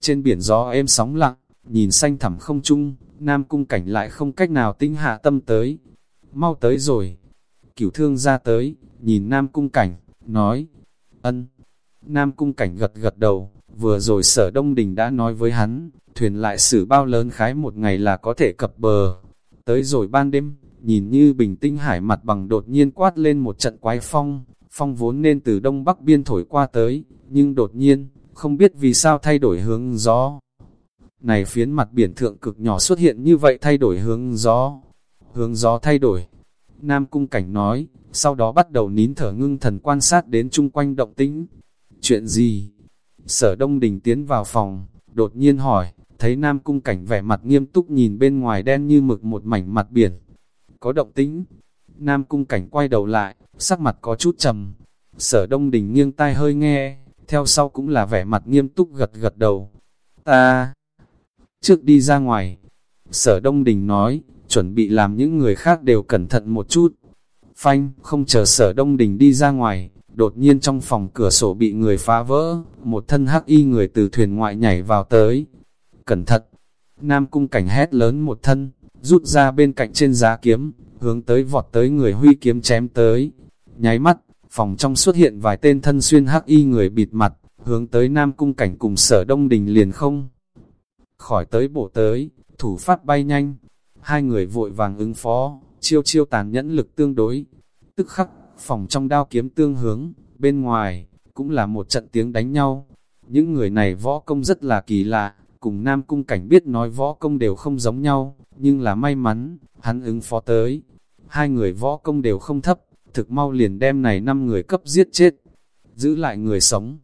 Trên biển gió êm sóng lặng, nhìn xanh thẳm không trung, Nam Cung Cảnh lại không cách nào tinh hạ tâm tới. Mau tới rồi. Cửu thương ra tới, nhìn Nam Cung Cảnh, nói, ân. Nam Cung Cảnh gật gật đầu, vừa rồi sở Đông Đình đã nói với hắn, thuyền lại xử bao lớn khái một ngày là có thể cập bờ. Tới rồi ban đêm, nhìn như bình tinh hải mặt bằng đột nhiên quát lên một trận quái phong, phong vốn nên từ đông bắc biên thổi qua tới, nhưng đột nhiên, không biết vì sao thay đổi hướng gió. Này phiến mặt biển thượng cực nhỏ xuất hiện như vậy thay đổi hướng gió, hướng gió thay đổi. Nam Cung Cảnh nói, sau đó bắt đầu nín thở ngưng thần quan sát đến chung quanh động tĩnh. Chuyện gì? Sở Đông Đình tiến vào phòng, đột nhiên hỏi, thấy Nam Cung Cảnh vẻ mặt nghiêm túc nhìn bên ngoài đen như mực một mảnh mặt biển. Có động tĩnh? Nam Cung Cảnh quay đầu lại, sắc mặt có chút trầm. Sở Đông Đình nghiêng tai hơi nghe, theo sau cũng là vẻ mặt nghiêm túc gật gật đầu. Ta, trước đi ra ngoài, sở Đông Đình nói, chuẩn bị làm những người khác đều cẩn thận một chút. Phanh, không chờ sở Đông Đình đi ra ngoài, đột nhiên trong phòng cửa sổ bị người phá vỡ, một thân hắc y người từ thuyền ngoại nhảy vào tới. Cẩn thận! Nam cung cảnh hét lớn một thân, rút ra bên cạnh trên giá kiếm, hướng tới vọt tới người huy kiếm chém tới. Nháy mắt, phòng trong xuất hiện vài tên thân xuyên hắc y người bịt mặt, hướng tới Nam Cung Cảnh cùng sở đông đình liền không. Khỏi tới bổ tới, thủ phát bay nhanh, hai người vội vàng ứng phó, chiêu chiêu tàn nhẫn lực tương đối. Tức khắc, phòng trong đao kiếm tương hướng, bên ngoài, cũng là một trận tiếng đánh nhau. Những người này võ công rất là kỳ lạ, cùng Nam Cung Cảnh biết nói võ công đều không giống nhau, nhưng là may mắn, hắn ứng phó tới. Hai người võ công đều không thấp, thực mau liền đem này năm người cấp giết chết, giữ lại người sống.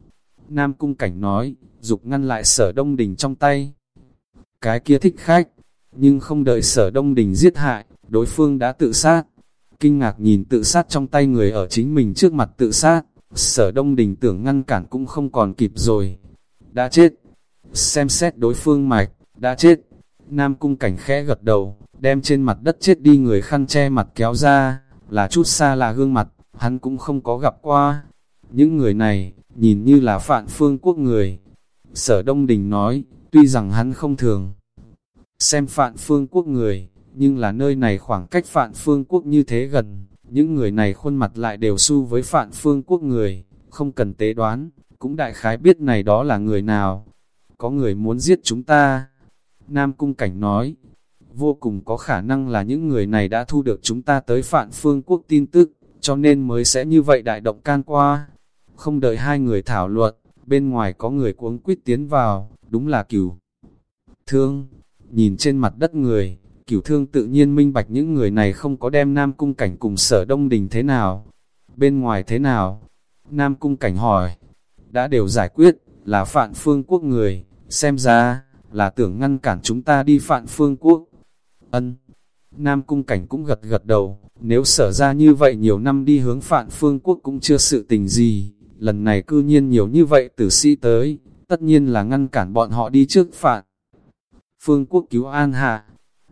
Nam Cung Cảnh nói, dục ngăn lại sở đông đình trong tay. Cái kia thích khách, nhưng không đợi sở đông đình giết hại, đối phương đã tự sát. Kinh ngạc nhìn tự sát trong tay người ở chính mình trước mặt tự sát, sở đông đình tưởng ngăn cản cũng không còn kịp rồi. Đã chết, xem xét đối phương mạch, đã chết. Nam Cung Cảnh khẽ gật đầu, đem trên mặt đất chết đi người khăn che mặt kéo ra, là chút xa là gương mặt, hắn cũng không có gặp qua. Những người này, nhìn như là phạn phương quốc người. Sở Đông Đình nói, tuy rằng hắn không thường xem phạn phương quốc người, nhưng là nơi này khoảng cách phạn phương quốc như thế gần, những người này khuôn mặt lại đều su với phạn phương quốc người, không cần tế đoán, cũng đại khái biết này đó là người nào. Có người muốn giết chúng ta. Nam Cung Cảnh nói, vô cùng có khả năng là những người này đã thu được chúng ta tới phạn phương quốc tin tức, cho nên mới sẽ như vậy đại động can qua. Không đợi hai người thảo luận, bên ngoài có người cuống quýt tiến vào, đúng là cửu. Thương, nhìn trên mặt đất người, cửu thương tự nhiên minh bạch những người này không có đem Nam Cung Cảnh cùng sở đông đình thế nào. Bên ngoài thế nào? Nam Cung Cảnh hỏi, đã đều giải quyết, là phạn phương quốc người, xem ra, là tưởng ngăn cản chúng ta đi phạn phương quốc. Ân. Nam cung cảnh cũng gật gật đầu, nếu sở ra như vậy nhiều năm đi hướng phạn phương quốc cũng chưa sự tình gì, lần này cư nhiên nhiều như vậy tử sĩ tới, tất nhiên là ngăn cản bọn họ đi trước phạn. Phương quốc cứu an hạ,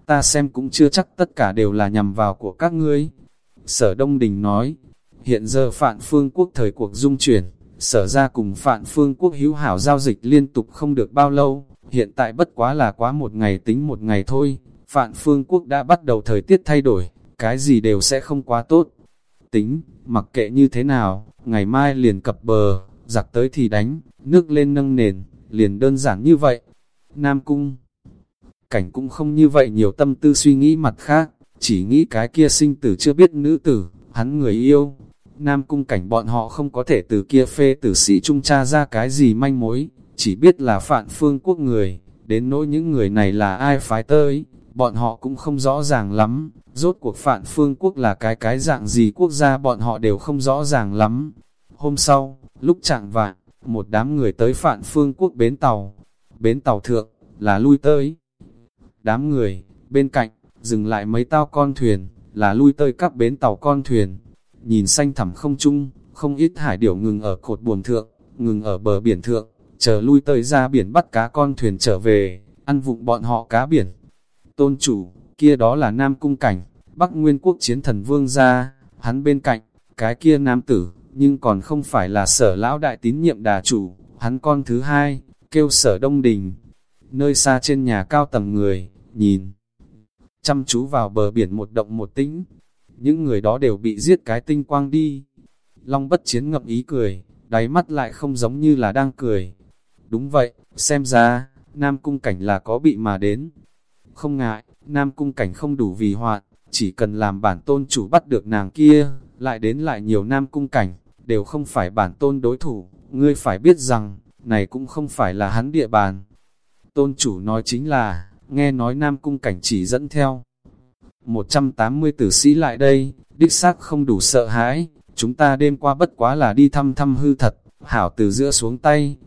ta xem cũng chưa chắc tất cả đều là nhằm vào của các ngươi. Sở Đông Đình nói, hiện giờ phạn phương quốc thời cuộc dung chuyển, sở ra cùng phạn phương quốc hữu hảo giao dịch liên tục không được bao lâu, hiện tại bất quá là quá một ngày tính một ngày thôi, Phạn phương quốc đã bắt đầu thời tiết thay đổi, cái gì đều sẽ không quá tốt. Tính, mặc kệ như thế nào, ngày mai liền cập bờ, giặc tới thì đánh, nước lên nâng nền, liền đơn giản như vậy. Nam cung, cảnh cũng không như vậy nhiều tâm tư suy nghĩ mặt khác, chỉ nghĩ cái kia sinh tử chưa biết nữ tử, hắn người yêu. Nam cung cảnh bọn họ không có thể từ kia phê tử sĩ trung tra ra cái gì manh mối, chỉ biết là phạn phương quốc người, đến nỗi những người này là ai phái tới, bọn họ cũng không rõ ràng lắm, rốt cuộc phản phương quốc là cái cái dạng gì quốc gia bọn họ đều không rõ ràng lắm. Hôm sau, lúc trạng vạn, một đám người tới phản phương quốc bến tàu, bến tàu thượng, là lui tới. Đám người, bên cạnh, dừng lại mấy tao con thuyền, là lui tới các bến tàu con thuyền. Nhìn xanh thẳm không chung, không ít hải điểu ngừng ở cột buồm thượng, ngừng ở bờ biển thượng, chờ lui tới ra biển bắt cá con thuyền trở về, ăn vụng bọn họ cá biển tôn chủ, kia đó là Nam Cung Cảnh, Bắc Nguyên Quốc chiến thần vương gia, hắn bên cạnh, cái kia nam tử, nhưng còn không phải là sở lão đại tín nhiệm đà chủ, hắn con thứ hai, kêu sở đông đình. Nơi xa trên nhà cao tầng người, nhìn, chăm chú vào bờ biển một động một tĩnh. Những người đó đều bị giết cái tinh quang đi. Long bất chiến ngậm ý cười, đáy mắt lại không giống như là đang cười. Đúng vậy, xem ra, Nam Cung Cảnh là có bị mà đến. Không ngại, Nam Cung Cảnh không đủ vì hoạn, chỉ cần làm bản tôn chủ bắt được nàng kia, lại đến lại nhiều Nam Cung Cảnh, đều không phải bản tôn đối thủ. Ngươi phải biết rằng, này cũng không phải là hắn địa bàn. Tôn chủ nói chính là, nghe nói Nam Cung Cảnh chỉ dẫn theo. 180 tử sĩ lại đây, đích xác không đủ sợ hãi, chúng ta đêm qua bất quá là đi thăm thăm hư thật, hảo từ giữa xuống tay.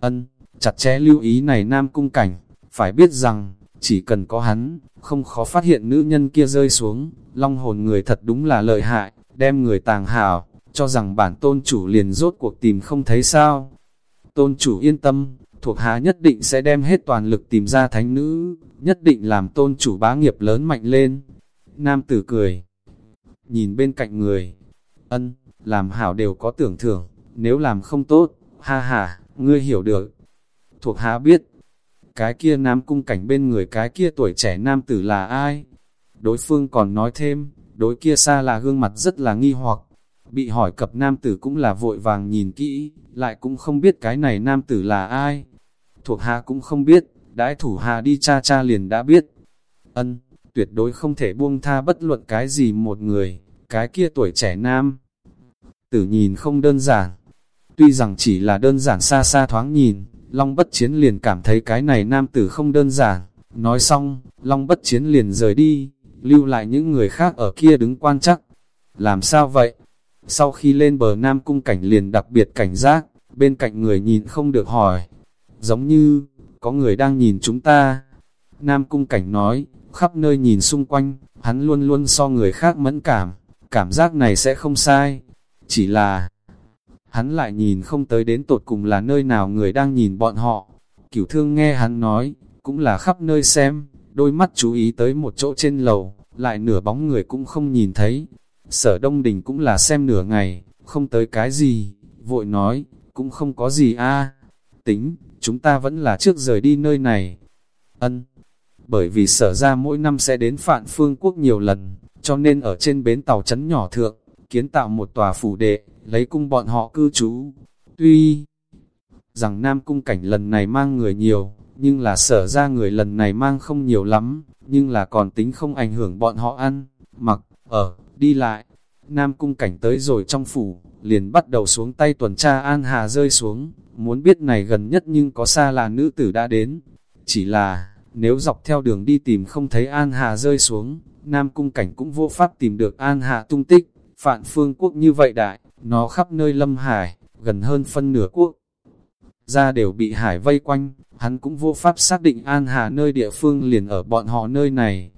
Ân, chặt chẽ lưu ý này Nam Cung Cảnh, phải biết rằng, chỉ cần có hắn, không khó phát hiện nữ nhân kia rơi xuống, long hồn người thật đúng là lợi hại, đem người tàng hảo, cho rằng bản tôn chủ liền rốt cuộc tìm không thấy sao. Tôn chủ yên tâm, thuộc hạ nhất định sẽ đem hết toàn lực tìm ra thánh nữ, nhất định làm tôn chủ bá nghiệp lớn mạnh lên. Nam tử cười, nhìn bên cạnh người, ân, làm hảo đều có tưởng thưởng, nếu làm không tốt, ha ha, ngươi hiểu được. Thuộc hạ biết, cái kia nam cung cảnh bên người cái kia tuổi trẻ nam tử là ai? Đối phương còn nói thêm, đối kia xa là gương mặt rất là nghi hoặc, bị hỏi cập nam tử cũng là vội vàng nhìn kỹ, lại cũng không biết cái này nam tử là ai. Thuộc hạ cũng không biết, đãi thủ hạ đi cha cha liền đã biết. Ân, tuyệt đối không thể buông tha bất luận cái gì một người, cái kia tuổi trẻ nam. Tử nhìn không đơn giản, tuy rằng chỉ là đơn giản xa xa thoáng nhìn, Long bất chiến liền cảm thấy cái này nam tử không đơn giản. Nói xong, Long bất chiến liền rời đi, lưu lại những người khác ở kia đứng quan chắc. Làm sao vậy? Sau khi lên bờ Nam Cung Cảnh liền đặc biệt cảnh giác, bên cạnh người nhìn không được hỏi. Giống như, có người đang nhìn chúng ta. Nam Cung Cảnh nói, khắp nơi nhìn xung quanh, hắn luôn luôn so người khác mẫn cảm, cảm giác này sẽ không sai. Chỉ là, hắn lại nhìn không tới đến tột cùng là nơi nào người đang nhìn bọn họ. Cửu thương nghe hắn nói, cũng là khắp nơi xem, đôi mắt chú ý tới một chỗ trên lầu, lại nửa bóng người cũng không nhìn thấy. Sở Đông Đình cũng là xem nửa ngày, không tới cái gì, vội nói, cũng không có gì a tính, chúng ta vẫn là trước rời đi nơi này. Ân, bởi vì sở ra mỗi năm sẽ đến Phạn Phương Quốc nhiều lần, cho nên ở trên bến tàu chấn nhỏ thượng, kiến tạo một tòa phủ đệ, lấy cung bọn họ cư trú. Tuy rằng Nam Cung Cảnh lần này mang người nhiều, nhưng là sở ra người lần này mang không nhiều lắm, nhưng là còn tính không ảnh hưởng bọn họ ăn, mặc, ở, đi lại. Nam Cung Cảnh tới rồi trong phủ, liền bắt đầu xuống tay tuần tra An Hà rơi xuống, muốn biết này gần nhất nhưng có xa là nữ tử đã đến. Chỉ là, nếu dọc theo đường đi tìm không thấy An Hà rơi xuống, Nam Cung Cảnh cũng vô pháp tìm được An Hà tung tích. Phạn phương quốc như vậy đại, nó khắp nơi lâm hải, gần hơn phân nửa quốc. Ra đều bị hải vây quanh, hắn cũng vô pháp xác định An Hà nơi địa phương liền ở bọn họ nơi này.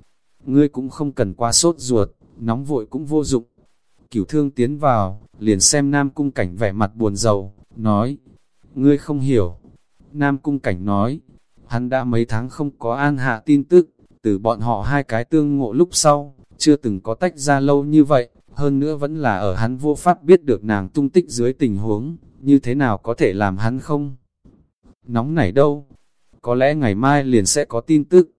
Ngươi cũng không cần quá sốt ruột, nóng vội cũng vô dụng. Cửu thương tiến vào, liền xem Nam Cung Cảnh vẻ mặt buồn rầu, nói, ngươi không hiểu. Nam Cung Cảnh nói, hắn đã mấy tháng không có An Hạ tin tức, từ bọn họ hai cái tương ngộ lúc sau, chưa từng có tách ra lâu như vậy hơn nữa vẫn là ở hắn vô pháp biết được nàng tung tích dưới tình huống, như thế nào có thể làm hắn không? Nóng này đâu? Có lẽ ngày mai liền sẽ có tin tức.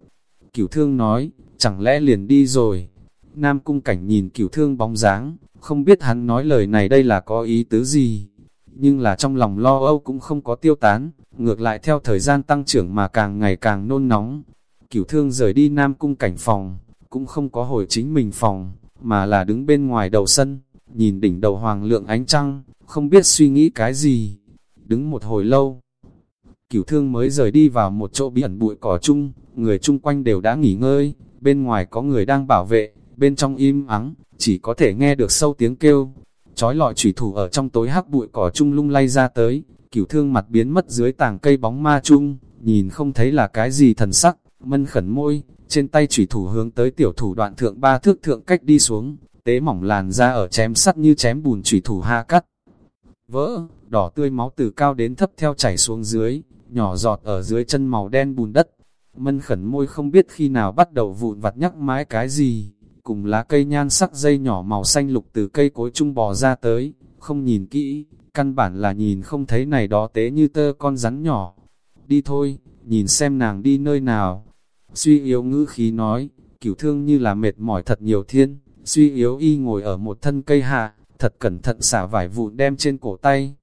Cửu thương nói, chẳng lẽ liền đi rồi? Nam cung cảnh nhìn cửu thương bóng dáng, không biết hắn nói lời này đây là có ý tứ gì. Nhưng là trong lòng lo âu cũng không có tiêu tán, ngược lại theo thời gian tăng trưởng mà càng ngày càng nôn nóng. Cửu thương rời đi Nam cung cảnh phòng, cũng không có hồi chính mình phòng, mà là đứng bên ngoài đầu sân, nhìn đỉnh đầu hoàng lượng ánh trăng, không biết suy nghĩ cái gì. Đứng một hồi lâu, cửu thương mới rời đi vào một chỗ bí ẩn bụi cỏ chung, người chung quanh đều đã nghỉ ngơi, bên ngoài có người đang bảo vệ, bên trong im ắng, chỉ có thể nghe được sâu tiếng kêu. Chói lọi chủy thủ ở trong tối hắc bụi cỏ chung lung lay ra tới, cửu thương mặt biến mất dưới tàng cây bóng ma chung, nhìn không thấy là cái gì thần sắc, mân khẩn môi, trên tay chủy thủ hướng tới tiểu thủ đoạn thượng ba thước thượng cách đi xuống, tế mỏng làn ra ở chém sắt như chém bùn chủy thủ ha cắt. Vỡ, đỏ tươi máu từ cao đến thấp theo chảy xuống dưới, nhỏ giọt ở dưới chân màu đen bùn đất. Mân khẩn môi không biết khi nào bắt đầu vụn vặt nhắc mãi cái gì, cùng lá cây nhan sắc dây nhỏ màu xanh lục từ cây cối trung bò ra tới, không nhìn kỹ, căn bản là nhìn không thấy này đó tế như tơ con rắn nhỏ. đi thôi, nhìn xem nàng đi nơi nào. Suy yếu ngữ khí nói, cửu thương như là mệt mỏi thật nhiều thiên, suy yếu y ngồi ở một thân cây hạ, thật cẩn thận xả vải vụn đem trên cổ tay.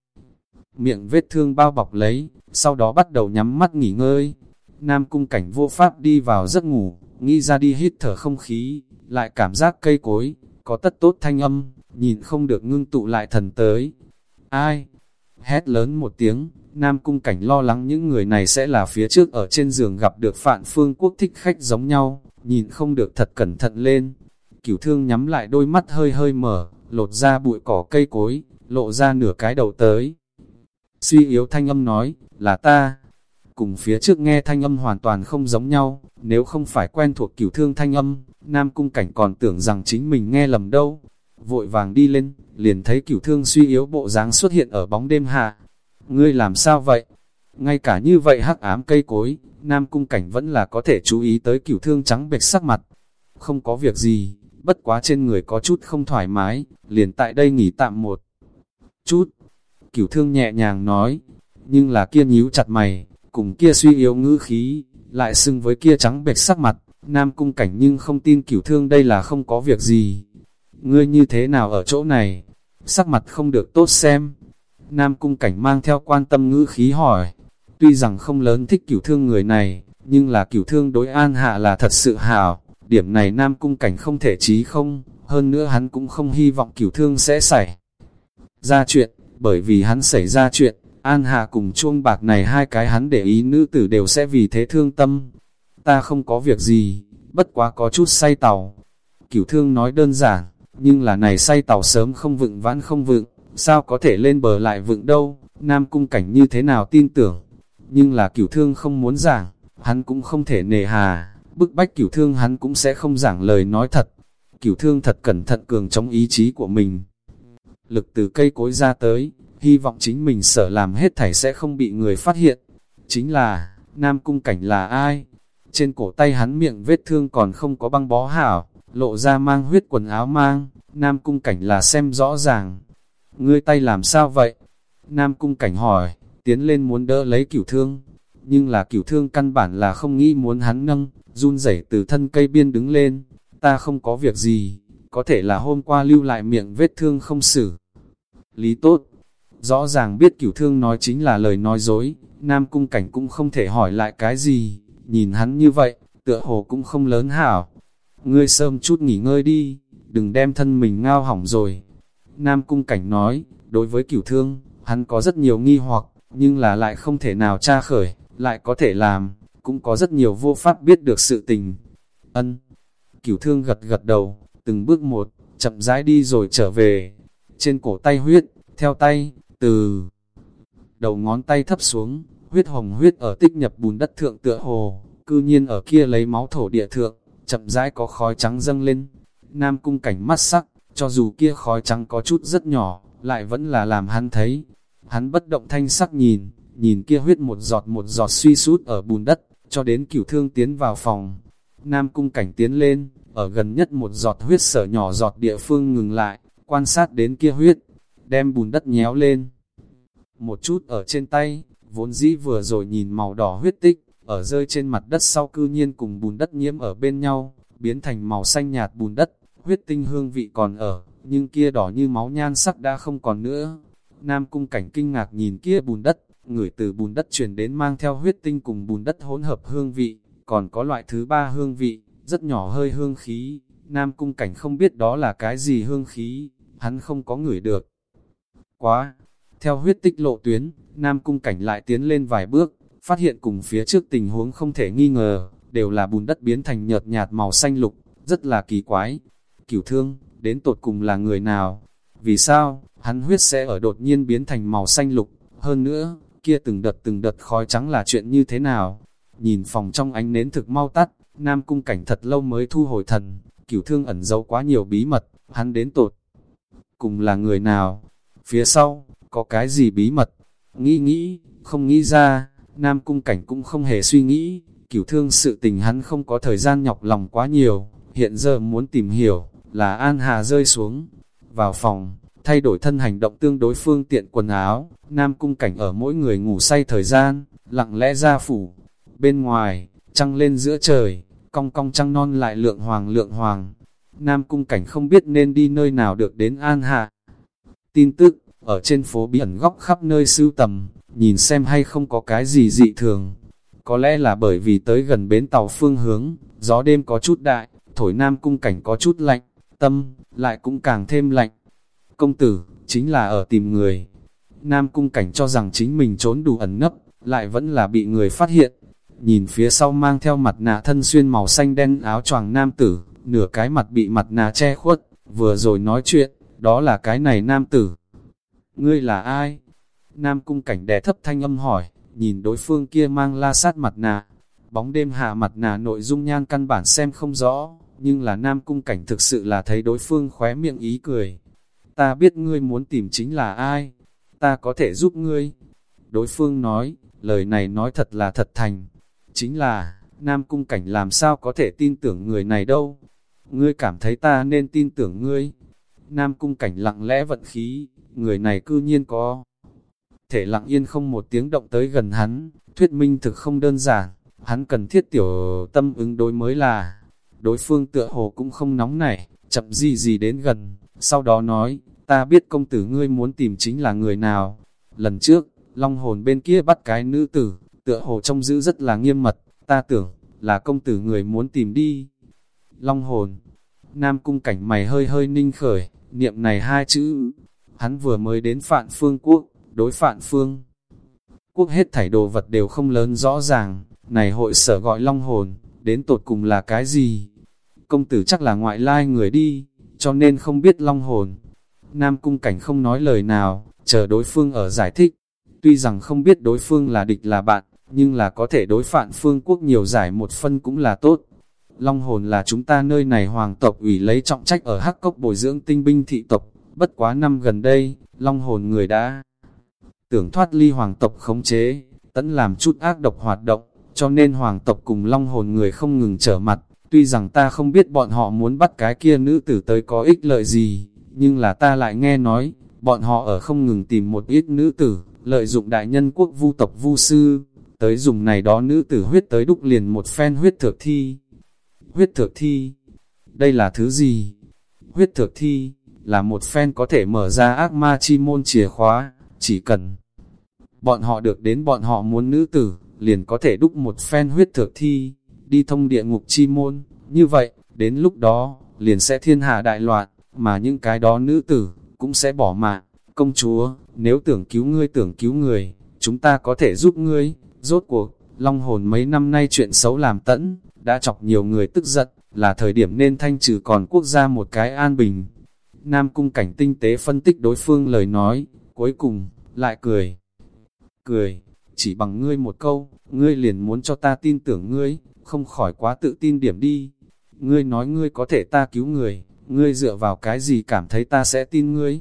Miệng vết thương bao bọc lấy, sau đó bắt đầu nhắm mắt nghỉ ngơi. Nam cung cảnh vô pháp đi vào giấc ngủ, nghĩ ra đi hít thở không khí, lại cảm giác cây cối, có tất tốt thanh âm, nhìn không được ngưng tụ lại thần tới. Ai? Hét lớn một tiếng, Nam cung cảnh lo lắng những người này sẽ là phía trước ở trên giường gặp được Phạn Phương Quốc thích khách giống nhau, nhìn không được thật cẩn thận lên. Cửu thương nhắm lại đôi mắt hơi hơi mở, lột ra bụi cỏ cây cối, lộ ra nửa cái đầu tới. Suy yếu thanh âm nói, là ta. Cùng phía trước nghe thanh âm hoàn toàn không giống nhau, nếu không phải quen thuộc cửu thương thanh âm, Nam Cung Cảnh còn tưởng rằng chính mình nghe lầm đâu. Vội vàng đi lên, liền thấy cửu thương suy yếu bộ dáng xuất hiện ở bóng đêm hạ. Ngươi làm sao vậy? Ngay cả như vậy hắc ám cây cối, Nam Cung Cảnh vẫn là có thể chú ý tới cửu thương trắng bệch sắc mặt. Không có việc gì, bất quá trên người có chút không thoải mái, liền tại đây nghỉ tạm một chút. Cửu thương nhẹ nhàng nói, nhưng là kia nhíu chặt mày, cùng kia suy yếu ngữ khí, lại xưng với kia trắng bệch sắc mặt, Nam Cung Cảnh nhưng không tin cửu thương đây là không có việc gì. Ngươi như thế nào ở chỗ này? Sắc mặt không được tốt xem. Nam Cung Cảnh mang theo quan tâm ngữ khí hỏi. Tuy rằng không lớn thích cửu thương người này, nhưng là cửu thương đối an hạ là thật sự hảo. Điểm này Nam Cung Cảnh không thể trí không, hơn nữa hắn cũng không hy vọng cửu thương sẽ xảy ra chuyện, bởi vì hắn xảy ra chuyện, An Hạ cùng chuông bạc này hai cái hắn để ý nữ tử đều sẽ vì thế thương tâm. Ta không có việc gì, bất quá có chút say tàu. Cửu thương nói đơn giản, nhưng là này say tàu sớm không vựng vãn không vựng, sao có thể lên bờ lại vựng đâu, Nam Cung Cảnh như thế nào tin tưởng. Nhưng là cửu thương không muốn giảng, hắn cũng không thể nề hà, bức bách cửu thương hắn cũng sẽ không giảng lời nói thật. Cửu thương thật cẩn thận cường trong ý chí của mình. Lực từ cây cối ra tới, hy vọng chính mình sở làm hết thảy sẽ không bị người phát hiện. Chính là, Nam Cung Cảnh là ai? Trên cổ tay hắn miệng vết thương còn không có băng bó hảo, lộ ra mang huyết quần áo mang, Nam Cung Cảnh là xem rõ ràng. Ngươi tay làm sao vậy? Nam Cung Cảnh hỏi, tiến lên muốn đỡ lấy cửu thương, nhưng là cửu thương căn bản là không nghĩ muốn hắn nâng, run rẩy từ thân cây biên đứng lên, ta không có việc gì, có thể là hôm qua lưu lại miệng vết thương không xử. Lý tốt, rõ ràng biết cửu thương nói chính là lời nói dối, Nam Cung Cảnh cũng không thể hỏi lại cái gì, nhìn hắn như vậy, tựa hồ cũng không lớn hảo. Ngươi sớm chút nghỉ ngơi đi, đừng đem thân mình ngao hỏng rồi. Nam Cung Cảnh nói, đối với cửu thương, hắn có rất nhiều nghi hoặc, nhưng là lại không thể nào tra khởi, lại có thể làm, cũng có rất nhiều vô pháp biết được sự tình. Ân, cửu thương gật gật đầu, từng bước một, chậm rãi đi rồi trở về. Trên cổ tay huyết, theo tay, từ đầu ngón tay thấp xuống, huyết hồng huyết ở tích nhập bùn đất thượng tựa hồ, cư nhiên ở kia lấy máu thổ địa thượng, chậm rãi có khói trắng dâng lên. Nam cung cảnh mắt sắc, cho dù kia khói trắng có chút rất nhỏ, lại vẫn là làm hắn thấy. Hắn bất động thanh sắc nhìn, nhìn kia huyết một giọt một giọt suy sút ở bùn đất, cho đến cửu thương tiến vào phòng. Nam cung cảnh tiến lên, ở gần nhất một giọt huyết sở nhỏ giọt địa phương ngừng lại, quan sát đến kia huyết, đem bùn đất nhéo lên. Một chút ở trên tay, vốn dĩ vừa rồi nhìn màu đỏ huyết tích, ở rơi trên mặt đất sau cư nhiên cùng bùn đất nhiễm ở bên nhau, biến thành màu xanh nhạt bùn đất, huyết tinh hương vị còn ở, nhưng kia đỏ như máu nhan sắc đã không còn nữa. Nam cung cảnh kinh ngạc nhìn kia bùn đất, ngửi từ bùn đất truyền đến mang theo huyết tinh cùng bùn đất hỗn hợp hương vị, còn có loại thứ ba hương vị, rất nhỏ hơi hương khí, Nam cung cảnh không biết đó là cái gì hương khí, hắn không có ngửi được. Quá! Theo huyết tích lộ tuyến, Nam cung cảnh lại tiến lên vài bước, phát hiện cùng phía trước tình huống không thể nghi ngờ, đều là bùn đất biến thành nhợt nhạt màu xanh lục, rất là kỳ quái. Cửu thương, đến tột cùng là người nào? Vì sao, hắn huyết sẽ ở đột nhiên biến thành màu xanh lục? Hơn nữa, kia từng đợt từng đợt khói trắng là chuyện như thế nào? Nhìn phòng trong ánh nến thực mau tắt, Nam cung cảnh thật lâu mới thu hồi thần, cửu thương ẩn giấu quá nhiều bí mật, hắn đến tột. Cùng là người nào? Phía sau, có cái gì bí mật? Nghĩ nghĩ, không nghĩ ra, Nam cung cảnh cũng không hề suy nghĩ, cửu thương sự tình hắn không có thời gian nhọc lòng quá nhiều, hiện giờ muốn tìm hiểu, là An Hà rơi xuống. Vào phòng, thay đổi thân hành động tương đối phương tiện quần áo, Nam Cung Cảnh ở mỗi người ngủ say thời gian, lặng lẽ ra phủ. Bên ngoài, trăng lên giữa trời, cong cong trăng non lại lượng hoàng lượng hoàng. Nam Cung Cảnh không biết nên đi nơi nào được đến An Hà Tin tức, ở trên phố bí ẩn góc khắp nơi sưu tầm, nhìn xem hay không có cái gì dị thường. Có lẽ là bởi vì tới gần bến tàu phương hướng, gió đêm có chút đại, thổi Nam Cung Cảnh có chút lạnh, tâm, lại cũng càng thêm lạnh. Công tử, chính là ở tìm người. Nam Cung Cảnh cho rằng chính mình trốn đủ ẩn nấp, lại vẫn là bị người phát hiện. Nhìn phía sau mang theo mặt nạ thân xuyên màu xanh đen áo choàng nam tử, nửa cái mặt bị mặt nạ che khuất, vừa rồi nói chuyện, đó là cái này nam tử. Ngươi là ai? Nam cung cảnh đè thấp thanh âm hỏi, nhìn đối phương kia mang la sát mặt nạ. Bóng đêm hạ mặt nạ nội dung nhan căn bản xem không rõ, nhưng là nam cung cảnh thực sự là thấy đối phương khóe miệng ý cười. Ta biết ngươi muốn tìm chính là ai, ta có thể giúp ngươi. Đối phương nói, lời này nói thật là thật thành. Chính là, nam cung cảnh làm sao có thể tin tưởng người này đâu. Ngươi cảm thấy ta nên tin tưởng ngươi. Nam cung cảnh lặng lẽ vận khí, người này cư nhiên có. Thể lặng yên không một tiếng động tới gần hắn, thuyết minh thực không đơn giản, hắn cần thiết tiểu tâm ứng đối mới là. Đối phương tựa hồ cũng không nóng nảy, chậm gì gì đến gần, sau đó nói, ta biết công tử ngươi muốn tìm chính là người nào. Lần trước, long hồn bên kia bắt cái nữ tử, tựa hồ trông giữ rất là nghiêm mật, ta tưởng, là công tử người muốn tìm đi. Long hồn, nam cung cảnh mày hơi hơi ninh khởi, niệm này hai chữ, hắn vừa mới đến Phạn Phương Quốc, đối Phạn Phương. Quốc hết thảy đồ vật đều không lớn rõ ràng, này hội sở gọi long hồn, đến tột cùng là cái gì? Công tử chắc là ngoại lai người đi, cho nên không biết long hồn. Nam cung cảnh không nói lời nào, chờ đối phương ở giải thích. Tuy rằng không biết đối phương là địch là bạn, nhưng là có thể đối phạn phương quốc nhiều giải một phân cũng là tốt. Long hồn là chúng ta nơi này hoàng tộc ủy lấy trọng trách ở Hắc Cốc bồi dưỡng tinh binh thị tộc, bất quá năm gần đây, long hồn người đã tưởng thoát ly hoàng tộc khống chế, tẫn làm chút ác độc hoạt động, cho nên hoàng tộc cùng long hồn người không ngừng trở mặt, tuy rằng ta không biết bọn họ muốn bắt cái kia nữ tử tới có ích lợi gì, nhưng là ta lại nghe nói, bọn họ ở không ngừng tìm một ít nữ tử, lợi dụng đại nhân quốc vu tộc vu sư, tới dùng này đó nữ tử huyết tới đúc liền một phen huyết thược thi. Huyết thược thi, đây là thứ gì? Huyết thược thi, là một phen có thể mở ra ác ma chi môn chìa khóa, chỉ cần bọn họ được đến bọn họ muốn nữ tử, liền có thể đúc một phen huyết thược thi, đi thông địa ngục chi môn, như vậy, đến lúc đó, liền sẽ thiên hạ đại loạn, mà những cái đó nữ tử, cũng sẽ bỏ mạng, công chúa, nếu tưởng cứu ngươi tưởng cứu người, chúng ta có thể giúp ngươi, rốt cuộc, long hồn mấy năm nay chuyện xấu làm tẫn, đã chọc nhiều người tức giận, là thời điểm nên thanh trừ còn quốc gia một cái an bình. Nam cung cảnh tinh tế phân tích đối phương lời nói, cuối cùng, lại cười. Cười, chỉ bằng ngươi một câu, ngươi liền muốn cho ta tin tưởng ngươi, không khỏi quá tự tin điểm đi. Ngươi nói ngươi có thể ta cứu người, ngươi dựa vào cái gì cảm thấy ta sẽ tin ngươi.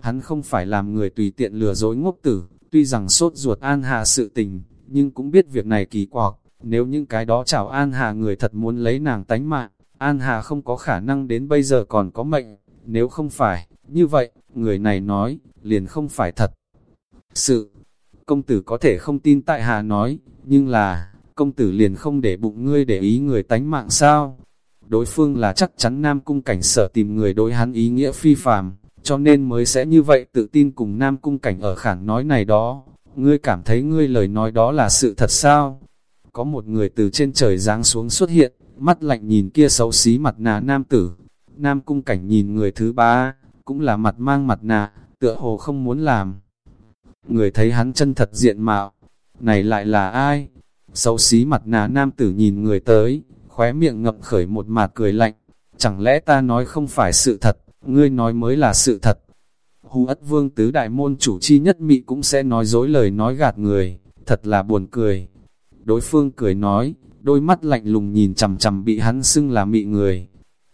Hắn không phải làm người tùy tiện lừa dối ngốc tử, tuy rằng sốt ruột an hà sự tình, nhưng cũng biết việc này kỳ quặc, nếu những cái đó chào an hà người thật muốn lấy nàng tánh mạng, an hà không có khả năng đến bây giờ còn có mệnh, nếu không phải, như vậy, người này nói, liền không phải thật. Sự, công tử có thể không tin tại hạ nói, nhưng là, công tử liền không để bụng ngươi để ý người tánh mạng sao? Đối phương là chắc chắn Nam Cung Cảnh sở tìm người đối hắn ý nghĩa phi phàm, cho nên mới sẽ như vậy tự tin cùng Nam Cung Cảnh ở khẳng nói này đó. Ngươi cảm thấy ngươi lời nói đó là sự thật sao? Có một người từ trên trời giáng xuống xuất hiện, mắt lạnh nhìn kia xấu xí mặt nạ nam tử. Nam Cung Cảnh nhìn người thứ ba, cũng là mặt mang mặt nạ, tựa hồ không muốn làm. Người thấy hắn chân thật diện mạo, này lại là ai? Xấu xí mặt nà nam tử nhìn người tới, khóe miệng ngậm khởi một mạt cười lạnh. Chẳng lẽ ta nói không phải sự thật, ngươi nói mới là sự thật. Hù ất vương tứ đại môn chủ chi nhất mị cũng sẽ nói dối lời nói gạt người, thật là buồn cười. Đối phương cười nói, đôi mắt lạnh lùng nhìn chằm chằm bị hắn xưng là mị người.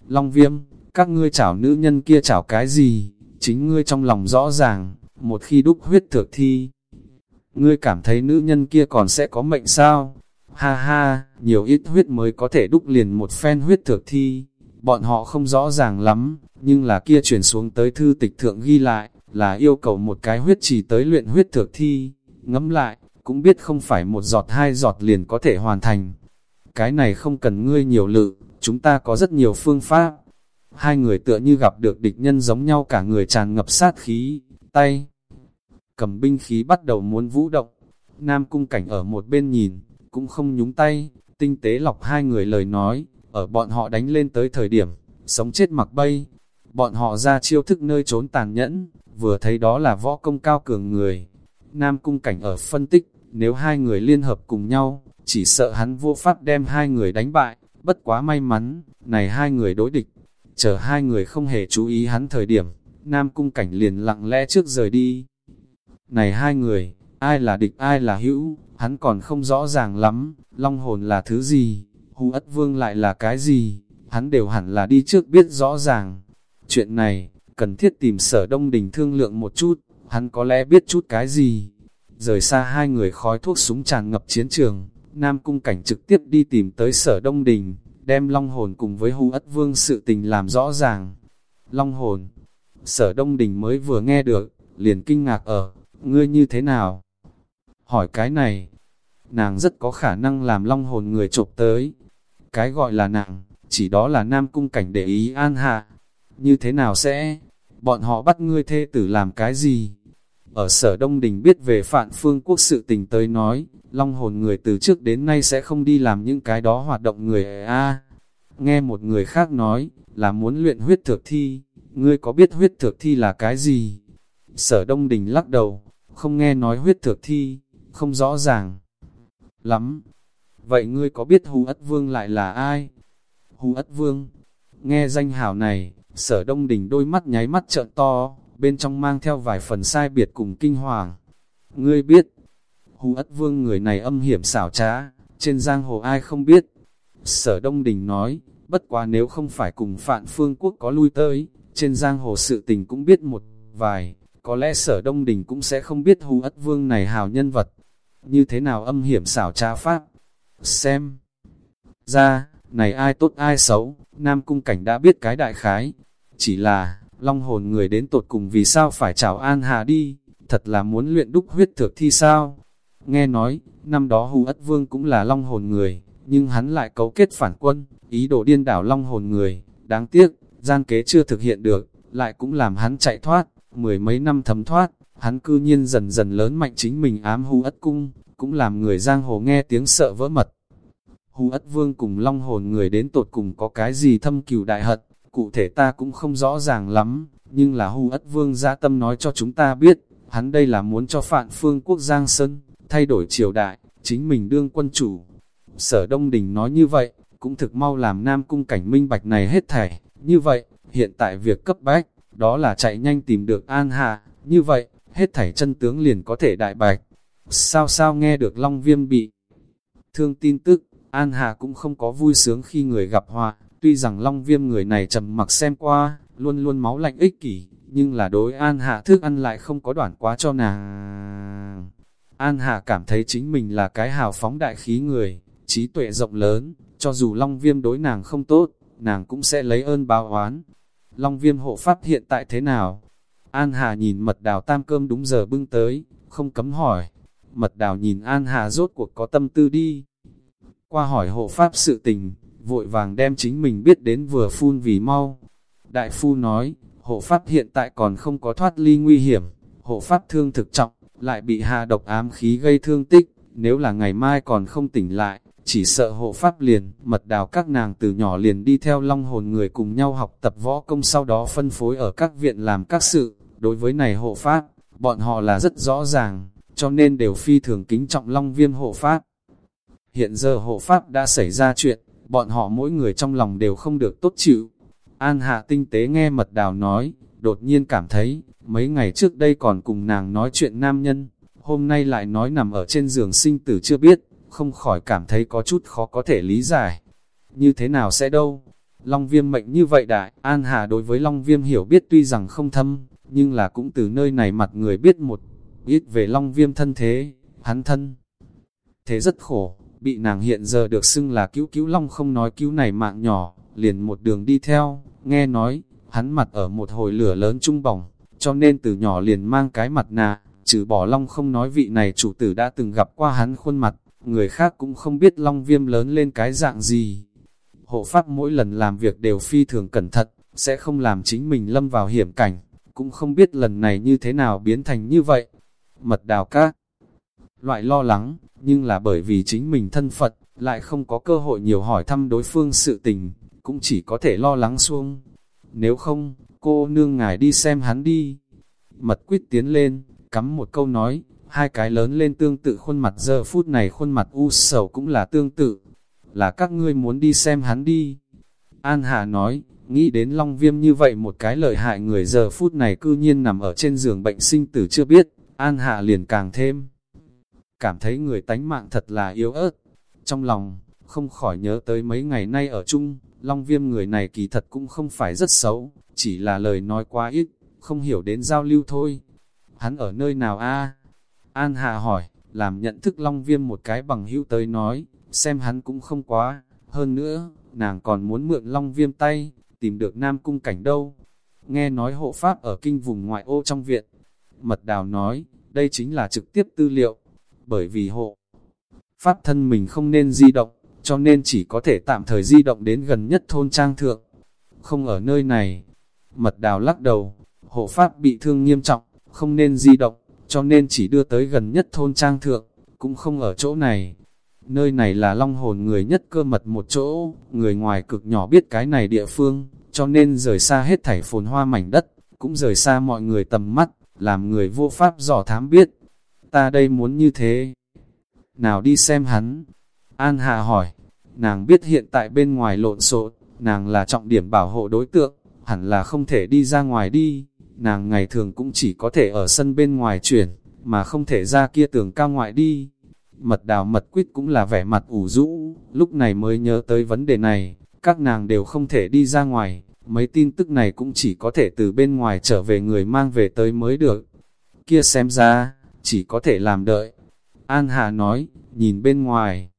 Long viêm, các ngươi chảo nữ nhân kia chảo cái gì, chính ngươi trong lòng rõ ràng, một khi đúc huyết thược thi. Ngươi cảm thấy nữ nhân kia còn sẽ có mệnh sao? Ha ha, nhiều ít huyết mới có thể đúc liền một phen huyết thược thi, bọn họ không rõ ràng lắm, nhưng là kia chuyển xuống tới thư tịch thượng ghi lại, là yêu cầu một cái huyết chỉ tới luyện huyết thượng thi, ngẫm lại, cũng biết không phải một giọt hai giọt liền có thể hoàn thành. Cái này không cần ngươi nhiều lự, chúng ta có rất nhiều phương pháp. Hai người tựa như gặp được địch nhân giống nhau cả người tràn ngập sát khí, tay. Cầm binh khí bắt đầu muốn vũ động. Nam cung cảnh ở một bên nhìn, cũng không nhúng tay, tinh tế lọc hai người lời nói, ở bọn họ đánh lên tới thời điểm, sống chết mặc bay. Bọn họ ra chiêu thức nơi trốn tàn nhẫn, vừa thấy đó là võ công cao cường người. Nam cung cảnh ở phân tích, nếu hai người liên hợp cùng nhau, chỉ sợ hắn vô pháp đem hai người đánh bại, bất quá may mắn, này hai người đối địch. Chờ hai người không hề chú ý hắn thời điểm, Nam cung cảnh liền lặng lẽ trước rời đi. Này hai người, ai là địch ai là hữu, hắn còn không rõ ràng lắm, long hồn là thứ gì, hù ất vương lại là cái gì, hắn đều hẳn là đi trước biết rõ ràng. Chuyện này, cần thiết tìm sở đông đình thương lượng một chút, hắn có lẽ biết chút cái gì. Rời xa hai người khói thuốc súng tràn ngập chiến trường, Nam Cung Cảnh trực tiếp đi tìm tới sở đông đình, đem long hồn cùng với hù ất vương sự tình làm rõ ràng. Long hồn, sở đông đình mới vừa nghe được, liền kinh ngạc ở, ngươi như thế nào? Hỏi cái này, nàng rất có khả năng làm long hồn người trộm tới. Cái gọi là nàng, chỉ đó là nam cung cảnh để ý an hạ. Như thế nào sẽ? Bọn họ bắt ngươi thê tử làm cái gì? Ở sở Đông Đình biết về phạn phương quốc sự tình tới nói, long hồn người từ trước đến nay sẽ không đi làm những cái đó hoạt động người a Nghe một người khác nói, là muốn luyện huyết thực thi, ngươi có biết huyết thực thi là cái gì? Sở Đông Đình lắc đầu, không nghe nói huyết thực thi, không rõ ràng. Lắm. Vậy ngươi có biết Hù Ất Vương lại là ai? Hù Ất Vương. Nghe danh hảo này, sở Đông Đình đôi mắt nháy mắt trợn to, bên trong mang theo vài phần sai biệt cùng kinh hoàng. Ngươi biết, Hù Ất Vương người này âm hiểm xảo trá, trên giang hồ ai không biết. Sở Đông Đình nói, bất quá nếu không phải cùng Phạn Phương Quốc có lui tới, trên giang hồ sự tình cũng biết một vài, có lẽ sở Đông Đình cũng sẽ không biết Hù Ất Vương này hào nhân vật. Như thế nào âm hiểm xảo trá pháp? Xem! Ra, này ai tốt ai xấu, Nam Cung Cảnh đã biết cái đại khái. Chỉ là, long hồn người đến tột cùng vì sao phải chào An Hà đi, thật là muốn luyện đúc huyết thược thi sao? Nghe nói, năm đó Hù Ất Vương cũng là long hồn người, nhưng hắn lại cấu kết phản quân, ý đồ điên đảo long hồn người, đáng tiếc, gian kế chưa thực hiện được, lại cũng làm hắn chạy thoát, mười mấy năm thấm thoát, hắn cư nhiên dần dần lớn mạnh chính mình ám Hù Ất Cung, cũng làm người giang hồ nghe tiếng sợ vỡ mật. Hù Ất Vương cùng long hồn người đến tột cùng có cái gì thâm cừu đại hận, cụ thể ta cũng không rõ ràng lắm, nhưng là Hù Ất Vương gia tâm nói cho chúng ta biết, hắn đây là muốn cho Phạn Phương Quốc Giang Sơn, thay đổi triều đại, chính mình đương quân chủ. Sở Đông Đình nói như vậy, cũng thực mau làm Nam Cung cảnh minh bạch này hết thảy, như vậy, hiện tại việc cấp bách, đó là chạy nhanh tìm được An Hạ, như vậy, hết thảy chân tướng liền có thể đại bạch. Sao sao nghe được Long Viêm bị thương tin tức, An Hà cũng không có vui sướng khi người gặp họa, tuy rằng Long Viêm người này trầm mặc xem qua, luôn luôn máu lạnh ích kỷ, nhưng là đối An Hạ thức ăn lại không có đoạn quá cho nàng. An Hạ cảm thấy chính mình là cái hào phóng đại khí người, trí tuệ rộng lớn, cho dù Long Viêm đối nàng không tốt, nàng cũng sẽ lấy ơn báo oán. Long Viêm hộ pháp hiện tại thế nào? An Hà nhìn mật đào tam cơm đúng giờ bưng tới, không cấm hỏi. Mật đào nhìn An Hà rốt cuộc có tâm tư đi. Qua hỏi hộ pháp sự tình, vội vàng đem chính mình biết đến vừa phun vì mau. Đại phu nói, hộ pháp hiện tại còn không có thoát ly nguy hiểm, hộ pháp thương thực trọng, lại bị hạ độc ám khí gây thương tích, nếu là ngày mai còn không tỉnh lại, chỉ sợ hộ pháp liền, mật đào các nàng từ nhỏ liền đi theo long hồn người cùng nhau học tập võ công sau đó phân phối ở các viện làm các sự, đối với này hộ pháp, bọn họ là rất rõ ràng, cho nên đều phi thường kính trọng long viêm hộ pháp. Hiện giờ hộ pháp đã xảy ra chuyện, bọn họ mỗi người trong lòng đều không được tốt chịu. An hạ tinh tế nghe mật đào nói, đột nhiên cảm thấy, mấy ngày trước đây còn cùng nàng nói chuyện nam nhân, hôm nay lại nói nằm ở trên giường sinh tử chưa biết, không khỏi cảm thấy có chút khó có thể lý giải. Như thế nào sẽ đâu? Long viêm mệnh như vậy đại, An Hà đối với Long viêm hiểu biết tuy rằng không thâm, nhưng là cũng từ nơi này mặt người biết một ít về Long viêm thân thế, hắn thân. Thế rất khổ, bị nàng hiện giờ được xưng là cứu cứu Long không nói cứu này mạng nhỏ, liền một đường đi theo, nghe nói, hắn mặt ở một hồi lửa lớn trung bỏng, cho nên từ nhỏ liền mang cái mặt nạ, trừ bỏ long không nói vị này chủ tử đã từng gặp qua hắn khuôn mặt, người khác cũng không biết long viêm lớn lên cái dạng gì. Hộ pháp mỗi lần làm việc đều phi thường cẩn thận, sẽ không làm chính mình lâm vào hiểm cảnh, cũng không biết lần này như thế nào biến thành như vậy. Mật đào các loại lo lắng, nhưng là bởi vì chính mình thân Phật, lại không có cơ hội nhiều hỏi thăm đối phương sự tình, cũng chỉ có thể lo lắng xuông. Nếu không, cô nương ngài đi xem hắn đi. Mật quyết tiến lên, cắm một câu nói, hai cái lớn lên tương tự khuôn mặt giờ phút này khuôn mặt u sầu cũng là tương tự. Là các ngươi muốn đi xem hắn đi. An Hà nói, nghĩ đến Long Viêm như vậy một cái lợi hại người giờ phút này cư nhiên nằm ở trên giường bệnh sinh tử chưa biết, An Hạ liền càng thêm. Cảm thấy người tánh mạng thật là yếu ớt. Trong lòng, không khỏi nhớ tới mấy ngày nay ở chung, Long Viêm người này kỳ thật cũng không phải rất xấu, chỉ là lời nói quá ít, không hiểu đến giao lưu thôi. Hắn ở nơi nào a An Hạ hỏi, làm nhận thức Long Viêm một cái bằng hữu tới nói, xem hắn cũng không quá. Hơn nữa, nàng còn muốn mượn Long Viêm tay, tìm được Nam Cung Cảnh đâu. Nghe nói hộ pháp ở kinh vùng ngoại ô trong viện. Mật Đào nói, đây chính là trực tiếp tư liệu, bởi vì hộ pháp thân mình không nên di động, cho nên chỉ có thể tạm thời di động đến gần nhất thôn trang thượng. Không ở nơi này, Mật Đào lắc đầu, hộ pháp bị thương nghiêm trọng, không nên di động, cho nên chỉ đưa tới gần nhất thôn trang thượng, cũng không ở chỗ này. Nơi này là long hồn người nhất cơ mật một chỗ, người ngoài cực nhỏ biết cái này địa phương, cho nên rời xa hết thảy phồn hoa mảnh đất, cũng rời xa mọi người tầm mắt, làm người vô pháp dò thám biết. Ta đây muốn như thế. Nào đi xem hắn. An Hạ hỏi, nàng biết hiện tại bên ngoài lộn xộn, nàng là trọng điểm bảo hộ đối tượng, hẳn là không thể đi ra ngoài đi. Nàng ngày thường cũng chỉ có thể ở sân bên ngoài chuyển, mà không thể ra kia tường cao ngoại đi. Mật đào mật quyết cũng là vẻ mặt ủ rũ, lúc này mới nhớ tới vấn đề này, các nàng đều không thể đi ra ngoài, mấy tin tức này cũng chỉ có thể từ bên ngoài trở về người mang về tới mới được. Kia xem ra, chỉ có thể làm đợi. An Hà nói, nhìn bên ngoài,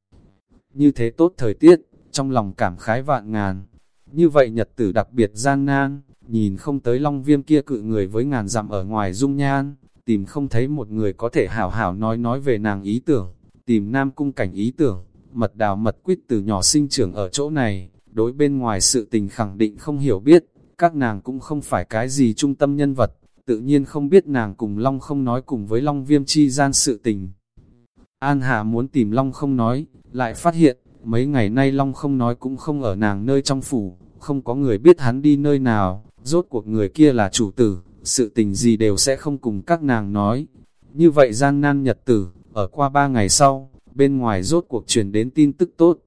như thế tốt thời tiết, trong lòng cảm khái vạn ngàn. Như vậy nhật tử đặc biệt gian nan, nhìn không tới long viêm kia cự người với ngàn dặm ở ngoài dung nhan, tìm không thấy một người có thể hảo hảo nói nói về nàng ý tưởng tìm nam cung cảnh ý tưởng, mật đào mật quyết từ nhỏ sinh trưởng ở chỗ này, đối bên ngoài sự tình khẳng định không hiểu biết, các nàng cũng không phải cái gì trung tâm nhân vật, tự nhiên không biết nàng cùng Long không nói cùng với Long viêm chi gian sự tình. An Hà muốn tìm Long không nói, lại phát hiện, mấy ngày nay Long không nói cũng không ở nàng nơi trong phủ, không có người biết hắn đi nơi nào, rốt cuộc người kia là chủ tử, sự tình gì đều sẽ không cùng các nàng nói. Như vậy gian nan nhật tử, ở qua ba ngày sau, bên ngoài rốt cuộc truyền đến tin tức tốt.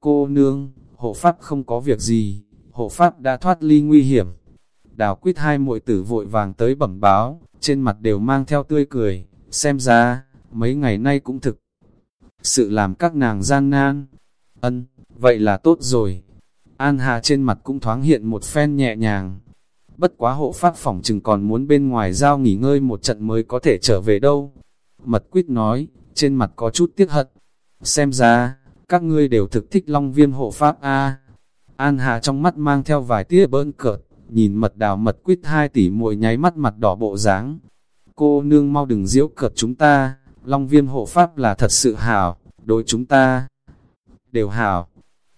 Cô nương, hộ pháp không có việc gì, hộ pháp đã thoát ly nguy hiểm. Đào quyết hai muội tử vội vàng tới bẩm báo, trên mặt đều mang theo tươi cười, xem ra, mấy ngày nay cũng thực. Sự làm các nàng gian nan. Ân, vậy là tốt rồi. An Hà trên mặt cũng thoáng hiện một phen nhẹ nhàng. Bất quá hộ pháp phòng chừng còn muốn bên ngoài giao nghỉ ngơi một trận mới có thể trở về đâu. Mật quýt nói, trên mặt có chút tiếc hận. Xem ra, các ngươi đều thực thích long viêm hộ pháp A. An Hà trong mắt mang theo vài tia bơn cợt, nhìn mật đào mật quýt hai tỷ muội nháy mắt mặt đỏ bộ dáng. Cô nương mau đừng diễu cợt chúng ta, long viêm hộ pháp là thật sự hảo, đối chúng ta đều hảo.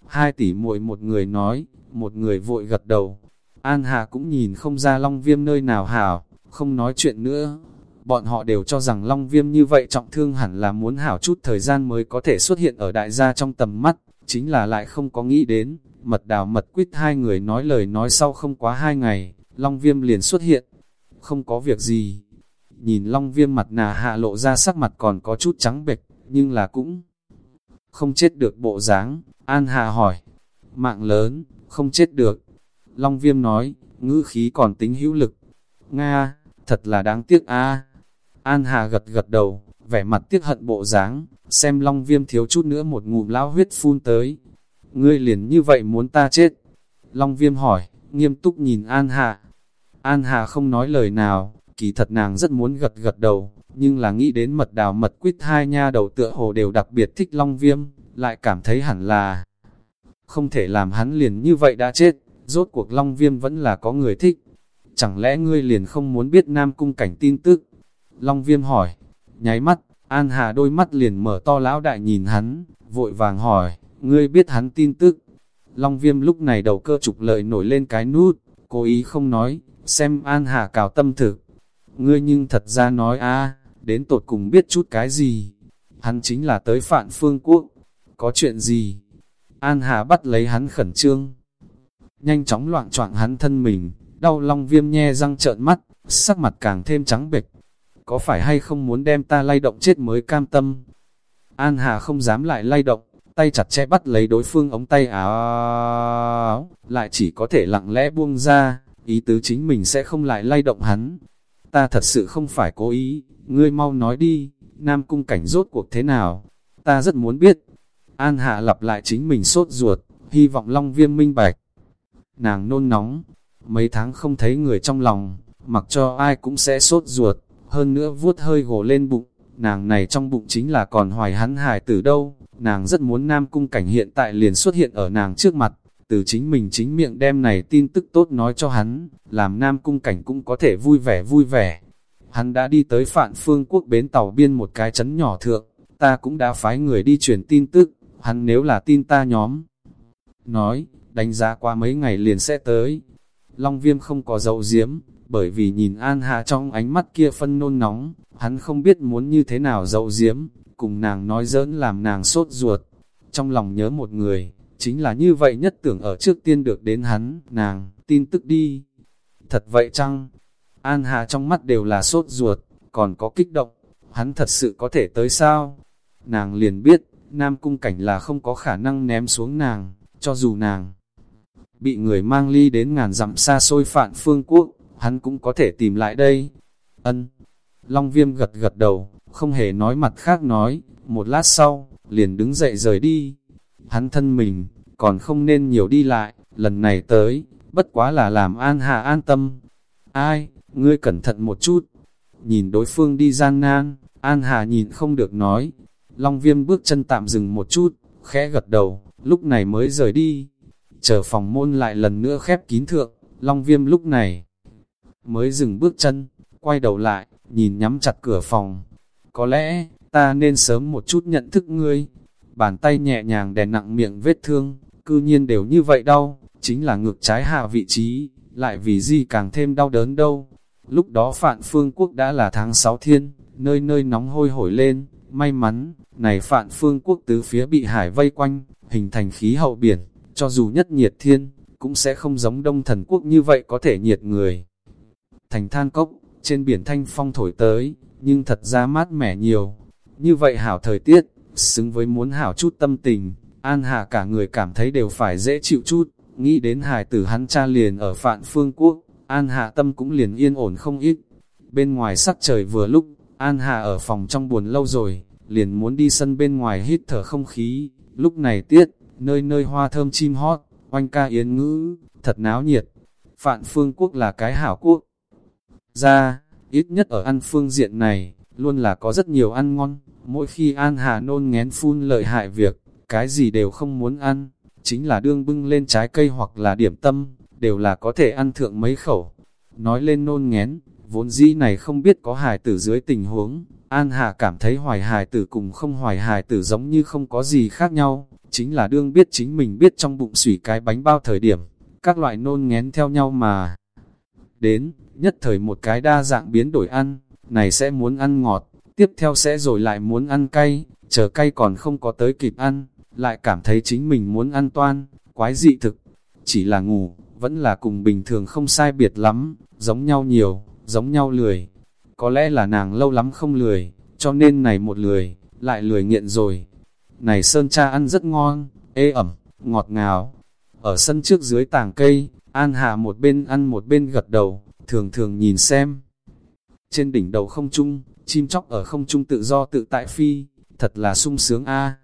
Hai tỷ muội một người nói, một người vội gật đầu. An Hà cũng nhìn không ra long viêm nơi nào hảo, không nói chuyện nữa, Bọn họ đều cho rằng Long Viêm như vậy trọng thương hẳn là muốn hảo chút thời gian mới có thể xuất hiện ở đại gia trong tầm mắt, chính là lại không có nghĩ đến, mật đào mật quýt hai người nói lời nói sau không quá hai ngày, Long Viêm liền xuất hiện, không có việc gì. Nhìn Long Viêm mặt nà hạ lộ ra sắc mặt còn có chút trắng bệch, nhưng là cũng không chết được bộ dáng. An Hà hỏi, mạng lớn, không chết được. Long Viêm nói, ngữ khí còn tính hữu lực. Nga, thật là đáng tiếc a An Hà gật gật đầu, vẻ mặt tiếc hận bộ dáng, xem long viêm thiếu chút nữa một ngụm lao huyết phun tới. Ngươi liền như vậy muốn ta chết? Long viêm hỏi, nghiêm túc nhìn An Hà. An Hà không nói lời nào, kỳ thật nàng rất muốn gật gật đầu, nhưng là nghĩ đến mật đào mật quýt hai nha đầu tựa hồ đều đặc biệt thích long viêm, lại cảm thấy hẳn là không thể làm hắn liền như vậy đã chết, rốt cuộc Long Viêm vẫn là có người thích. Chẳng lẽ ngươi liền không muốn biết Nam Cung cảnh tin tức? Long Viêm hỏi, nháy mắt, An Hà đôi mắt liền mở to lão đại nhìn hắn, vội vàng hỏi, ngươi biết hắn tin tức. Long Viêm lúc này đầu cơ trục lợi nổi lên cái nút, cố ý không nói, xem An Hà cào tâm thực. Ngươi nhưng thật ra nói a đến tột cùng biết chút cái gì. Hắn chính là tới phạn phương quốc. Có chuyện gì? An Hà bắt lấy hắn khẩn trương. Nhanh chóng loạn choạng hắn thân mình, đau long viêm nhe răng trợn mắt, sắc mặt càng thêm trắng bệch. Có phải hay không muốn đem ta lay động chết mới cam tâm? An Hà không dám lại lay động, tay chặt chẽ bắt lấy đối phương ống tay áo, lại chỉ có thể lặng lẽ buông ra, ý tứ chính mình sẽ không lại lay động hắn. Ta thật sự không phải cố ý, ngươi mau nói đi, Nam Cung cảnh rốt cuộc thế nào? Ta rất muốn biết. An Hạ lặp lại chính mình sốt ruột, hy vọng Long Viêm minh bạch. Nàng nôn nóng, mấy tháng không thấy người trong lòng, mặc cho ai cũng sẽ sốt ruột, hơn nữa vuốt hơi gồ lên bụng, nàng này trong bụng chính là còn hoài hắn hài từ đâu, nàng rất muốn Nam Cung Cảnh hiện tại liền xuất hiện ở nàng trước mặt, từ chính mình chính miệng đem này tin tức tốt nói cho hắn, làm Nam Cung Cảnh cũng có thể vui vẻ vui vẻ. Hắn đã đi tới Phạn Phương Quốc bến tàu biên một cái chấn nhỏ thượng, ta cũng đã phái người đi truyền tin tức, hắn nếu là tin ta nhóm. Nói, đánh giá qua mấy ngày liền sẽ tới. Long Viêm không có dấu diếm, bởi vì nhìn An Hạ trong ánh mắt kia phân nôn nóng, hắn không biết muốn như thế nào dấu diếm, cùng nàng nói giỡn làm nàng sốt ruột. Trong lòng nhớ một người, chính là như vậy nhất tưởng ở trước tiên được đến hắn, nàng, tin tức đi. Thật vậy chăng? An Hà trong mắt đều là sốt ruột, còn có kích động, hắn thật sự có thể tới sao? Nàng liền biết, Nam Cung Cảnh là không có khả năng ném xuống nàng, cho dù nàng bị người mang ly đến ngàn dặm xa xôi phạn phương quốc, hắn cũng có thể tìm lại đây. Ân. Long Viêm gật gật đầu, không hề nói mặt khác nói, một lát sau, liền đứng dậy rời đi. Hắn thân mình, còn không nên nhiều đi lại, lần này tới, bất quá là làm an hạ an tâm. Ai, ngươi cẩn thận một chút. Nhìn đối phương đi gian nan, an hạ nhìn không được nói. Long viêm bước chân tạm dừng một chút, khẽ gật đầu, lúc này mới rời đi. Chờ phòng môn lại lần nữa khép kín thượng, Long viêm lúc này mới dừng bước chân, quay đầu lại, nhìn nhắm chặt cửa phòng. Có lẽ, ta nên sớm một chút nhận thức ngươi. Bàn tay nhẹ nhàng đè nặng miệng vết thương, cư nhiên đều như vậy đau, chính là ngược trái hạ vị trí, lại vì gì càng thêm đau đớn đâu. Lúc đó Phạn Phương Quốc đã là tháng 6 thiên, nơi nơi nóng hôi hổi lên, may mắn, này Phạn Phương Quốc tứ phía bị hải vây quanh, hình thành khí hậu biển, cho dù nhất nhiệt thiên, cũng sẽ không giống đông thần quốc như vậy có thể nhiệt người. Thành than cốc, trên biển thanh phong thổi tới, nhưng thật ra mát mẻ nhiều. Như vậy hảo thời tiết, xứng với muốn hảo chút tâm tình, An Hà cả người cảm thấy đều phải dễ chịu chút, nghĩ đến hài tử hắn cha liền ở Phạn Phương Quốc, An Hà tâm cũng liền yên ổn không ít. Bên ngoài sắc trời vừa lúc, An Hà ở phòng trong buồn lâu rồi, liền muốn đi sân bên ngoài hít thở không khí, lúc này tiết, nơi nơi hoa thơm chim hót, oanh ca yến ngữ, thật náo nhiệt. Phạn Phương Quốc là cái hảo quốc. Ra, ít nhất ở ăn phương diện này, luôn là có rất nhiều ăn ngon, mỗi khi An Hà nôn ngén phun lợi hại việc, cái gì đều không muốn ăn, chính là đương bưng lên trái cây hoặc là điểm tâm, đều là có thể ăn thượng mấy khẩu. Nói lên nôn ngén, vốn dĩ này không biết có hài tử dưới tình huống, An Hà cảm thấy hoài hài tử cùng không hoài hài tử giống như không có gì khác nhau, chính là đương biết chính mình biết trong bụng sủy cái bánh bao thời điểm, các loại nôn ngén theo nhau mà. Đến, nhất thời một cái đa dạng biến đổi ăn, này sẽ muốn ăn ngọt, tiếp theo sẽ rồi lại muốn ăn cay, chờ cay còn không có tới kịp ăn, lại cảm thấy chính mình muốn ăn toan, quái dị thực, chỉ là ngủ, vẫn là cùng bình thường không sai biệt lắm, giống nhau nhiều, giống nhau lười. Có lẽ là nàng lâu lắm không lười, cho nên này một lười, lại lười nghiện rồi. Này sơn cha ăn rất ngon, ê ẩm, ngọt ngào. Ở sân trước dưới tàng cây, An Hà một bên ăn một bên gật đầu, thường thường nhìn xem. Trên đỉnh đầu không trung, chim chóc ở không trung tự do tự tại phi, thật là sung sướng a.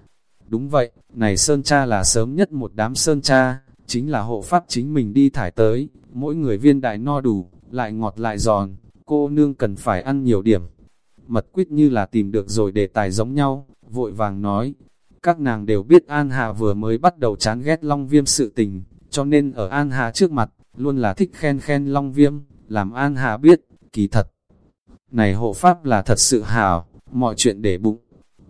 Đúng vậy, này sơn cha là sớm nhất một đám sơn cha, chính là hộ pháp chính mình đi thải tới, mỗi người viên đại no đủ, lại ngọt lại giòn, cô nương cần phải ăn nhiều điểm. Mật quyết như là tìm được rồi đề tài giống nhau, vội vàng nói, Các nàng đều biết An Hà vừa mới bắt đầu chán ghét Long Viêm sự tình, cho nên ở An Hà trước mặt, luôn là thích khen khen Long Viêm, làm An Hà biết, kỳ thật. Này hộ pháp là thật sự hảo, mọi chuyện để bụng.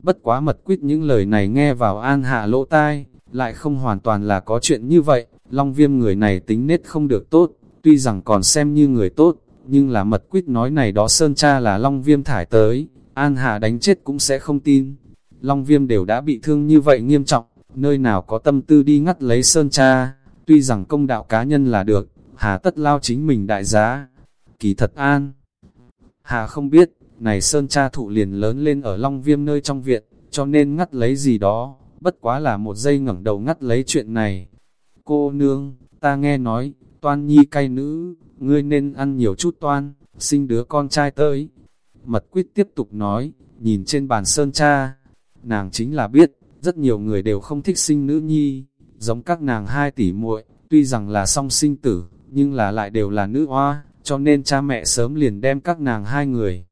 Bất quá mật quyết những lời này nghe vào An Hà lỗ tai, lại không hoàn toàn là có chuyện như vậy. Long Viêm người này tính nết không được tốt, tuy rằng còn xem như người tốt, nhưng là mật quyết nói này đó Sơn Cha là Long Viêm thải tới, An Hà đánh chết cũng sẽ không tin. Long Viêm đều đã bị thương như vậy nghiêm trọng, nơi nào có tâm tư đi ngắt lấy Sơn Cha, tuy rằng công đạo cá nhân là được, Hà tất lao chính mình đại giá. Kỳ thật An Hà không biết, này Sơn Cha thụ liền lớn lên ở Long Viêm nơi trong viện, cho nên ngắt lấy gì đó, bất quá là một giây ngẩng đầu ngắt lấy chuyện này. Cô nương, ta nghe nói, toan nhi cay nữ, ngươi nên ăn nhiều chút toan, sinh đứa con trai tới. Mật quyết tiếp tục nói, nhìn trên bàn sơn cha, nàng chính là biết, rất nhiều người đều không thích sinh nữ nhi, giống các nàng hai tỷ muội, tuy rằng là song sinh tử, nhưng là lại đều là nữ hoa, cho nên cha mẹ sớm liền đem các nàng hai người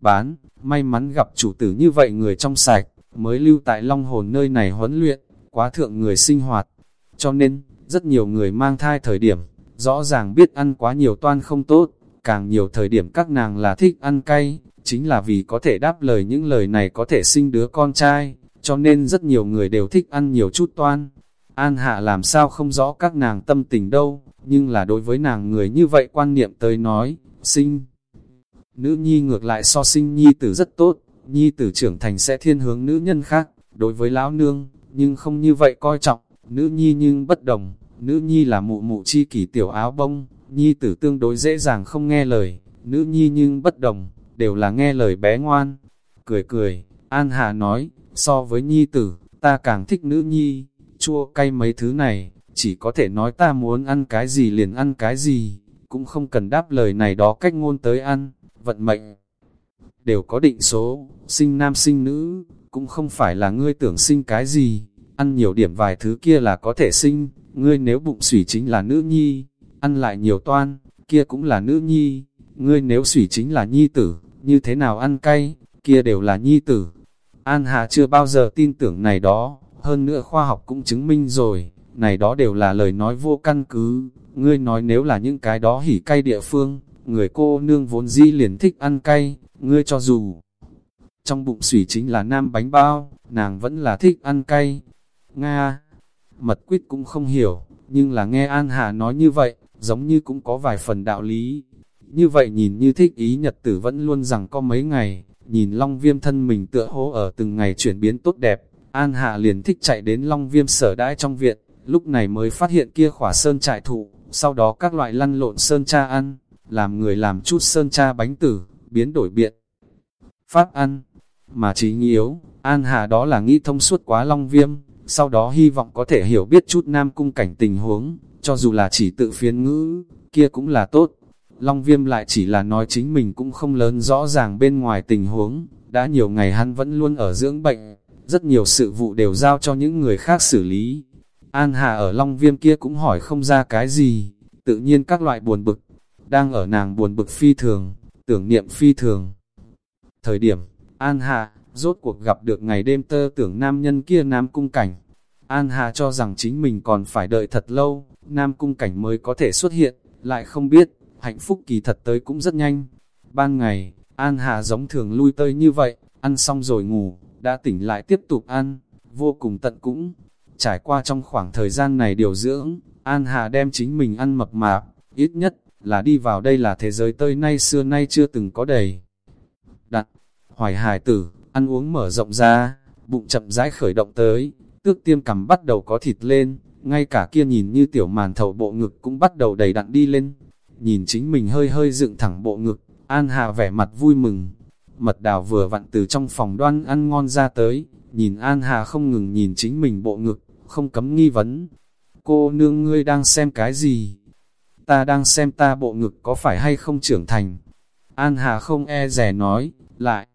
bán, may mắn gặp chủ tử như vậy người trong sạch, mới lưu tại Long Hồn nơi này huấn luyện, quá thượng người sinh hoạt. Cho nên, rất nhiều người mang thai thời điểm, rõ ràng biết ăn quá nhiều toan không tốt, càng nhiều thời điểm các nàng là thích ăn cay, chính là vì có thể đáp lời những lời này có thể sinh đứa con trai, cho nên rất nhiều người đều thích ăn nhiều chút toan. An Hạ làm sao không rõ các nàng tâm tình đâu, nhưng là đối với nàng người như vậy quan niệm tới nói, sinh. Nữ nhi ngược lại so sinh nhi tử rất tốt, nhi tử trưởng thành sẽ thiên hướng nữ nhân khác, đối với lão nương, nhưng không như vậy coi trọng, nữ nhi nhưng bất đồng, nữ nhi là mụ mụ chi kỷ tiểu áo bông, nhi tử tương đối dễ dàng không nghe lời, nữ nhi nhưng bất đồng, đều là nghe lời bé ngoan. Cười cười, An Hạ nói, so với nhi tử, ta càng thích nữ nhi, chua cay mấy thứ này, chỉ có thể nói ta muốn ăn cái gì liền ăn cái gì, cũng không cần đáp lời này đó cách ngôn tới ăn, vận mệnh. Đều có định số, sinh nam sinh nữ, cũng không phải là ngươi tưởng sinh cái gì, ăn nhiều điểm vài thứ kia là có thể sinh, ngươi nếu bụng sủy chính là nữ nhi, ăn lại nhiều toan, kia cũng là nữ nhi, ngươi nếu sủy chính là nhi tử, như thế nào ăn cay, kia đều là nhi tử. An Hà chưa bao giờ tin tưởng này đó, hơn nữa khoa học cũng chứng minh rồi, này đó đều là lời nói vô căn cứ, ngươi nói nếu là những cái đó hỉ cay địa phương, người cô nương vốn di liền thích ăn cay, ngươi cho dù trong bụng sủy chính là nam bánh bao, nàng vẫn là thích ăn cay. Nga, mật quyết cũng không hiểu, nhưng là nghe An Hà nói như vậy, giống như cũng có vài phần đạo lý. Như vậy nhìn như thích ý nhật tử vẫn luôn rằng có mấy ngày, nhìn Long Viêm thân mình tựa hố ở từng ngày chuyển biến tốt đẹp, An Hạ liền thích chạy đến Long Viêm sở đãi trong viện, lúc này mới phát hiện kia khỏa sơn trại thụ, sau đó các loại lăn lộn sơn cha ăn, làm người làm chút sơn cha bánh tử, biến đổi biện. Pháp ăn, mà trí yếu, An Hạ đó là nghĩ thông suốt quá Long Viêm, sau đó hy vọng có thể hiểu biết chút Nam Cung cảnh tình huống, cho dù là chỉ tự phiến ngữ, kia cũng là tốt. Long Viêm lại chỉ là nói chính mình cũng không lớn rõ ràng bên ngoài tình huống, đã nhiều ngày hắn vẫn luôn ở dưỡng bệnh, rất nhiều sự vụ đều giao cho những người khác xử lý. An Hà ở Long Viêm kia cũng hỏi không ra cái gì, tự nhiên các loại buồn bực, đang ở nàng buồn bực phi thường, tưởng niệm phi thường. Thời điểm, An Hà, rốt cuộc gặp được ngày đêm tơ tưởng nam nhân kia nam cung cảnh. An Hà cho rằng chính mình còn phải đợi thật lâu, nam cung cảnh mới có thể xuất hiện, lại không biết, hạnh phúc kỳ thật tới cũng rất nhanh. Ban ngày, An Hà giống thường lui tơi như vậy, ăn xong rồi ngủ, đã tỉnh lại tiếp tục ăn, vô cùng tận cũng. Trải qua trong khoảng thời gian này điều dưỡng, An Hà đem chính mình ăn mập mạp, ít nhất là đi vào đây là thế giới tơi nay xưa nay chưa từng có đầy. Đặt, hoài hài tử, ăn uống mở rộng ra, bụng chậm rãi khởi động tới, tước tiêm cằm bắt đầu có thịt lên, ngay cả kia nhìn như tiểu màn thầu bộ ngực cũng bắt đầu đầy đặn đi lên. Nhìn chính mình hơi hơi dựng thẳng bộ ngực, An Hà vẻ mặt vui mừng. Mật đào vừa vặn từ trong phòng đoan ăn ngon ra tới, nhìn An Hà không ngừng nhìn chính mình bộ ngực, không cấm nghi vấn. Cô nương ngươi đang xem cái gì? Ta đang xem ta bộ ngực có phải hay không trưởng thành. An Hà không e rè nói, lại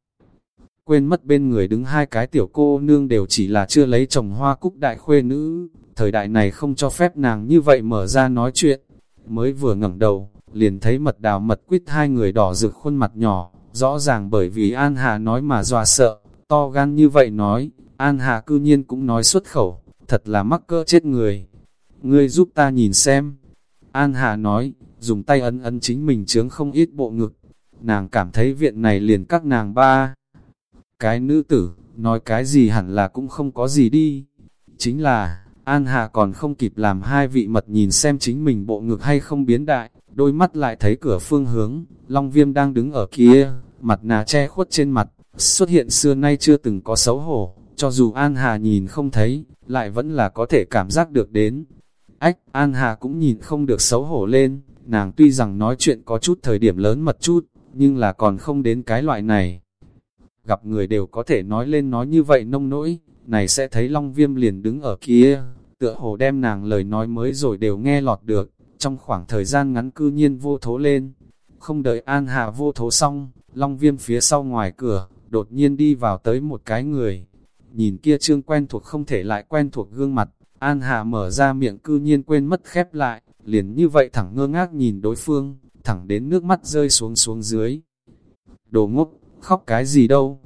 quên mất bên người đứng hai cái tiểu cô nương đều chỉ là chưa lấy chồng hoa cúc đại khuê nữ, thời đại này không cho phép nàng như vậy mở ra nói chuyện. Mới vừa ngẩng đầu, liền thấy mật đào mật quýt hai người đỏ rực khuôn mặt nhỏ, rõ ràng bởi vì An Hà nói mà dọa sợ, to gan như vậy nói, An Hà cư nhiên cũng nói xuất khẩu, thật là mắc cỡ chết người. Ngươi giúp ta nhìn xem. An Hà nói, dùng tay ấn ấn chính mình chướng không ít bộ ngực. Nàng cảm thấy viện này liền các nàng ba. Cái nữ tử, nói cái gì hẳn là cũng không có gì đi. Chính là, An Hà còn không kịp làm hai vị mật nhìn xem chính mình bộ ngực hay không biến đại, đôi mắt lại thấy cửa phương hướng, Long Viêm đang đứng ở kia, mặt nà che khuất trên mặt, xuất hiện xưa nay chưa từng có xấu hổ, cho dù An Hà nhìn không thấy, lại vẫn là có thể cảm giác được đến. Ách, An Hà cũng nhìn không được xấu hổ lên, nàng tuy rằng nói chuyện có chút thời điểm lớn mật chút, nhưng là còn không đến cái loại này. Gặp người đều có thể nói lên nói như vậy nông nỗi, này sẽ thấy Long Viêm liền đứng ở kia, tựa hồ đem nàng lời nói mới rồi đều nghe lọt được, trong khoảng thời gian ngắn cư nhiên vô thố lên. Không đợi An Hà vô thố xong, Long Viêm phía sau ngoài cửa, đột nhiên đi vào tới một cái người. Nhìn kia trương quen thuộc không thể lại quen thuộc gương mặt, An Hà mở ra miệng cư nhiên quên mất khép lại, liền như vậy thẳng ngơ ngác nhìn đối phương, thẳng đến nước mắt rơi xuống xuống dưới. Đồ ngốc, khóc cái gì đâu?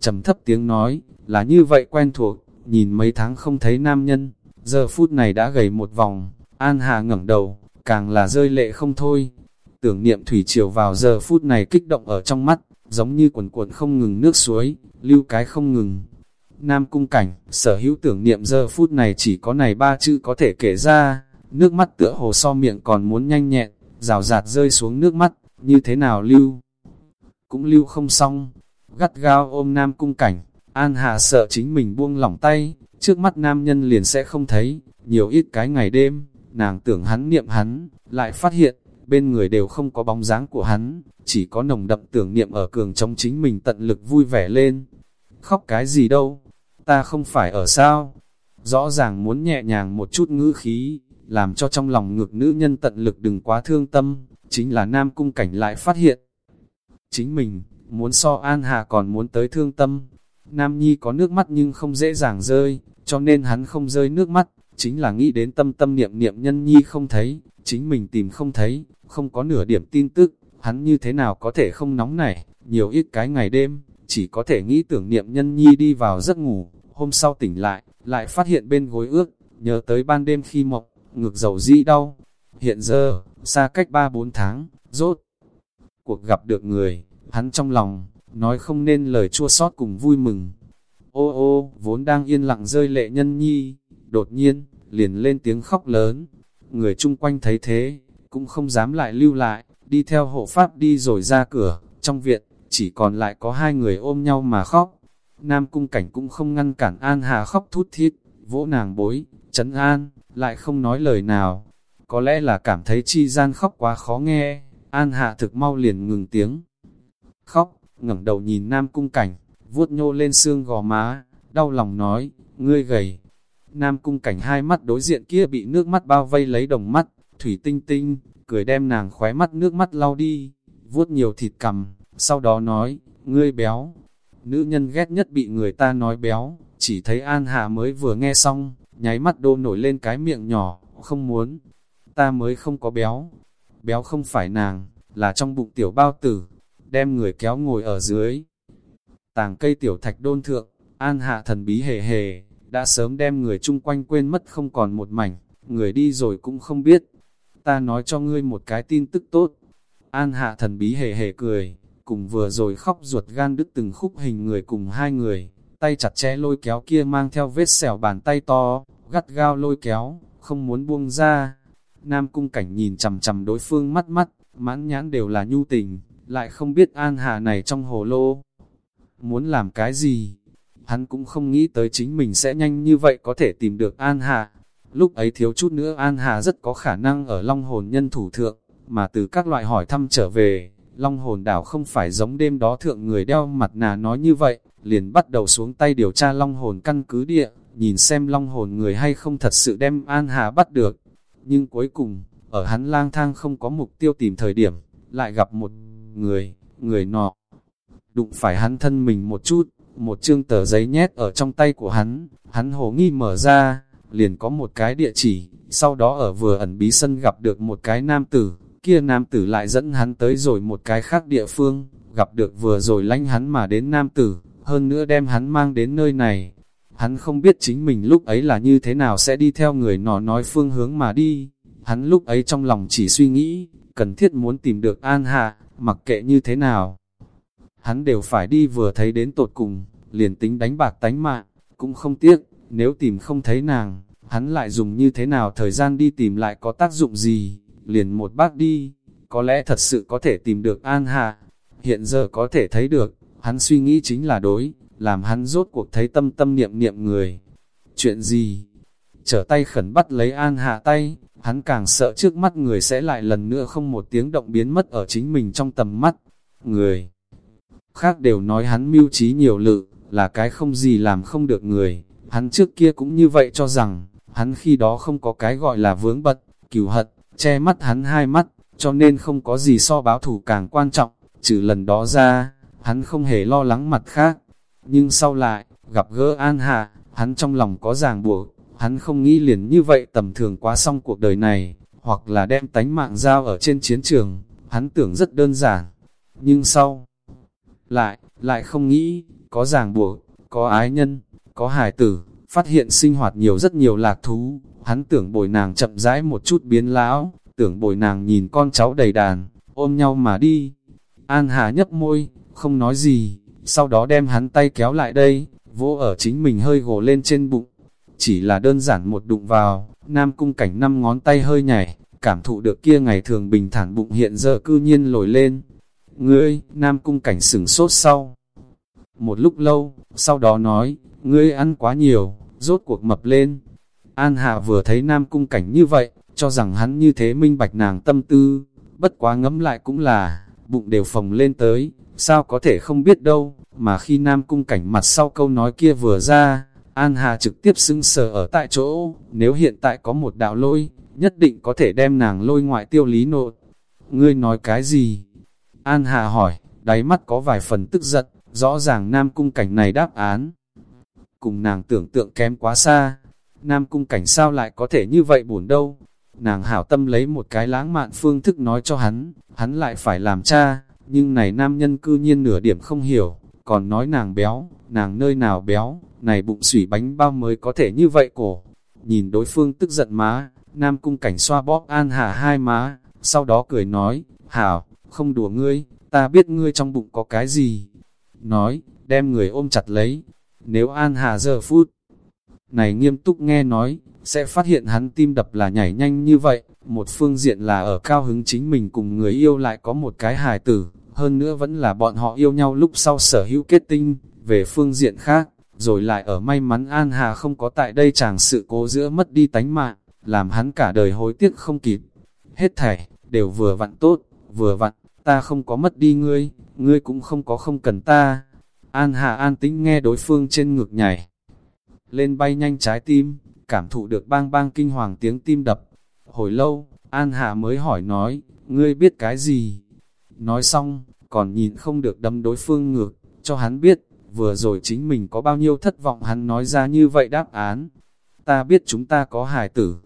trầm thấp tiếng nói, là như vậy quen thuộc, nhìn mấy tháng không thấy nam nhân, giờ phút này đã gầy một vòng, An Hà ngẩng đầu, càng là rơi lệ không thôi. Tưởng niệm thủy triều vào giờ phút này kích động ở trong mắt, giống như quần cuộn không ngừng nước suối, lưu cái không ngừng. Nam cung cảnh, sở hữu tưởng niệm giờ phút này chỉ có này ba chữ có thể kể ra, nước mắt tựa hồ so miệng còn muốn nhanh nhẹn, rào rạt rơi xuống nước mắt, như thế nào lưu? Cũng lưu không xong, gắt gao ôm nam cung cảnh, An Hà sợ chính mình buông lỏng tay, trước mắt nam nhân liền sẽ không thấy, nhiều ít cái ngày đêm, nàng tưởng hắn niệm hắn, lại phát hiện, bên người đều không có bóng dáng của hắn, chỉ có nồng đậm tưởng niệm ở cường trong chính mình tận lực vui vẻ lên. Khóc cái gì đâu, ta không phải ở sao, rõ ràng muốn nhẹ nhàng một chút ngữ khí, làm cho trong lòng ngược nữ nhân tận lực đừng quá thương tâm, chính là nam cung cảnh lại phát hiện. Chính mình, muốn so An Hà còn muốn tới thương tâm. Nam Nhi có nước mắt nhưng không dễ dàng rơi, cho nên hắn không rơi nước mắt, chính là nghĩ đến tâm tâm niệm niệm nhân Nhi không thấy, chính mình tìm không thấy, không có nửa điểm tin tức, hắn như thế nào có thể không nóng nảy, nhiều ít cái ngày đêm, chỉ có thể nghĩ tưởng niệm nhân Nhi đi vào giấc ngủ, hôm sau tỉnh lại, lại phát hiện bên gối ước, nhớ tới ban đêm khi mộng, ngực dầu di đau. Hiện giờ, xa cách 3-4 tháng, rốt, cuộc gặp được người, hắn trong lòng, nói không nên lời chua sót cùng vui mừng. Ô ô, vốn đang yên lặng rơi lệ nhân nhi, đột nhiên, liền lên tiếng khóc lớn. Người chung quanh thấy thế, cũng không dám lại lưu lại, đi theo hộ pháp đi rồi ra cửa, trong viện, chỉ còn lại có hai người ôm nhau mà khóc. Nam cung cảnh cũng không ngăn cản An Hà khóc thút thít, vỗ nàng bối, chấn an, lại không nói lời nào. Có lẽ là cảm thấy chi gian khóc quá khó nghe, An Hạ thực mau liền ngừng tiếng khóc, ngẩng đầu nhìn Nam Cung Cảnh, vuốt nhô lên xương gò má, đau lòng nói, ngươi gầy. Nam Cung Cảnh hai mắt đối diện kia bị nước mắt bao vây lấy đồng mắt, thủy tinh tinh, cười đem nàng khóe mắt nước mắt lau đi, vuốt nhiều thịt cằm, sau đó nói, ngươi béo. Nữ nhân ghét nhất bị người ta nói béo, chỉ thấy An Hạ mới vừa nghe xong, nháy mắt đô nổi lên cái miệng nhỏ, không muốn. Ta mới không có béo. Béo không phải nàng, là trong bụng tiểu bao tử, đem người kéo ngồi ở dưới. Tàng cây tiểu thạch đôn thượng, an hạ thần bí hề hề, đã sớm đem người chung quanh quên mất không còn một mảnh, người đi rồi cũng không biết. Ta nói cho ngươi một cái tin tức tốt. An hạ thần bí hề hề cười, cùng vừa rồi khóc ruột gan đứt từng khúc hình người cùng hai người, tay chặt chẽ lôi kéo kia mang theo vết xẻo bàn tay to, gắt gao lôi kéo, không muốn buông ra. Nam cung cảnh nhìn chầm chầm đối phương mắt mắt, mãn nhãn đều là nhu tình, lại không biết An Hà này trong hồ lô. Muốn làm cái gì? Hắn cũng không nghĩ tới chính mình sẽ nhanh như vậy có thể tìm được An Hà. Lúc ấy thiếu chút nữa An Hà rất có khả năng ở Long Hồn nhân thủ thượng, mà từ các loại hỏi thăm trở về, Long Hồn đảo không phải giống đêm đó thượng người đeo mặt nà nói như vậy, liền bắt đầu xuống tay điều tra Long Hồn căn cứ địa, nhìn xem Long Hồn người hay không thật sự đem An Hà bắt được. Nhưng cuối cùng, ở hắn lang thang không có mục tiêu tìm thời điểm, lại gặp một người, người nọ. Đụng phải hắn thân mình một chút, một chương tờ giấy nhét ở trong tay của hắn, hắn hồ nghi mở ra, liền có một cái địa chỉ, sau đó ở vừa ẩn bí sân gặp được một cái nam tử, kia nam tử lại dẫn hắn tới rồi một cái khác địa phương, gặp được vừa rồi lánh hắn mà đến nam tử, hơn nữa đem hắn mang đến nơi này. hắn không biết chính mình lúc ấy là như thế nào sẽ đi theo người nọ nói phương hướng mà đi. Hắn lúc ấy trong lòng chỉ suy nghĩ, cần thiết muốn tìm được An Hạ, mặc kệ như thế nào. Hắn đều phải đi vừa thấy đến tột cùng, liền tính đánh bạc tánh mạng, cũng không tiếc, nếu tìm không thấy nàng, hắn lại dùng như thế nào thời gian đi tìm lại có tác dụng gì, liền một bác đi, có lẽ thật sự có thể tìm được An Hạ. Hiện giờ có thể thấy được, hắn suy nghĩ chính là đối, làm hắn rốt cuộc thấy tâm tâm niệm niệm người. Chuyện gì? Trở tay khẩn bắt lấy An Hạ tay, hắn càng sợ trước mắt người sẽ lại lần nữa không một tiếng động biến mất ở chính mình trong tầm mắt. Người khác đều nói hắn mưu trí nhiều lự, là cái không gì làm không được người. Hắn trước kia cũng như vậy cho rằng, hắn khi đó không có cái gọi là vướng bật, cửu hận, che mắt hắn hai mắt, cho nên không có gì so báo thủ càng quan trọng, trừ lần đó ra, hắn không hề lo lắng mặt khác. Nhưng sau lại, gặp gỡ An Hạ, hắn trong lòng có ràng buộc, hắn không nghĩ liền như vậy tầm thường quá xong cuộc đời này, hoặc là đem tánh mạng giao ở trên chiến trường, hắn tưởng rất đơn giản. Nhưng sau, lại, lại không nghĩ, có ràng buộc, có ái nhân, có hài tử, phát hiện sinh hoạt nhiều rất nhiều lạc thú, hắn tưởng bồi nàng chậm rãi một chút biến lão, tưởng bồi nàng nhìn con cháu đầy đàn, ôm nhau mà đi. An Hà nhấp môi, không nói gì, sau đó đem hắn tay kéo lại đây, vỗ ở chính mình hơi gồ lên trên bụng. Chỉ là đơn giản một đụng vào, Nam Cung Cảnh năm ngón tay hơi nhảy, cảm thụ được kia ngày thường bình thản bụng hiện giờ cư nhiên lồi lên. Ngươi, Nam Cung Cảnh sửng sốt sau. Một lúc lâu, sau đó nói, ngươi ăn quá nhiều, rốt cuộc mập lên. An Hạ vừa thấy Nam Cung Cảnh như vậy, cho rằng hắn như thế minh bạch nàng tâm tư, bất quá ngẫm lại cũng là, bụng đều phồng lên tới, sao có thể không biết đâu, mà khi Nam Cung Cảnh mặt sau câu nói kia vừa ra, An Hà trực tiếp xưng sờ ở tại chỗ, nếu hiện tại có một đạo lôi, nhất định có thể đem nàng lôi ngoại tiêu lý nộ. Ngươi nói cái gì? An Hà hỏi, đáy mắt có vài phần tức giận, rõ ràng Nam Cung Cảnh này đáp án. Cùng nàng tưởng tượng kém quá xa, Nam Cung Cảnh sao lại có thể như vậy buồn đâu? Nàng hảo tâm lấy một cái lãng mạn phương thức nói cho hắn, hắn lại phải làm cha, nhưng này nam nhân cư nhiên nửa điểm không hiểu, còn nói nàng béo, nàng nơi nào béo, này bụng sủy bánh bao mới có thể như vậy cổ. Nhìn đối phương tức giận má, nam cung cảnh xoa bóp an hà hai má, sau đó cười nói, hảo, không đùa ngươi, ta biết ngươi trong bụng có cái gì. Nói, đem người ôm chặt lấy, nếu an hà giờ phút, này nghiêm túc nghe nói, sẽ phát hiện hắn tim đập là nhảy nhanh như vậy, một phương diện là ở cao hứng chính mình cùng người yêu lại có một cái hài tử, hơn nữa vẫn là bọn họ yêu nhau lúc sau sở hữu kết tinh, về phương diện khác, rồi lại ở may mắn An Hà không có tại đây chàng sự cố giữa mất đi tánh mạng, làm hắn cả đời hối tiếc không kịp. Hết thảy, đều vừa vặn tốt, vừa vặn, ta không có mất đi ngươi, ngươi cũng không có không cần ta. An Hà an tĩnh nghe đối phương trên ngực nhảy, lên bay nhanh trái tim, cảm thụ được bang bang kinh hoàng tiếng tim đập. Hồi lâu, An Hà mới hỏi nói, ngươi biết cái gì? Nói xong, còn nhìn không được đâm đối phương ngược, cho hắn biết, vừa rồi chính mình có bao nhiêu thất vọng hắn nói ra như vậy đáp án. Ta biết chúng ta có hài tử.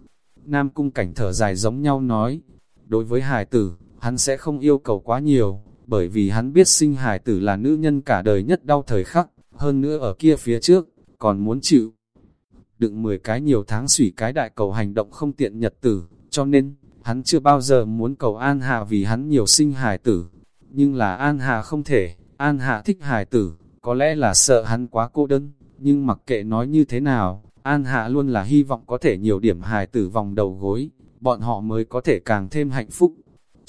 Nam cung cảnh thở dài giống nhau nói, đối với hài tử, hắn sẽ không yêu cầu quá nhiều, bởi vì hắn biết sinh hài tử là nữ nhân cả đời nhất đau thời khắc, hơn nữa ở kia phía trước, còn muốn chịu. Đựng 10 cái nhiều tháng sủy cái đại cầu hành động không tiện nhật tử, cho nên, hắn chưa bao giờ muốn cầu An Hà vì hắn nhiều sinh hài tử. Nhưng là An Hà không thể, An Hà thích hài tử, có lẽ là sợ hắn quá cô đơn, nhưng mặc kệ nói như thế nào, An Hạ luôn là hy vọng có thể nhiều điểm hài tử vòng đầu gối, bọn họ mới có thể càng thêm hạnh phúc.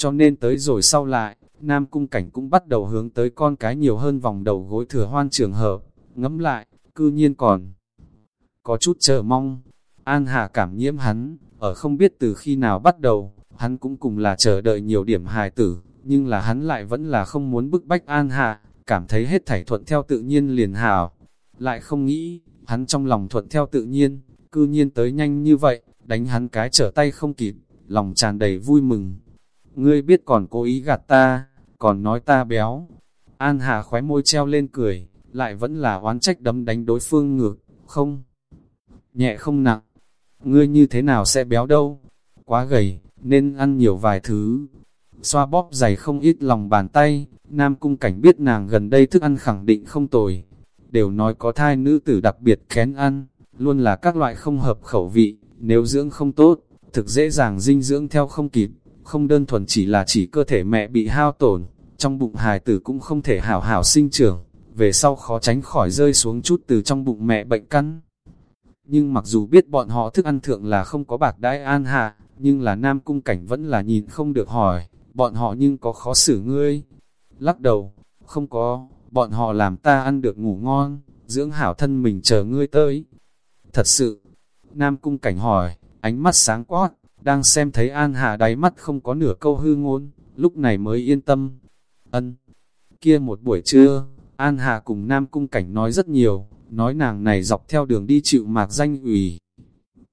Cho nên tới rồi sau lại, Nam Cung Cảnh cũng bắt đầu hướng tới con cái nhiều hơn vòng đầu gối thừa hoan trường hợp, ngẫm lại, cư nhiên còn có chút chờ mong. An hà cảm nhiễm hắn, ở không biết từ khi nào bắt đầu, hắn cũng cùng là chờ đợi nhiều điểm hài tử, nhưng là hắn lại vẫn là không muốn bức bách An hà cảm thấy hết thảy thuận theo tự nhiên liền hảo. Lại không nghĩ, hắn trong lòng thuận theo tự nhiên, cư nhiên tới nhanh như vậy, đánh hắn cái trở tay không kịp, lòng tràn đầy vui mừng. Ngươi biết còn cố ý gạt ta, còn nói ta béo. An Hà khóe môi treo lên cười, lại vẫn là oán trách đấm đánh đối phương ngược, không. Nhẹ không nặng, ngươi như thế nào sẽ béo đâu? Quá gầy, nên ăn nhiều vài thứ. Xoa bóp dày không ít lòng bàn tay, Nam Cung Cảnh biết nàng gần đây thức ăn khẳng định không tồi. đều nói có thai nữ tử đặc biệt kén ăn, luôn là các loại không hợp khẩu vị, nếu dưỡng không tốt, thực dễ dàng dinh dưỡng theo không kịp, không đơn thuần chỉ là chỉ cơ thể mẹ bị hao tổn, trong bụng hài tử cũng không thể hảo hảo sinh trưởng, về sau khó tránh khỏi rơi xuống chút từ trong bụng mẹ bệnh căn. Nhưng mặc dù biết bọn họ thức ăn thượng là không có bạc đãi an hạ, nhưng là nam cung cảnh vẫn là nhìn không được hỏi, bọn họ nhưng có khó xử ngươi. Lắc đầu, không có, bọn họ làm ta ăn được ngủ ngon, dưỡng hảo thân mình chờ ngươi tới. Thật sự, nam cung cảnh hỏi, ánh mắt sáng quát, đang xem thấy An Hà đáy mắt không có nửa câu hư ngôn, lúc này mới yên tâm. Ân, kia một buổi trưa, An Hà cùng Nam Cung Cảnh nói rất nhiều, nói nàng này dọc theo đường đi chịu mạc danh ủy.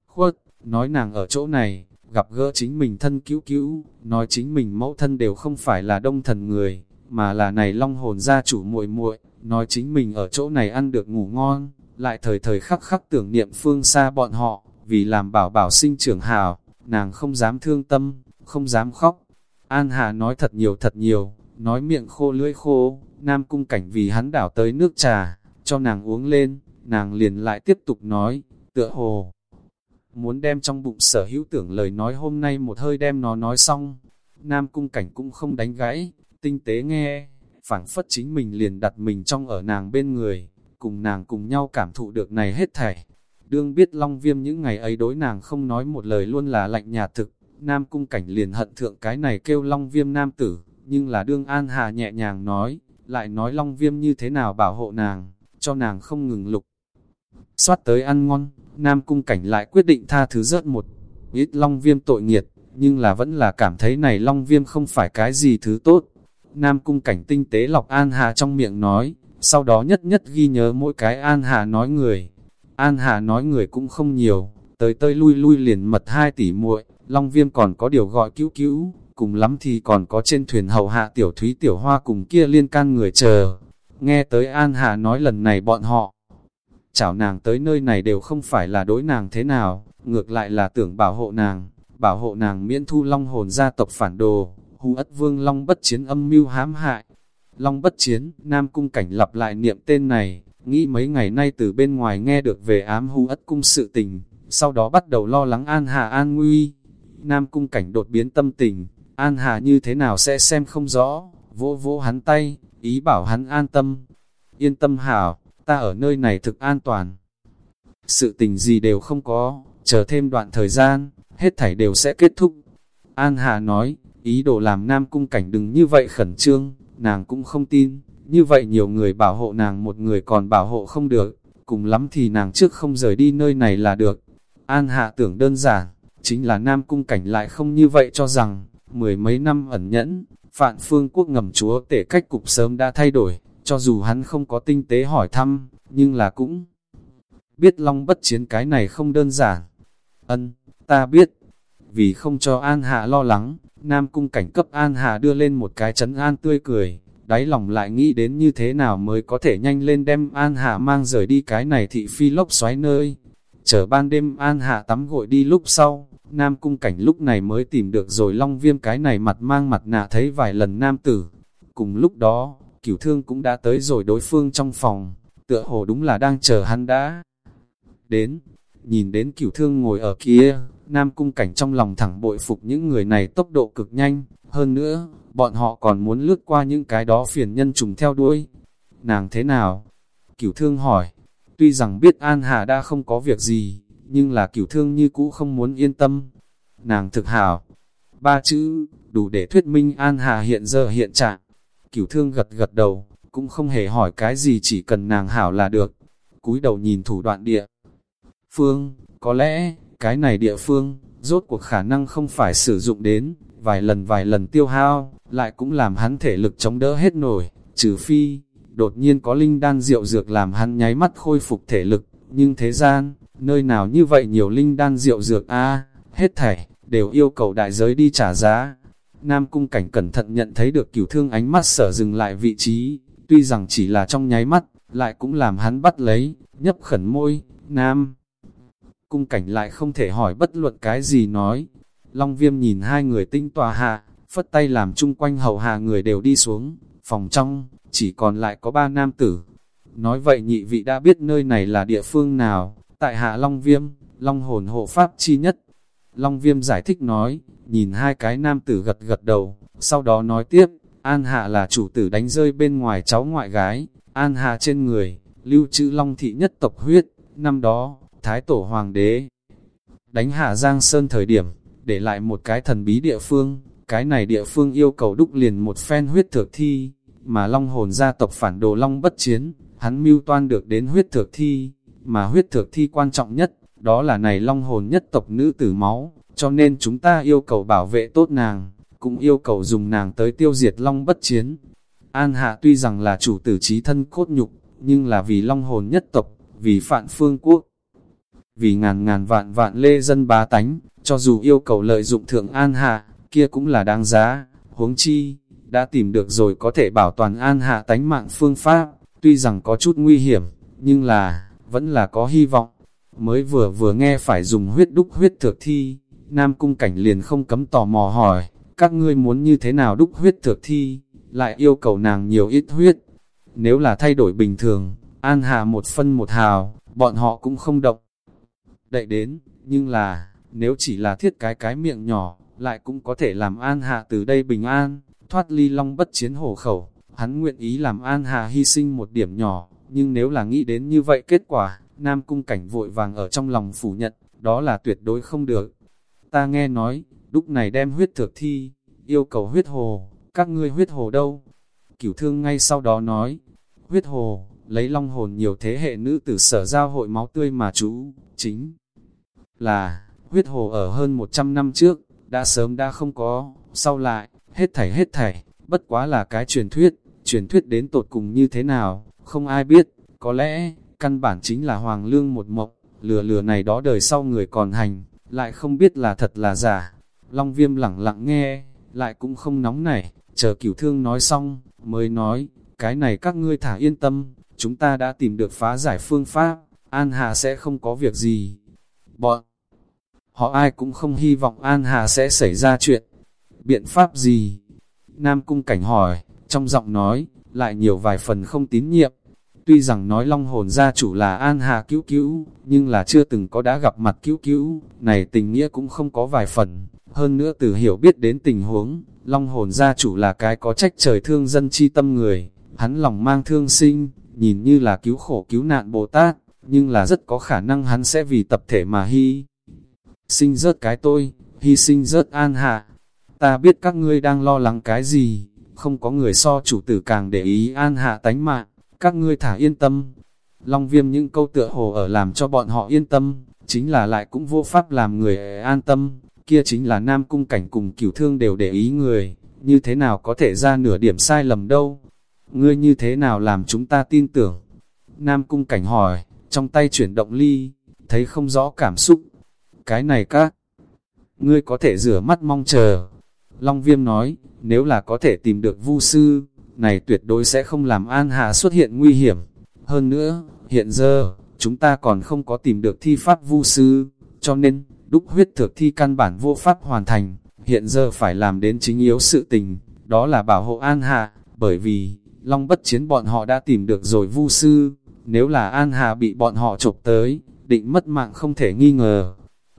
Khuất, nói nàng ở chỗ này, gặp gỡ chính mình thân cứu cứu, nói chính mình mẫu thân đều không phải là đông thần người, mà là này long hồn gia chủ muội muội, nói chính mình ở chỗ này ăn được ngủ ngon, lại thời thời khắc khắc tưởng niệm phương xa bọn họ, vì làm bảo bảo sinh trưởng hào, nàng không dám thương tâm, không dám khóc. An Hà nói thật nhiều thật nhiều, nói miệng khô lưỡi khô, Nam Cung Cảnh vì hắn đảo tới nước trà, cho nàng uống lên, nàng liền lại tiếp tục nói, tựa hồ. Muốn đem trong bụng sở hữu tưởng lời nói hôm nay một hơi đem nó nói xong, Nam Cung Cảnh cũng không đánh gãy, tinh tế nghe, phảng phất chính mình liền đặt mình trong ở nàng bên người, cùng nàng cùng nhau cảm thụ được này hết thảy. Đương biết Long Viêm những ngày ấy đối nàng không nói một lời luôn là lạnh nhạt thực, Nam Cung Cảnh liền hận thượng cái này kêu Long Viêm Nam Tử, nhưng là đương An Hà nhẹ nhàng nói, lại nói Long Viêm như thế nào bảo hộ nàng, cho nàng không ngừng lục. Xoát tới ăn ngon, Nam Cung Cảnh lại quyết định tha thứ rớt một ít Long Viêm tội nghiệt, nhưng là vẫn là cảm thấy này Long Viêm không phải cái gì thứ tốt. Nam Cung Cảnh tinh tế lọc An Hà trong miệng nói, sau đó nhất nhất ghi nhớ mỗi cái An Hà nói người. An Hà nói người cũng không nhiều, tới tơi lui lui liền mật hai tỷ muội Long Viêm còn có điều gọi cứu cứu, cùng lắm thì còn có trên thuyền hầu hạ tiểu thúy tiểu hoa cùng kia liên can người chờ. Nghe tới An Hà nói lần này bọn họ, chảo nàng tới nơi này đều không phải là đối nàng thế nào, ngược lại là tưởng bảo hộ nàng, bảo hộ nàng miễn thu long hồn gia tộc phản đồ, hù ất vương long bất chiến âm mưu hãm hại. Long bất chiến, Nam Cung Cảnh lặp lại niệm tên này, nghĩ mấy ngày nay từ bên ngoài nghe được về ám hưu ất cung sự tình, sau đó bắt đầu lo lắng An Hà an nguy. Nam Cung Cảnh đột biến tâm tình, An Hà như thế nào sẽ xem không rõ, vỗ vỗ hắn tay, ý bảo hắn an tâm. Yên tâm hảo, ta ở nơi này thực an toàn. Sự tình gì đều không có, chờ thêm đoạn thời gian, hết thảy đều sẽ kết thúc. An Hà nói, ý đồ làm Nam Cung Cảnh đừng như vậy khẩn trương, nàng cũng không tin, như vậy nhiều người bảo hộ nàng một người còn bảo hộ không được, cùng lắm thì nàng trước không rời đi nơi này là được. An Hạ tưởng đơn giản, chính là Nam Cung Cảnh lại không như vậy cho rằng, mười mấy năm ẩn nhẫn, Phạn Phương Quốc ngầm chúa tể cách cục sớm đã thay đổi, cho dù hắn không có tinh tế hỏi thăm, nhưng là cũng biết Long bất chiến cái này không đơn giản. Ân, ta biết, vì không cho An Hạ lo lắng, Nam Cung cảnh cấp An Hạ đưa lên một cái chấn an tươi cười, đáy lòng lại nghĩ đến như thế nào mới có thể nhanh lên đem An Hạ mang rời đi cái này thị phi lốc xoáy nơi. Chờ ban đêm An Hạ tắm gội đi lúc sau, Nam Cung cảnh lúc này mới tìm được rồi Long Viêm cái này mặt mang mặt nạ thấy vài lần Nam Tử. Cùng lúc đó, cửu thương cũng đã tới rồi đối phương trong phòng, tựa hồ đúng là đang chờ hắn đã. Đến, nhìn đến cửu thương ngồi ở kia, Nam Cung Cảnh trong lòng thẳng bội phục những người này tốc độ cực nhanh, hơn nữa, bọn họ còn muốn lướt qua những cái đó phiền nhân trùng theo đuôi. Nàng thế nào? Cửu thương hỏi, tuy rằng biết An Hà đã không có việc gì, nhưng là cửu thương như cũ không muốn yên tâm. Nàng thực hảo, ba chữ, đủ để thuyết minh An Hà hiện giờ hiện trạng. Cửu thương gật gật đầu, cũng không hề hỏi cái gì chỉ cần nàng hảo là được. cúi đầu nhìn thủ đoạn địa. Phương, có lẽ, cái này địa phương, rốt cuộc khả năng không phải sử dụng đến, vài lần vài lần tiêu hao, lại cũng làm hắn thể lực chống đỡ hết nổi, trừ phi, đột nhiên có linh đan rượu dược làm hắn nháy mắt khôi phục thể lực, nhưng thế gian, nơi nào như vậy nhiều linh đan rượu dược a hết thảy, đều yêu cầu đại giới đi trả giá. Nam cung cảnh cẩn thận nhận thấy được cửu thương ánh mắt sở dừng lại vị trí, tuy rằng chỉ là trong nháy mắt, lại cũng làm hắn bắt lấy, nhấp khẩn môi, Nam cung cảnh lại không thể hỏi bất luận cái gì nói. Long viêm nhìn hai người tinh tòa hạ, phất tay làm chung quanh hầu hạ người đều đi xuống, phòng trong, chỉ còn lại có ba nam tử. nói vậy nhị vị đã biết nơi này là địa phương nào, tại Hạ Long Viêm, Long hồn hộ pháp chi nhất. Long Viêm giải thích nói, nhìn hai cái nam tử gật gật đầu, sau đó nói tiếp, An Hạ là chủ tử đánh rơi bên ngoài cháu ngoại gái, An Hạ trên người, lưu trữ Long thị nhất tộc huyết, năm đó, Thái Tổ Hoàng đế đánh Hạ Giang Sơn thời điểm, để lại một cái thần bí địa phương, cái này địa phương yêu cầu đúc liền một phen huyết thược thi, mà Long hồn gia tộc phản đồ Long bất chiến, hắn mưu toan được đến huyết thược thi, mà huyết thược thi quan trọng nhất, đó là này Long hồn nhất tộc nữ tử máu, cho nên chúng ta yêu cầu bảo vệ tốt nàng, cũng yêu cầu dùng nàng tới tiêu diệt Long bất chiến. An Hạ tuy rằng là chủ tử trí thân cốt nhục, nhưng là vì Long hồn nhất tộc, vì phạn phương quốc, vì ngàn ngàn vạn vạn lê dân bá tánh, cho dù yêu cầu lợi dụng thượng An Hạ, kia cũng là đáng giá, huống chi, đã tìm được rồi có thể bảo toàn An Hạ tánh mạng phương pháp, tuy rằng có chút nguy hiểm, nhưng là, vẫn là có hy vọng. Mới vừa vừa nghe phải dùng huyết đúc huyết thực thi, Nam Cung Cảnh liền không cấm tò mò hỏi, các ngươi muốn như thế nào đúc huyết thực thi, lại yêu cầu nàng nhiều ít huyết. Nếu là thay đổi bình thường, An Hạ một phân một hào, bọn họ cũng không động. Đậy đến, nhưng là, nếu chỉ là thiết cái cái miệng nhỏ, lại cũng có thể làm An Hạ từ đây bình an, thoát ly long bất chiến hổ khẩu. Hắn nguyện ý làm An Hạ hy sinh một điểm nhỏ, nhưng nếu là nghĩ đến như vậy kết quả, Nam Cung Cảnh vội vàng ở trong lòng phủ nhận, đó là tuyệt đối không được. Ta nghe nói, đúc này đem huyết thực thi, yêu cầu huyết hồ, các ngươi huyết hồ đâu? Cửu thương ngay sau đó nói, huyết hồ, lấy long hồn nhiều thế hệ nữ tử sở giao hội máu tươi mà chú, chính là, huyết hồ ở hơn 100 năm trước, đã sớm đã không có, sau lại, hết thảy hết thảy, bất quá là cái truyền thuyết, truyền thuyết đến tột cùng như thế nào, không ai biết, có lẽ, căn bản chính là hoàng lương một mộng, lừa lừa này đó đời sau người còn hành, lại không biết là thật là giả. Long viêm lặng lặng nghe, lại cũng không nóng nảy, chờ cửu thương nói xong, mới nói, cái này các ngươi thả yên tâm, chúng ta đã tìm được phá giải phương pháp, An Hà sẽ không có việc gì. Bọn họ ai cũng không hy vọng An Hà sẽ xảy ra chuyện. Biện pháp gì? Nam Cung Cảnh hỏi, trong giọng nói, lại nhiều vài phần không tín nhiệm. Tuy rằng nói long hồn gia chủ là An Hà cứu cứu, nhưng là chưa từng có đã gặp mặt cứu cứu, này tình nghĩa cũng không có vài phần. Hơn nữa từ hiểu biết đến tình huống, long hồn gia chủ là cái có trách trời thương dân chi tâm người, hắn lòng mang thương sinh, nhìn như là cứu khổ cứu nạn Bồ Tát, nhưng là rất có khả năng hắn sẽ vì tập thể mà hy. Sinh rớt cái tôi, hy sinh rớt an hạ. Ta biết các ngươi đang lo lắng cái gì, không có người so chủ tử càng để ý an hạ tánh mạng, các ngươi thả yên tâm. Long viêm những câu tựa hồ ở làm cho bọn họ yên tâm, chính là lại cũng vô pháp làm người an tâm, kia chính là nam cung cảnh cùng cửu thương đều để ý người, như thế nào có thể ra nửa điểm sai lầm đâu. Ngươi như thế nào làm chúng ta tin tưởng? Nam cung cảnh hỏi, trong tay chuyển động ly, thấy không rõ cảm xúc. Cái này các, ngươi có thể rửa mắt mong chờ. Long viêm nói, nếu là có thể tìm được vu sư, này tuyệt đối sẽ không làm An Hà xuất hiện nguy hiểm. Hơn nữa, hiện giờ, chúng ta còn không có tìm được thi pháp vu sư, cho nên, đúc huyết thực thi căn bản vô pháp hoàn thành, hiện giờ phải làm đến chính yếu sự tình, đó là bảo hộ An Hà, bởi vì, Long bất chiến bọn họ đã tìm được rồi vu sư, nếu là An Hà bị bọn họ chụp tới, định mất mạng không thể nghi ngờ.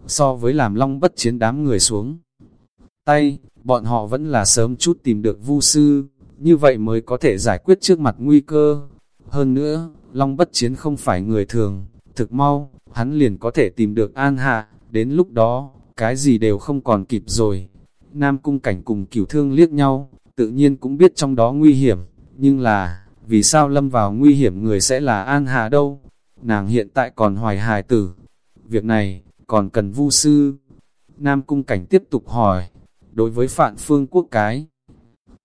So với làm Long bất chiến đám người xuống tay, bọn họ vẫn là sớm chút tìm được vu sư, như vậy mới có thể giải quyết trước mặt nguy cơ. Hơn nữa, Long bất chiến không phải người thường, thực mau, hắn liền có thể tìm được An Hạ, đến lúc đó, cái gì đều không còn kịp rồi. Nam cung cảnh cùng cửu thương liếc nhau, tự nhiên cũng biết trong đó nguy hiểm, nhưng là, vì sao lâm vào nguy hiểm người sẽ là An Hà đâu? Nàng hiện tại còn hoài hài tử. Việc này, còn cần vu sư. Nam Cung Cảnh tiếp tục hỏi, đối với Phạn Phương Quốc cái.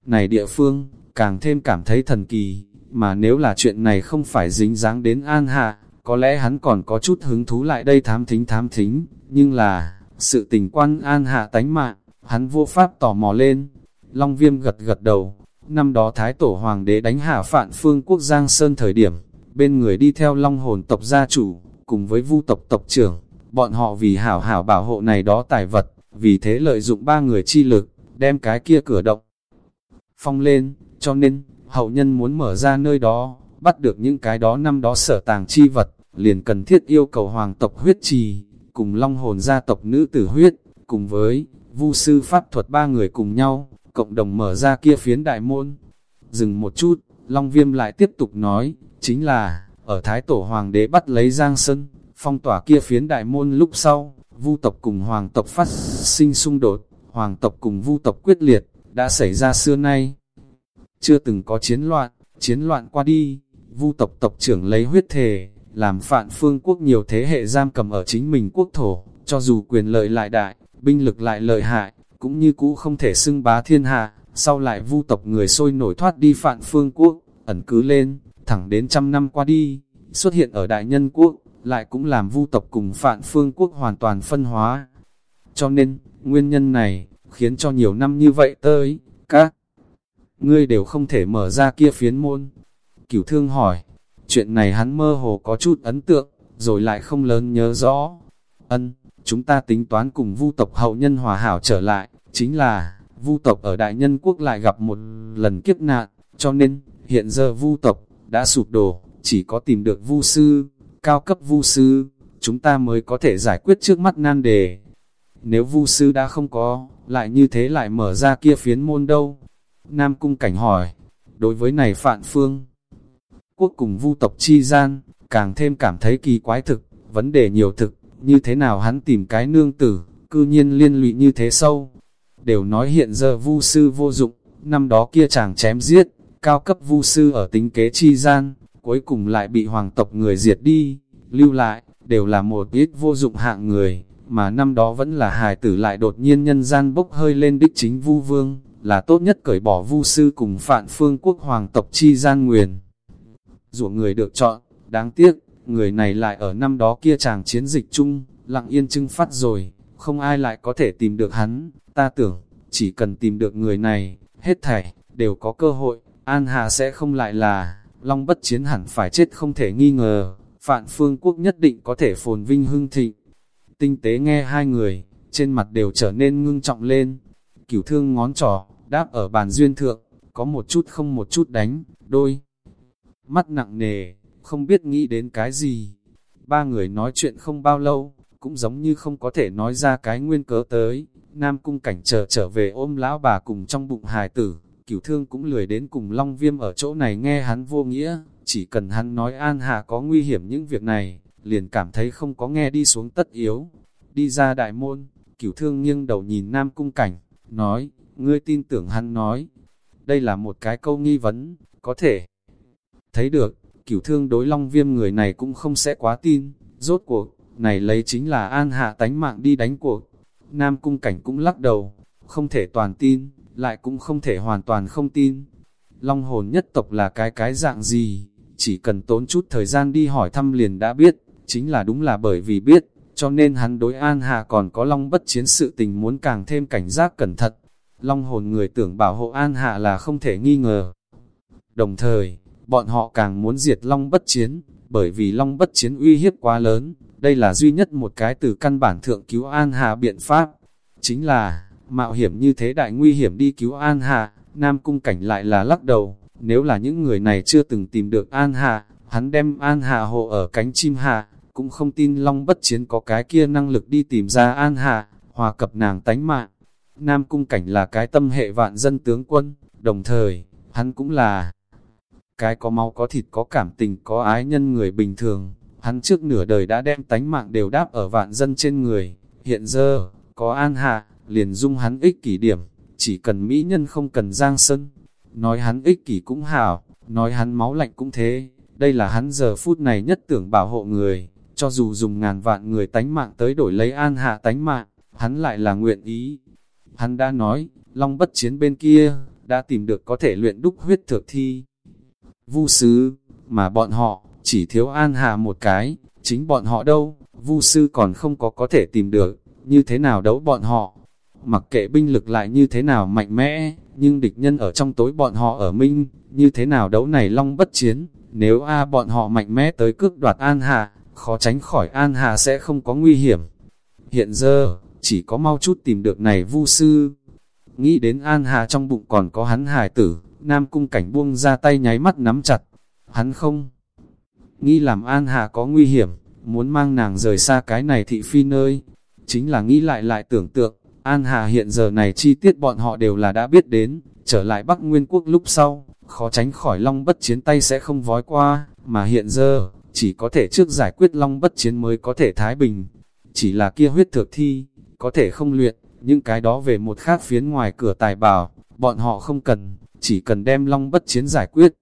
Này địa phương, càng thêm cảm thấy thần kỳ, mà nếu là chuyện này không phải dính dáng đến An Hạ, có lẽ hắn còn có chút hứng thú lại đây thám thính thám thính, nhưng là, sự tình quan An Hạ tánh mạng, hắn vô pháp tò mò lên. Long Viêm gật gật đầu, Năm đó Thái Tổ Hoàng đế đánh hạ phạn phương quốc Giang Sơn thời điểm, bên người đi theo long hồn tộc gia chủ, cùng với vu tộc tộc trưởng, bọn họ vì hảo hảo bảo hộ này đó tài vật, vì thế lợi dụng ba người chi lực, đem cái kia cửa động phong lên, cho nên, hậu nhân muốn mở ra nơi đó, bắt được những cái đó năm đó sở tàng chi vật, liền cần thiết yêu cầu hoàng tộc huyết trì, cùng long hồn gia tộc nữ tử huyết, cùng với vu sư pháp thuật ba người cùng nhau, cộng đồng mở ra kia phiến đại môn. Dừng một chút, Long Viêm lại tiếp tục nói, chính là, ở Thái Tổ Hoàng đế bắt lấy Giang Sơn, phong tỏa kia phiến đại môn lúc sau, vu tộc cùng hoàng tộc phát sinh xung đột, hoàng tộc cùng vu tộc quyết liệt, đã xảy ra xưa nay. Chưa từng có chiến loạn, chiến loạn qua đi, vu tộc tộc trưởng lấy huyết thề, làm phạn phương quốc nhiều thế hệ giam cầm ở chính mình quốc thổ, cho dù quyền lợi lại đại, binh lực lại lợi hại, cũng như cũ không thể xưng bá thiên hạ, sau lại vu tộc người sôi nổi thoát đi phạn phương quốc, ẩn cứ lên, thẳng đến trăm năm qua đi, xuất hiện ở đại nhân quốc, lại cũng làm vu tộc cùng phạn phương quốc hoàn toàn phân hóa. Cho nên, nguyên nhân này, khiến cho nhiều năm như vậy tới, các ngươi đều không thể mở ra kia phiến môn. Cửu thương hỏi, chuyện này hắn mơ hồ có chút ấn tượng, rồi lại không lớn nhớ rõ. Ân, chúng ta tính toán cùng vu tộc hậu nhân hòa hảo trở lại, chính là, vu tộc ở đại nhân quốc lại gặp một lần kiếp nạn, cho nên, hiện giờ vu tộc, đã sụp đổ, chỉ có tìm được vu sư, cao cấp vu sư, chúng ta mới có thể giải quyết trước mắt nan đề. Nếu vu sư đã không có, lại như thế lại mở ra kia phiến môn đâu? Nam Cung Cảnh hỏi, đối với này Phạn Phương, quốc cùng vu tộc chi gian, càng thêm cảm thấy kỳ quái thực, vấn đề nhiều thực, như thế nào hắn tìm cái nương tử, cư nhiên liên lụy như thế sâu. Đều nói hiện giờ vu sư vô dụng, năm đó kia chàng chém giết, cao cấp vu sư ở tính kế chi gian, cuối cùng lại bị hoàng tộc người diệt đi, lưu lại, đều là một ít vô dụng hạng người, mà năm đó vẫn là hài tử lại đột nhiên nhân gian bốc hơi lên đích chính vu vương, là tốt nhất cởi bỏ vu sư cùng phạn phương quốc hoàng tộc chi gian nguyền. Dù người được chọn, đáng tiếc, người này lại ở năm đó kia chàng chiến dịch chung, lặng yên trưng phát rồi, không ai lại có thể tìm được hắn, ta tưởng, chỉ cần tìm được người này, hết thảy, đều có cơ hội, An Hà sẽ không lại là, Long bất chiến hẳn phải chết không thể nghi ngờ, Phạn Phương Quốc nhất định có thể phồn vinh hưng thịnh. Tinh tế nghe hai người, trên mặt đều trở nên ngưng trọng lên, cửu thương ngón trỏ, đáp ở bàn duyên thượng, có một chút không một chút đánh, đôi. Mắt nặng nề, không biết nghĩ đến cái gì. Ba người nói chuyện không bao lâu, cũng giống như không có thể nói ra cái nguyên cớ tới. Nam cung cảnh chờ trở về ôm lão bà cùng trong bụng hài tử, cửu thương cũng lười đến cùng Long Viêm ở chỗ này nghe hắn vô nghĩa, chỉ cần hắn nói An Hà có nguy hiểm những việc này, liền cảm thấy không có nghe đi xuống tất yếu. Đi ra đại môn, cửu thương nghiêng đầu nhìn Nam cung cảnh, nói, ngươi tin tưởng hắn nói. Đây là một cái câu nghi vấn, có thể thấy được, cửu thương đối long viêm người này cũng không sẽ quá tin, rốt cuộc, này lấy chính là an hạ tánh mạng đi đánh cuộc. Nam cung cảnh cũng lắc đầu, không thể toàn tin, lại cũng không thể hoàn toàn không tin. Long hồn nhất tộc là cái cái dạng gì, chỉ cần tốn chút thời gian đi hỏi thăm liền đã biết, chính là đúng là bởi vì biết, cho nên hắn đối an hạ còn có long bất chiến sự tình muốn càng thêm cảnh giác cẩn thận. Long hồn người tưởng bảo hộ an hạ là không thể nghi ngờ. Đồng thời, bọn họ càng muốn diệt long bất chiến, bởi vì long bất chiến uy hiếp quá lớn, đây là duy nhất một cái từ căn bản thượng cứu an hạ biện pháp. Chính là, mạo hiểm như thế đại nguy hiểm đi cứu an hạ, nam cung cảnh lại là lắc đầu, nếu là những người này chưa từng tìm được an hạ, hắn đem an hạ hộ ở cánh chim hạ, cũng không tin long bất chiến có cái kia năng lực đi tìm ra an hạ, hòa cập nàng tánh mạng. Nam Cung Cảnh là cái tâm hệ vạn dân tướng quân, đồng thời, hắn cũng là cái có máu có thịt có cảm tình có ái nhân người bình thường. Hắn trước nửa đời đã đem tánh mạng đều đáp ở vạn dân trên người, hiện giờ, có an hạ, liền dung hắn ích kỷ điểm, chỉ cần mỹ nhân không cần giang sân. Nói hắn ích kỷ cũng hảo, nói hắn máu lạnh cũng thế, đây là hắn giờ phút này nhất tưởng bảo hộ người, cho dù dùng ngàn vạn người tánh mạng tới đổi lấy an hạ tánh mạng, hắn lại là nguyện ý. Hắn đã nói, Long bất chiến bên kia, đã tìm được có thể luyện đúc huyết thực thi. Vu sư, mà bọn họ, chỉ thiếu an hạ một cái, chính bọn họ đâu, vu sư còn không có có thể tìm được, như thế nào đấu bọn họ. Mặc kệ binh lực lại như thế nào mạnh mẽ, nhưng địch nhân ở trong tối bọn họ ở minh, như thế nào đấu này long bất chiến, nếu a bọn họ mạnh mẽ tới cước đoạt an hà, khó tránh khỏi an hà sẽ không có nguy hiểm. Hiện giờ, chỉ có mau chút tìm được này vu sư. Nghĩ đến An Hà trong bụng còn có hắn hài tử, Nam Cung Cảnh buông ra tay nháy mắt nắm chặt. hắn không nghĩ làm An Hà có nguy hiểm, muốn mang nàng rời xa cái này thị phi nơi. Chính là nghĩ lại lại tưởng tượng, An Hà hiện giờ này chi tiết bọn họ đều là đã biết đến, trở lại Bắc Nguyên Quốc lúc sau, khó tránh khỏi long bất chiến tay sẽ không vói qua, mà hiện giờ, chỉ có thể trước giải quyết long bất chiến mới có thể thái bình. Chỉ là kia huyết thực thi, có thể không luyện, những cái đó về một khác phiến ngoài cửa tài bảo, bọn họ không cần, chỉ cần đem long bất chiến giải quyết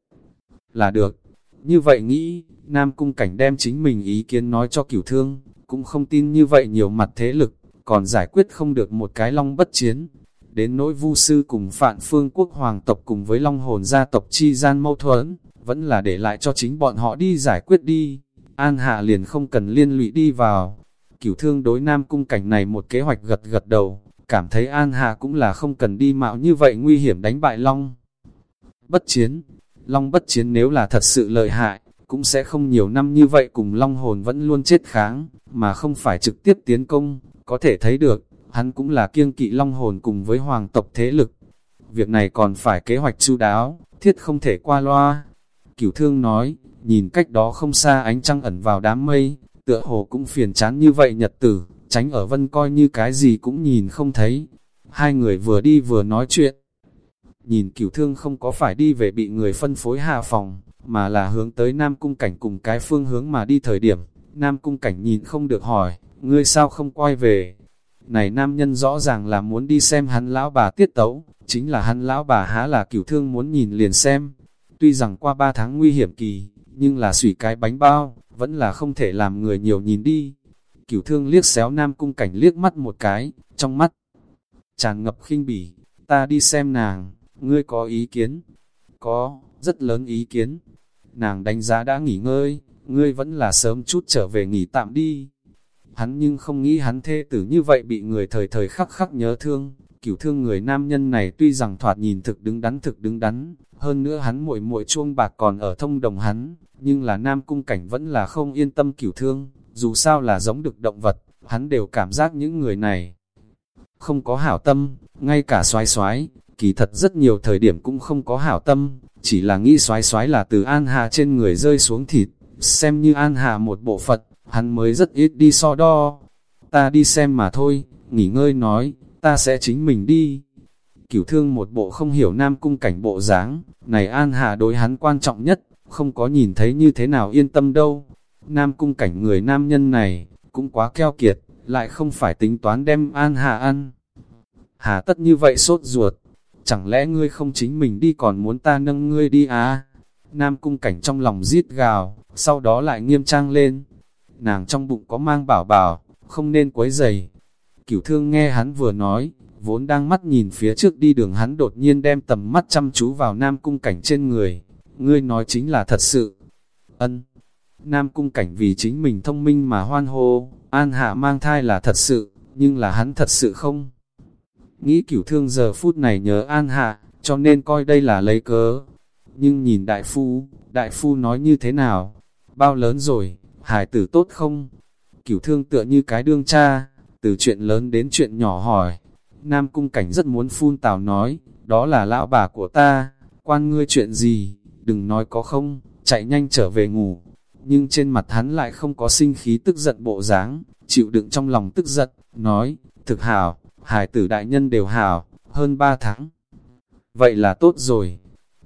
là được. Như vậy nghĩ, Nam Cung Cảnh đem chính mình ý kiến nói cho cửu thương, cũng không tin như vậy nhiều mặt thế lực, còn giải quyết không được một cái long bất chiến. Đến nỗi vu sư cùng phạn phương quốc hoàng tộc cùng với long hồn gia tộc chi gian mâu thuẫn, vẫn là để lại cho chính bọn họ đi giải quyết đi. An Hạ liền không cần liên lụy đi vào. Cửu thương đối Nam Cung Cảnh này một kế hoạch gật gật đầu, cảm thấy An Hạ cũng là không cần đi mạo như vậy nguy hiểm đánh bại Long. Bất chiến, Long bất chiến nếu là thật sự lợi hại, cũng sẽ không nhiều năm như vậy cùng Long hồn vẫn luôn chết kháng, mà không phải trực tiếp tiến công, có thể thấy được, hắn cũng là kiêng kỵ Long hồn cùng với hoàng tộc thế lực. Việc này còn phải kế hoạch chu đáo, thiết không thể qua loa. Cửu thương nói, nhìn cách đó không xa ánh trăng ẩn vào đám mây, tựa hồ cũng phiền chán như vậy nhật tử, tránh ở vân coi như cái gì cũng nhìn không thấy. Hai người vừa đi vừa nói chuyện, Nhìn cửu thương không có phải đi về bị người phân phối hạ phòng, mà là hướng tới Nam Cung Cảnh cùng cái phương hướng mà đi thời điểm. Nam Cung Cảnh nhìn không được hỏi, ngươi sao không quay về? Này nam nhân rõ ràng là muốn đi xem hắn lão bà tiết tấu, chính là hắn lão bà há là cửu thương muốn nhìn liền xem. Tuy rằng qua ba tháng nguy hiểm kỳ, nhưng là sủy cái bánh bao, vẫn là không thể làm người nhiều nhìn đi. Cửu thương liếc xéo Nam Cung Cảnh liếc mắt một cái, trong mắt tràn ngập khinh bỉ, ta đi xem nàng, ngươi có ý kiến? Có, rất lớn ý kiến. Nàng đánh giá đã nghỉ ngơi, ngươi vẫn là sớm chút trở về nghỉ tạm đi. Hắn nhưng không nghĩ hắn thê tử như vậy bị người thời thời khắc khắc nhớ thương. Cửu thương người nam nhân này tuy rằng thoạt nhìn thực đứng đắn thực đứng đắn, hơn nữa hắn muội muội chuông bạc còn ở thông đồng hắn, nhưng là nam cung cảnh vẫn là không yên tâm cửu thương, dù sao là giống được động vật, hắn đều cảm giác những người này không có hảo tâm, ngay cả xoái xoái, kỳ thật rất nhiều thời điểm cũng không có hảo tâm, chỉ là nghĩ xoái xoái là từ An Hà trên người rơi xuống thịt, xem như An Hà một bộ Phật, hắn mới rất ít đi so đo. Ta đi xem mà thôi, nghỉ ngơi nói, ta sẽ chính mình đi. Cửu thương một bộ không hiểu nam cung cảnh bộ dáng, này An Hà đối hắn quan trọng nhất, không có nhìn thấy như thế nào yên tâm đâu. Nam cung cảnh người nam nhân này, cũng quá keo kiệt, lại không phải tính toán đem An Hà ăn. Hà tất như vậy sốt ruột, chẳng lẽ ngươi không chính mình đi còn muốn ta nâng ngươi đi à? Nam cung cảnh trong lòng giết gào, sau đó lại nghiêm trang lên. Nàng trong bụng có mang bảo bảo, không nên quấy giày. Cửu thương nghe hắn vừa nói, vốn đang mắt nhìn phía trước đi đường hắn đột nhiên đem tầm mắt chăm chú vào Nam cung cảnh trên người. Ngươi nói chính là thật sự. Ân. Nam cung cảnh vì chính mình thông minh mà hoan hô, an hạ mang thai là thật sự, nhưng là hắn thật sự không nghĩ cửu thương giờ phút này nhớ an hạ, cho nên coi đây là lấy cớ. Nhưng nhìn đại phu, đại phu nói như thế nào? Bao lớn rồi, hải tử tốt không? Cửu thương tựa như cái đương cha, từ chuyện lớn đến chuyện nhỏ hỏi. Nam cung cảnh rất muốn phun tào nói, đó là lão bà của ta, quan ngươi chuyện gì, đừng nói có không, chạy nhanh trở về ngủ. Nhưng trên mặt hắn lại không có sinh khí tức giận bộ dáng, chịu đựng trong lòng tức giận, nói, thực hảo, hải tử đại nhân đều hảo, hơn 3 tháng. Vậy là tốt rồi.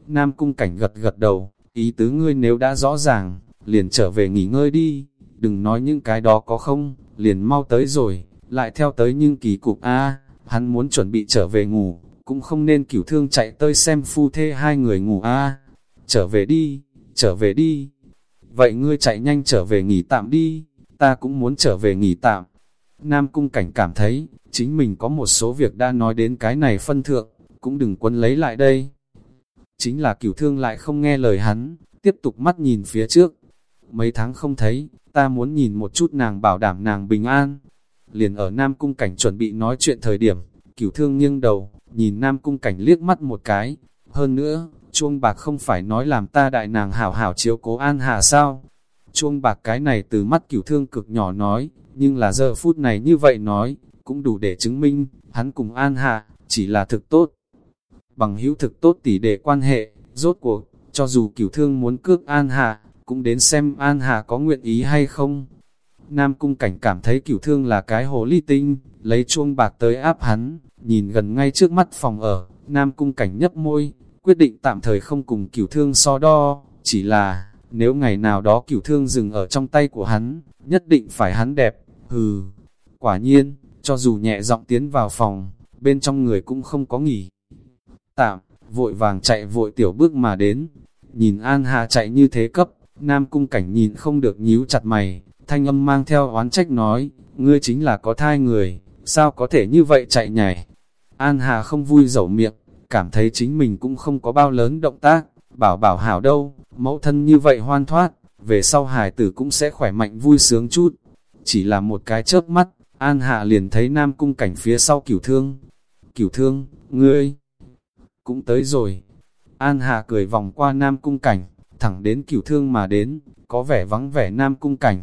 Nam cung cảnh gật gật đầu, ý tứ ngươi nếu đã rõ ràng, liền trở về nghỉ ngơi đi, đừng nói những cái đó có không, liền mau tới rồi, lại theo tới nhưng kỳ cục a hắn muốn chuẩn bị trở về ngủ, cũng không nên cửu thương chạy tới xem phu thê hai người ngủ a trở về đi, trở về đi. Vậy ngươi chạy nhanh trở về nghỉ tạm đi, ta cũng muốn trở về nghỉ tạm. Nam cung cảnh cảm thấy, chính mình có một số việc đã nói đến cái này phân thượng, cũng đừng quấn lấy lại đây. Chính là cửu thương lại không nghe lời hắn, tiếp tục mắt nhìn phía trước. Mấy tháng không thấy, ta muốn nhìn một chút nàng bảo đảm nàng bình an. Liền ở Nam Cung Cảnh chuẩn bị nói chuyện thời điểm, cửu thương nghiêng đầu, nhìn Nam Cung Cảnh liếc mắt một cái. Hơn nữa, chuông bạc không phải nói làm ta đại nàng hảo hảo chiếu cố an hà sao. Chuông bạc cái này từ mắt cửu thương cực nhỏ nói, nhưng là giờ phút này như vậy nói, cũng đủ để chứng minh, hắn cùng An hà chỉ là thực tốt. Bằng hữu thực tốt tỷ đệ quan hệ, rốt cuộc, cho dù cửu thương muốn cướp An hà cũng đến xem An hà có nguyện ý hay không. Nam Cung Cảnh cảm thấy cửu thương là cái hồ ly tinh, lấy chuông bạc tới áp hắn, nhìn gần ngay trước mắt phòng ở, Nam Cung Cảnh nhấp môi, quyết định tạm thời không cùng cửu thương so đo, chỉ là, nếu ngày nào đó cửu thương dừng ở trong tay của hắn, nhất định phải hắn đẹp, hừ. Quả nhiên, cho dù nhẹ giọng tiến vào phòng, bên trong người cũng không có nghỉ. Tạm, vội vàng chạy vội tiểu bước mà đến, nhìn An Hà chạy như thế cấp, Nam Cung Cảnh nhìn không được nhíu chặt mày, thanh âm mang theo oán trách nói, ngươi chính là có thai người, sao có thể như vậy chạy nhảy. An Hà không vui dẫu miệng, cảm thấy chính mình cũng không có bao lớn động tác, bảo bảo hảo đâu, mẫu thân như vậy hoan thoát, về sau hài tử cũng sẽ khỏe mạnh vui sướng chút. Chỉ là một cái chớp mắt, An Hạ liền thấy Nam Cung Cảnh phía sau cửu thương. Cửu thương, ngươi cũng tới rồi. An Hạ cười vòng qua Nam Cung Cảnh, thẳng đến cửu thương mà đến, có vẻ vắng vẻ Nam Cung Cảnh.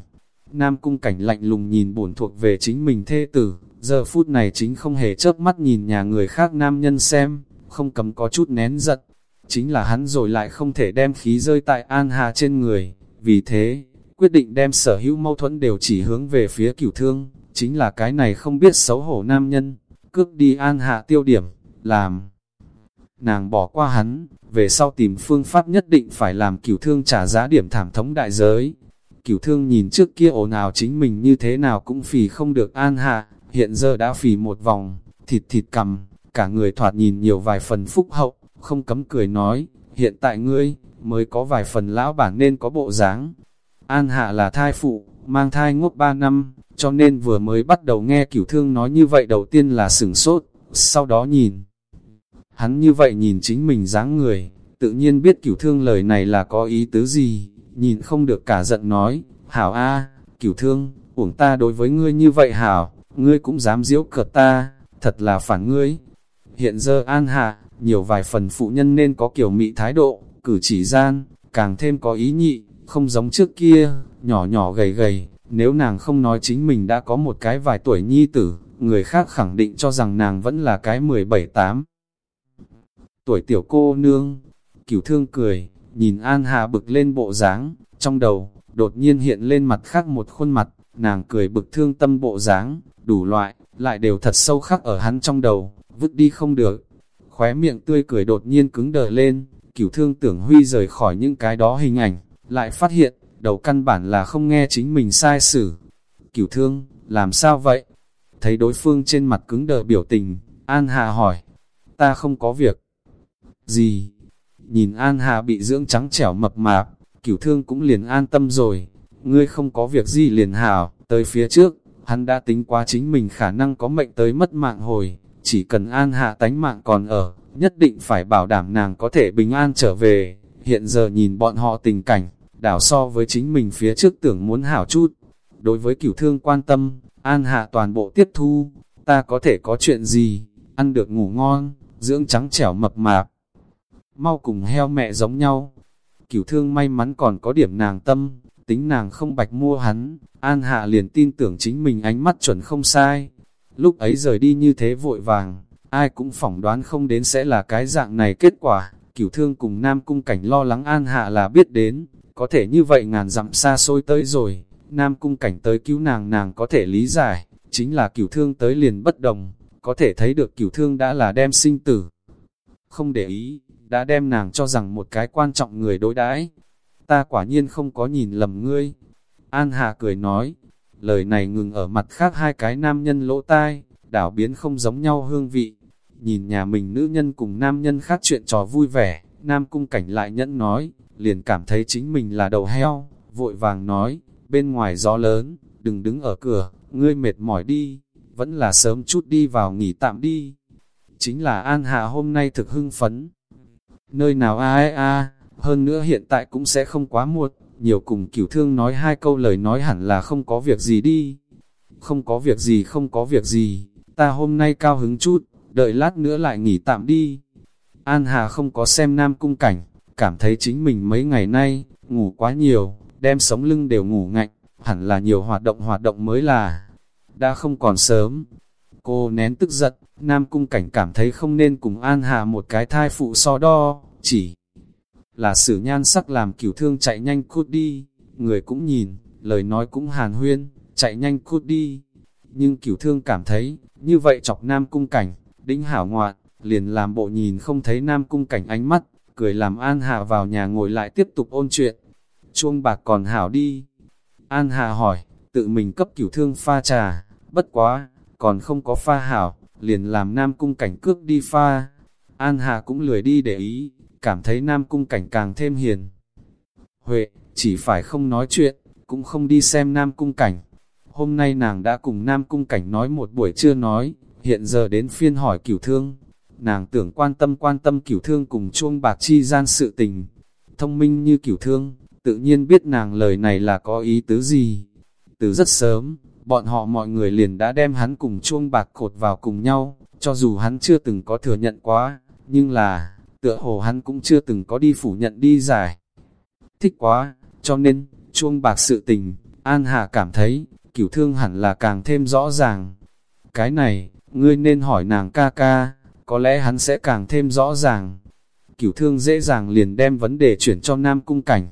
Nam Cung Cảnh lạnh lùng nhìn bổn thuộc về chính mình thê tử, giờ phút này chính không hề chớp mắt nhìn nhà người khác nam nhân xem, không cấm có chút nén giận. Chính là hắn rồi lại không thể đem khí rơi tại An Hà trên người, vì thế, quyết định đem sở hữu mâu thuẫn đều chỉ hướng về phía cửu thương, chính là cái này không biết xấu hổ nam nhân, cướp đi An Hạ tiêu điểm, làm. Nàng bỏ qua hắn, về sau tìm phương pháp nhất định phải làm cửu thương trả giá điểm thảm thống đại giới. Cửu thương nhìn trước kia ồn ào chính mình như thế nào cũng phì không được An Hạ, hiện giờ đã phì một vòng, thịt thịt cầm, cả người thoạt nhìn nhiều vài phần phúc hậu, không cấm cười nói, hiện tại ngươi, mới có vài phần lão bản nên có bộ dáng. An Hạ là thai phụ, mang thai ngốc 3 năm, cho nên vừa mới bắt đầu nghe cửu thương nói như vậy đầu tiên là sửng sốt, sau đó nhìn. Hắn như vậy nhìn chính mình dáng người, tự nhiên biết cửu thương lời này là có ý tứ gì, nhìn không được cả giận nói, hảo a, cửu thương, uổng ta đối với ngươi như vậy hảo, ngươi cũng dám diễu cợt ta, thật là phản ngươi. Hiện giờ an hạ, nhiều vài phần phụ nhân nên có kiểu mị thái độ, cử chỉ gian, càng thêm có ý nhị, không giống trước kia, nhỏ nhỏ gầy gầy, nếu nàng không nói chính mình đã có một cái vài tuổi nhi tử, người khác khẳng định cho rằng nàng vẫn là cái 17-8. Tuổi tiểu cô nương, cửu thương cười, nhìn An Hà bực lên bộ dáng, trong đầu, đột nhiên hiện lên mặt khác một khuôn mặt, nàng cười bực thương tâm bộ dáng, đủ loại, lại đều thật sâu khắc ở hắn trong đầu, vứt đi không được. Khóe miệng tươi cười đột nhiên cứng đờ lên, cửu thương tưởng huy rời khỏi những cái đó hình ảnh, lại phát hiện, đầu căn bản là không nghe chính mình sai xử. Cửu thương, làm sao vậy? Thấy đối phương trên mặt cứng đờ biểu tình, An Hà hỏi, ta không có việc. Gì? Nhìn An Hà bị dưỡng trắng trẻo mập mạp, cửu thương cũng liền an tâm rồi. Ngươi không có việc gì liền hảo, tới phía trước, hắn đã tính qua chính mình khả năng có mệnh tới mất mạng hồi. Chỉ cần An Hạ tánh mạng còn ở, nhất định phải bảo đảm nàng có thể bình an trở về. Hiện giờ nhìn bọn họ tình cảnh, đảo so với chính mình phía trước tưởng muốn hảo chút. Đối với cửu thương quan tâm, an hạ toàn bộ tiếp thu, ta có thể có chuyện gì, ăn được ngủ ngon, dưỡng trắng trẻo mập mạp. Mau cùng heo mẹ giống nhau. Cửu thương may mắn còn có điểm nàng tâm, tính nàng không bạch mua hắn, an hạ liền tin tưởng chính mình ánh mắt chuẩn không sai. Lúc ấy rời đi như thế vội vàng, ai cũng phỏng đoán không đến sẽ là cái dạng này kết quả. Cửu thương cùng Nam Cung Cảnh lo lắng An Hạ là biết đến, có thể như vậy ngàn dặm xa xôi tới rồi, Nam Cung Cảnh tới cứu nàng nàng có thể lý giải, chính là cửu thương tới liền bất đồng, có thể thấy được cửu thương đã là đem sinh tử. Không để ý, đã đem nàng cho rằng một cái quan trọng người đối đãi Ta quả nhiên không có nhìn lầm ngươi. An Hà cười nói, lời này ngừng ở mặt khác hai cái nam nhân lỗ tai, đảo biến không giống nhau hương vị. Nhìn nhà mình nữ nhân cùng nam nhân khác chuyện trò vui vẻ, nam cung cảnh lại nhẫn nói, liền cảm thấy chính mình là đầu heo, vội vàng nói, bên ngoài gió lớn, đừng đứng ở cửa, ngươi mệt mỏi đi, vẫn là sớm chút đi vào nghỉ tạm đi. Chính là An Hạ hôm nay thực hưng phấn. Nơi nào a a, a hơn nữa hiện tại cũng sẽ không quá muộn, nhiều cùng cửu thương nói hai câu lời nói hẳn là không có việc gì đi. Không có việc gì không có việc gì, ta hôm nay cao hứng chút, đợi lát nữa lại nghỉ tạm đi. An Hà không có xem nam cung cảnh, cảm thấy chính mình mấy ngày nay, ngủ quá nhiều, đem sống lưng đều ngủ ngạnh, hẳn là nhiều hoạt động hoạt động mới là, đã không còn sớm. Cô nén tức giận, Nam Cung Cảnh cảm thấy không nên cùng An Hà một cái thai phụ so đo, chỉ là sử nhan sắc làm cửu thương chạy nhanh cút đi, người cũng nhìn, lời nói cũng hàn huyên, chạy nhanh cút đi. Nhưng cửu thương cảm thấy, như vậy chọc nam cung cảnh, đĩnh hảo ngoạn, liền làm bộ nhìn không thấy nam cung cảnh ánh mắt, cười làm An hà vào nhà ngồi lại tiếp tục ôn chuyện. Chuông bạc còn hảo đi. An hà hỏi, tự mình cấp cửu thương pha trà, bất quá, còn không có pha hảo, liền làm nam cung cảnh cước đi pha. An hà cũng lười đi để ý, cảm thấy nam cung cảnh càng thêm hiền. Huệ, chỉ phải không nói chuyện, cũng không đi xem nam cung cảnh. Hôm nay nàng đã cùng nam cung cảnh nói một buổi chưa nói, hiện giờ đến phiên hỏi cửu thương. Nàng tưởng quan tâm quan tâm cửu thương cùng chuông bạc chi gian sự tình. Thông minh như cửu thương, tự nhiên biết nàng lời này là có ý tứ gì. Từ rất sớm, bọn họ mọi người liền đã đem hắn cùng chuông bạc cột vào cùng nhau, cho dù hắn chưa từng có thừa nhận quá, nhưng là, tựa hồ hắn cũng chưa từng có đi phủ nhận đi giải. Thích quá, cho nên, chuông bạc sự tình, An Hà cảm thấy, cửu thương hẳn là càng thêm rõ ràng. Cái này, ngươi nên hỏi nàng ca ca, có lẽ hắn sẽ càng thêm rõ ràng. Cửu thương dễ dàng liền đem vấn đề chuyển cho Nam Cung Cảnh.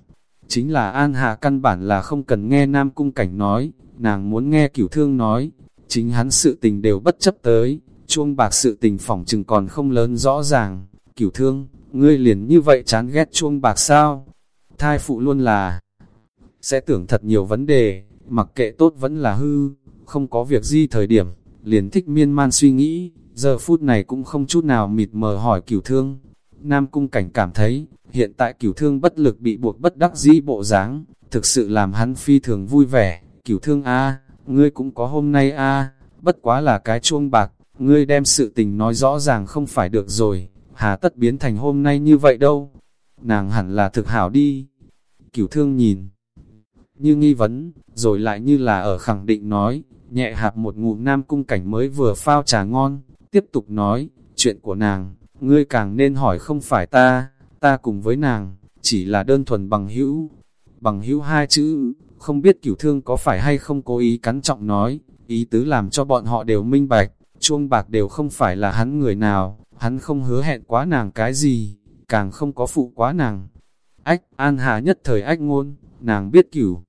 Chính là An Hà căn bản là không cần nghe Nam Cung Cảnh nói, nàng muốn nghe cửu thương nói, chính hắn sự tình đều bất chấp tới, chuông bạc sự tình phỏng chừng còn không lớn rõ ràng. Cửu thương, ngươi liền như vậy chán ghét chuông bạc sao? Thai phụ luôn là sẽ tưởng thật nhiều vấn đề, mặc kệ tốt vẫn là hư, không có việc gì thời điểm, liền thích miên man suy nghĩ, giờ phút này cũng không chút nào mịt mờ hỏi cửu thương. Nam cung cảnh cảm thấy, hiện tại cửu thương bất lực bị buộc bất đắc dĩ bộ dáng, thực sự làm hắn phi thường vui vẻ. Cửu thương A, ngươi cũng có hôm nay A, bất quá là cái chuông bạc, ngươi đem sự tình nói rõ ràng không phải được rồi, hà tất biến thành hôm nay như vậy đâu. Nàng hẳn là thực hảo đi. Cửu thương nhìn, như nghi vấn, rồi lại như là ở khẳng định nói, nhẹ hạp một ngụm nam cung cảnh mới vừa phao trà ngon, tiếp tục nói, chuyện của nàng, ngươi càng nên hỏi không phải ta, ta cùng với nàng, chỉ là đơn thuần bằng hữu. Bằng hữu hai chữ, không biết cửu thương có phải hay không cố ý cắn trọng nói, ý tứ làm cho bọn họ đều minh bạch, chuông bạc đều không phải là hắn người nào, hắn không hứa hẹn quá nàng cái gì, càng không có phụ quá nàng. Ách, An Hà nhất thời ách ngôn, nàng biết cửu.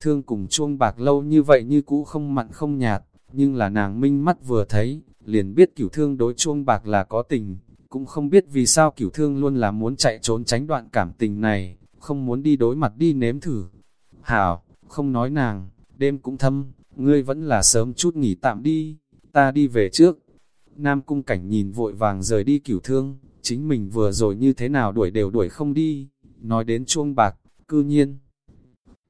Thương cùng chuông bạc lâu như vậy như cũ không mặn không nhạt, nhưng là nàng minh mắt vừa thấy, liền biết cửu thương đối chuông bạc là có tình, cũng không biết vì sao cửu thương luôn là muốn chạy trốn tránh đoạn cảm tình này, không muốn đi đối mặt đi nếm thử. Hảo, không nói nàng, đêm cũng thâm, ngươi vẫn là sớm chút nghỉ tạm đi, ta đi về trước. Nam cung cảnh nhìn vội vàng rời đi cửu thương, chính mình vừa rồi như thế nào đuổi đều đuổi không đi, nói đến chuông bạc, cư nhiên.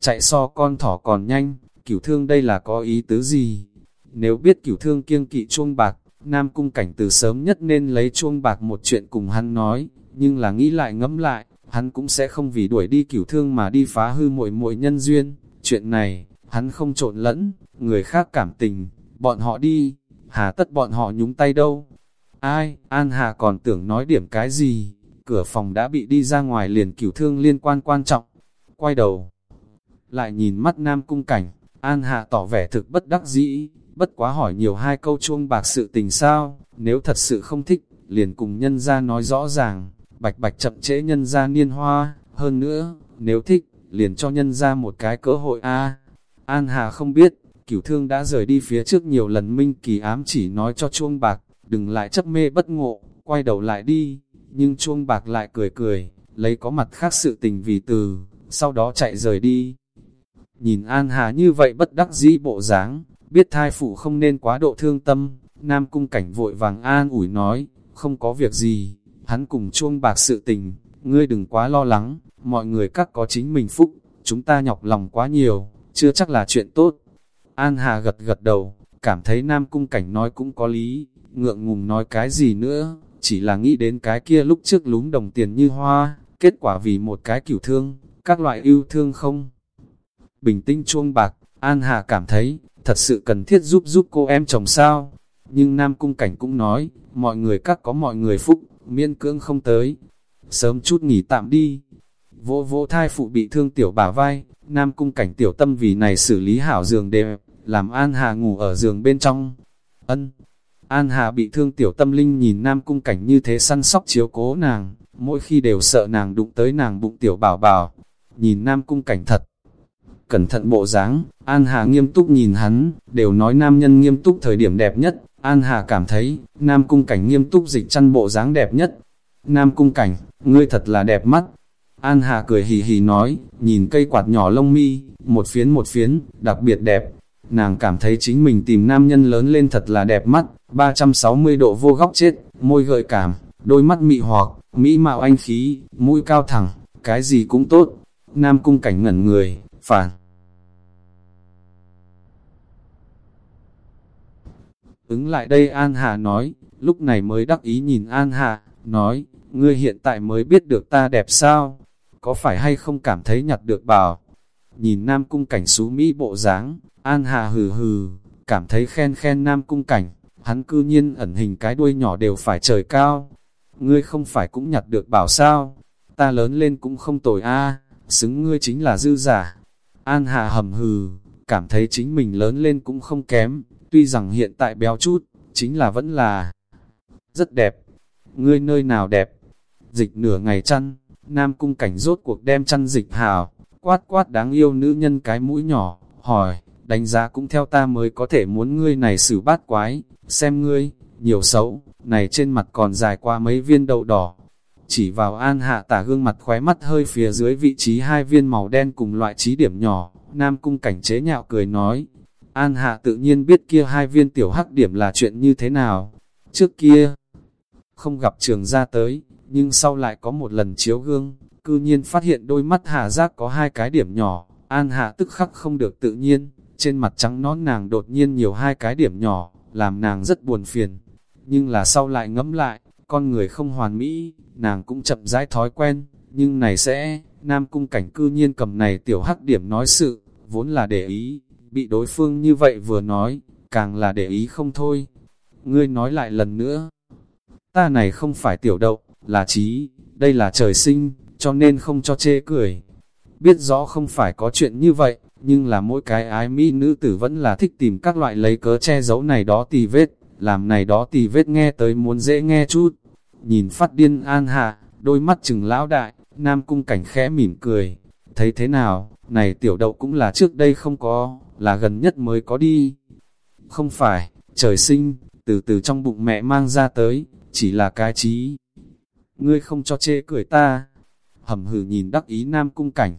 Chạy so con thỏ còn nhanh, cửu thương đây là có ý tứ gì? Nếu biết cửu thương kiêng kỵ chuông bạc, Nam cung cảnh từ sớm nhất nên lấy chuông bạc một chuyện cùng hắn nói, nhưng là nghĩ lại ngẫm lại, hắn cũng sẽ không vì đuổi đi cửu thương mà đi phá hư muội muội nhân duyên. Chuyện này, hắn không trộn lẫn, người khác cảm tình, bọn họ đi, hà tất bọn họ nhúng tay đâu. Ai, An Hà còn tưởng nói điểm cái gì, cửa phòng đã bị đi ra ngoài liền cửu thương liên quan quan trọng. Quay đầu, lại nhìn mắt Nam cung cảnh, An hà tỏ vẻ thực bất đắc dĩ, bất quá hỏi nhiều hai câu chuông bạc sự tình sao, nếu thật sự không thích, liền cùng nhân ra nói rõ ràng, bạch bạch chậm trễ nhân ra niên hoa, hơn nữa, nếu thích, liền cho nhân ra một cái cơ hội a. An Hà không biết, cửu thương đã rời đi phía trước nhiều lần minh kỳ ám chỉ nói cho chuông bạc, đừng lại chấp mê bất ngộ, quay đầu lại đi, nhưng chuông bạc lại cười cười, lấy có mặt khác sự tình vì từ, sau đó chạy rời đi. Nhìn An Hà như vậy bất đắc dĩ bộ dáng, biết thai phụ không nên quá độ thương tâm, Nam Cung Cảnh vội vàng an ủi nói, không có việc gì, hắn cùng chuông bạc sự tình, ngươi đừng quá lo lắng, mọi người các có chính mình phúc, chúng ta nhọc lòng quá nhiều, chưa chắc là chuyện tốt. An Hà gật gật đầu, cảm thấy Nam Cung Cảnh nói cũng có lý, ngượng ngùng nói cái gì nữa, chỉ là nghĩ đến cái kia lúc trước lúm đồng tiền như hoa, kết quả vì một cái cửu thương, các loại yêu thương không. Bình tĩnh chuông bạc, An Hà cảm thấy, thật sự cần thiết giúp giúp cô em chồng sao. Nhưng Nam Cung Cảnh cũng nói, mọi người các có mọi người phúc, miên cưỡng không tới. Sớm chút nghỉ tạm đi. Vô vô thai phụ bị thương tiểu bả vai, Nam Cung Cảnh tiểu tâm vì này xử lý hảo giường đẹp, làm An Hà ngủ ở giường bên trong. Ân. An Hà bị thương tiểu tâm linh nhìn Nam Cung Cảnh như thế săn sóc chiếu cố nàng, mỗi khi đều sợ nàng đụng tới nàng bụng tiểu bảo bảo. Nhìn Nam Cung Cảnh thật, cẩn thận bộ dáng, An Hà nghiêm túc nhìn hắn, đều nói nam nhân nghiêm túc thời điểm đẹp nhất, An Hà cảm thấy, Nam Cung Cảnh nghiêm túc dịch chăn bộ dáng đẹp nhất. Nam Cung Cảnh, ngươi thật là đẹp mắt. An Hà cười hì hì nói, nhìn cây quạt nhỏ lông mi, một phiến một phiến, đặc biệt đẹp. Nàng cảm thấy chính mình tìm nam nhân lớn lên thật là đẹp mắt, 360 độ vô góc chết, môi gợi cảm, đôi mắt mị hoặc, mỹ mạo anh khí, mũi cao thẳng, cái gì cũng tốt. Nam Cung Cảnh ngẩn người, phản. Ứng lại đây An Hà nói, lúc này mới đắc ý nhìn An Hà, nói, ngươi hiện tại mới biết được ta đẹp sao? Có phải hay không cảm thấy nhặt được bảo? Nhìn Nam Cung Cảnh xú Mỹ bộ dáng, An Hà hừ hừ, cảm thấy khen khen Nam Cung Cảnh, hắn cư nhiên ẩn hình cái đuôi nhỏ đều phải trời cao. Ngươi không phải cũng nhặt được bảo sao? Ta lớn lên cũng không tồi a xứng ngươi chính là dư giả. An Hà hầm hừ, cảm thấy chính mình lớn lên cũng không kém, tuy rằng hiện tại béo chút, chính là vẫn là rất đẹp. Ngươi nơi nào đẹp? Dịch nửa ngày chăn, Nam cung cảnh rốt cuộc đem chăn dịch hào, quát quát đáng yêu nữ nhân cái mũi nhỏ, hỏi, đánh giá cũng theo ta mới có thể muốn ngươi này xử bát quái, xem ngươi, nhiều xấu, này trên mặt còn dài qua mấy viên đậu đỏ. Chỉ vào an hạ tả gương mặt khóe mắt hơi phía dưới vị trí hai viên màu đen cùng loại trí điểm nhỏ, Nam cung cảnh chế nhạo cười nói, An Hạ tự nhiên biết kia hai viên tiểu hắc điểm là chuyện như thế nào. Trước kia, không gặp trường ra tới, nhưng sau lại có một lần chiếu gương, cư nhiên phát hiện đôi mắt Hạ giác có hai cái điểm nhỏ. An Hạ tức khắc không được tự nhiên, trên mặt trắng nón nàng đột nhiên nhiều hai cái điểm nhỏ, làm nàng rất buồn phiền. Nhưng là sau lại ngẫm lại, con người không hoàn mỹ, nàng cũng chậm rãi thói quen, nhưng này sẽ, Nam Cung Cảnh cư nhiên cầm này tiểu hắc điểm nói sự, vốn là để ý, bị đối phương như vậy vừa nói, càng là để ý không thôi. Ngươi nói lại lần nữa, ta này không phải tiểu đậu, là trí, đây là trời sinh, cho nên không cho chê cười. Biết rõ không phải có chuyện như vậy, nhưng là mỗi cái ái mỹ nữ tử vẫn là thích tìm các loại lấy cớ che giấu này đó tì vết, làm này đó tì vết nghe tới muốn dễ nghe chút. Nhìn phát điên an hạ, đôi mắt chừng lão đại, nam cung cảnh khẽ mỉm cười, thấy thế nào, này tiểu đậu cũng là trước đây không có, là gần nhất mới có đi. Không phải, trời sinh, từ từ trong bụng mẹ mang ra tới, chỉ là cái trí. Ngươi không cho chê cười ta. Hầm hừ nhìn đắc ý nam cung cảnh.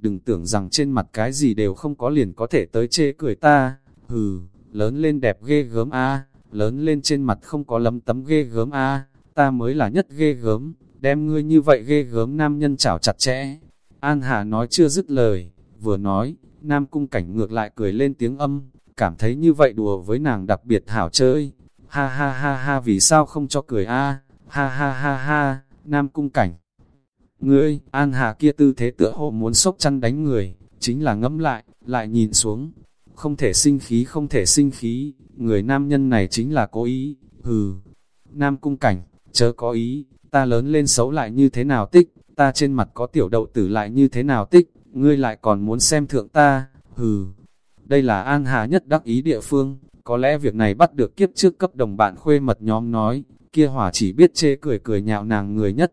Đừng tưởng rằng trên mặt cái gì đều không có liền có thể tới chê cười ta. Hừ, lớn lên đẹp ghê gớm a lớn lên trên mặt không có lấm tấm ghê gớm a ta mới là nhất ghê gớm, đem ngươi như vậy ghê gớm nam nhân chảo chặt chẽ. An Hà nói chưa dứt lời, vừa nói, Nam Cung Cảnh ngược lại cười lên tiếng âm, cảm thấy như vậy đùa với nàng đặc biệt hảo chơi. Ha ha ha ha vì sao không cho cười a ha ha ha ha, Nam Cung Cảnh. Ngươi, An Hà kia tư thế tựa hồ muốn sốc chăn đánh người, chính là ngẫm lại, lại nhìn xuống. Không thể sinh khí không thể sinh khí, người nam nhân này chính là cố ý, hừ. Nam Cung Cảnh, chớ có ý, ta lớn lên xấu lại như thế nào tích, ta trên mặt có tiểu đậu tử lại như thế nào tích, ngươi lại còn muốn xem thượng ta, hừ. Đây là An Hà nhất đắc ý địa phương, có lẽ việc này bắt được kiếp trước cấp đồng bạn khuê mật nhóm nói, kia hỏa chỉ biết chê cười cười nhạo nàng người nhất.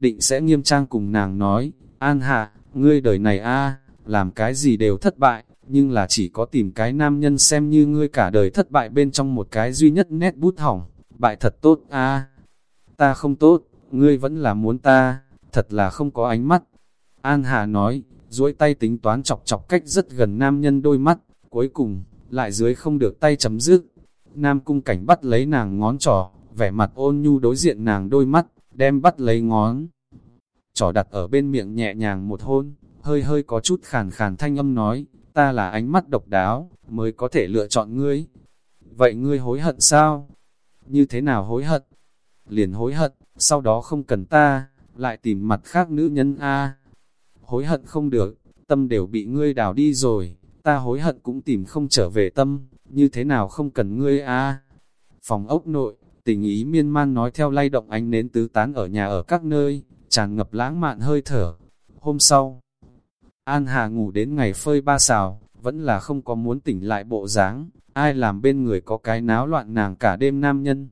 Định sẽ nghiêm trang cùng nàng nói, An Hà, ngươi đời này a làm cái gì đều thất bại, nhưng là chỉ có tìm cái nam nhân xem như ngươi cả đời thất bại bên trong một cái duy nhất nét bút hỏng, bại thật tốt a Ta không tốt, ngươi vẫn là muốn ta, thật là không có ánh mắt. An Hà nói, duỗi tay tính toán chọc chọc cách rất gần nam nhân đôi mắt, cuối cùng, lại dưới không được tay chấm dứt. Nam cung cảnh bắt lấy nàng ngón trỏ, vẻ mặt ôn nhu đối diện nàng đôi mắt, đem bắt lấy ngón. Trỏ đặt ở bên miệng nhẹ nhàng một hôn, hơi hơi có chút khàn khàn thanh âm nói, ta là ánh mắt độc đáo, mới có thể lựa chọn ngươi. Vậy ngươi hối hận sao? Như thế nào hối hận? Liền hối hận, sau đó không cần ta, lại tìm mặt khác nữ nhân A hối hận không được, tâm đều bị ngươi đào đi rồi, ta hối hận cũng tìm không trở về tâm, như thế nào không cần ngươi a Phòng ốc nội, tình ý miên man nói theo lay động ánh nến tứ tán ở nhà ở các nơi, tràn ngập lãng mạn hơi thở. Hôm sau, An Hà ngủ đến ngày phơi ba xào, vẫn là không có muốn tỉnh lại bộ dáng, ai làm bên người có cái náo loạn nàng cả đêm nam nhân.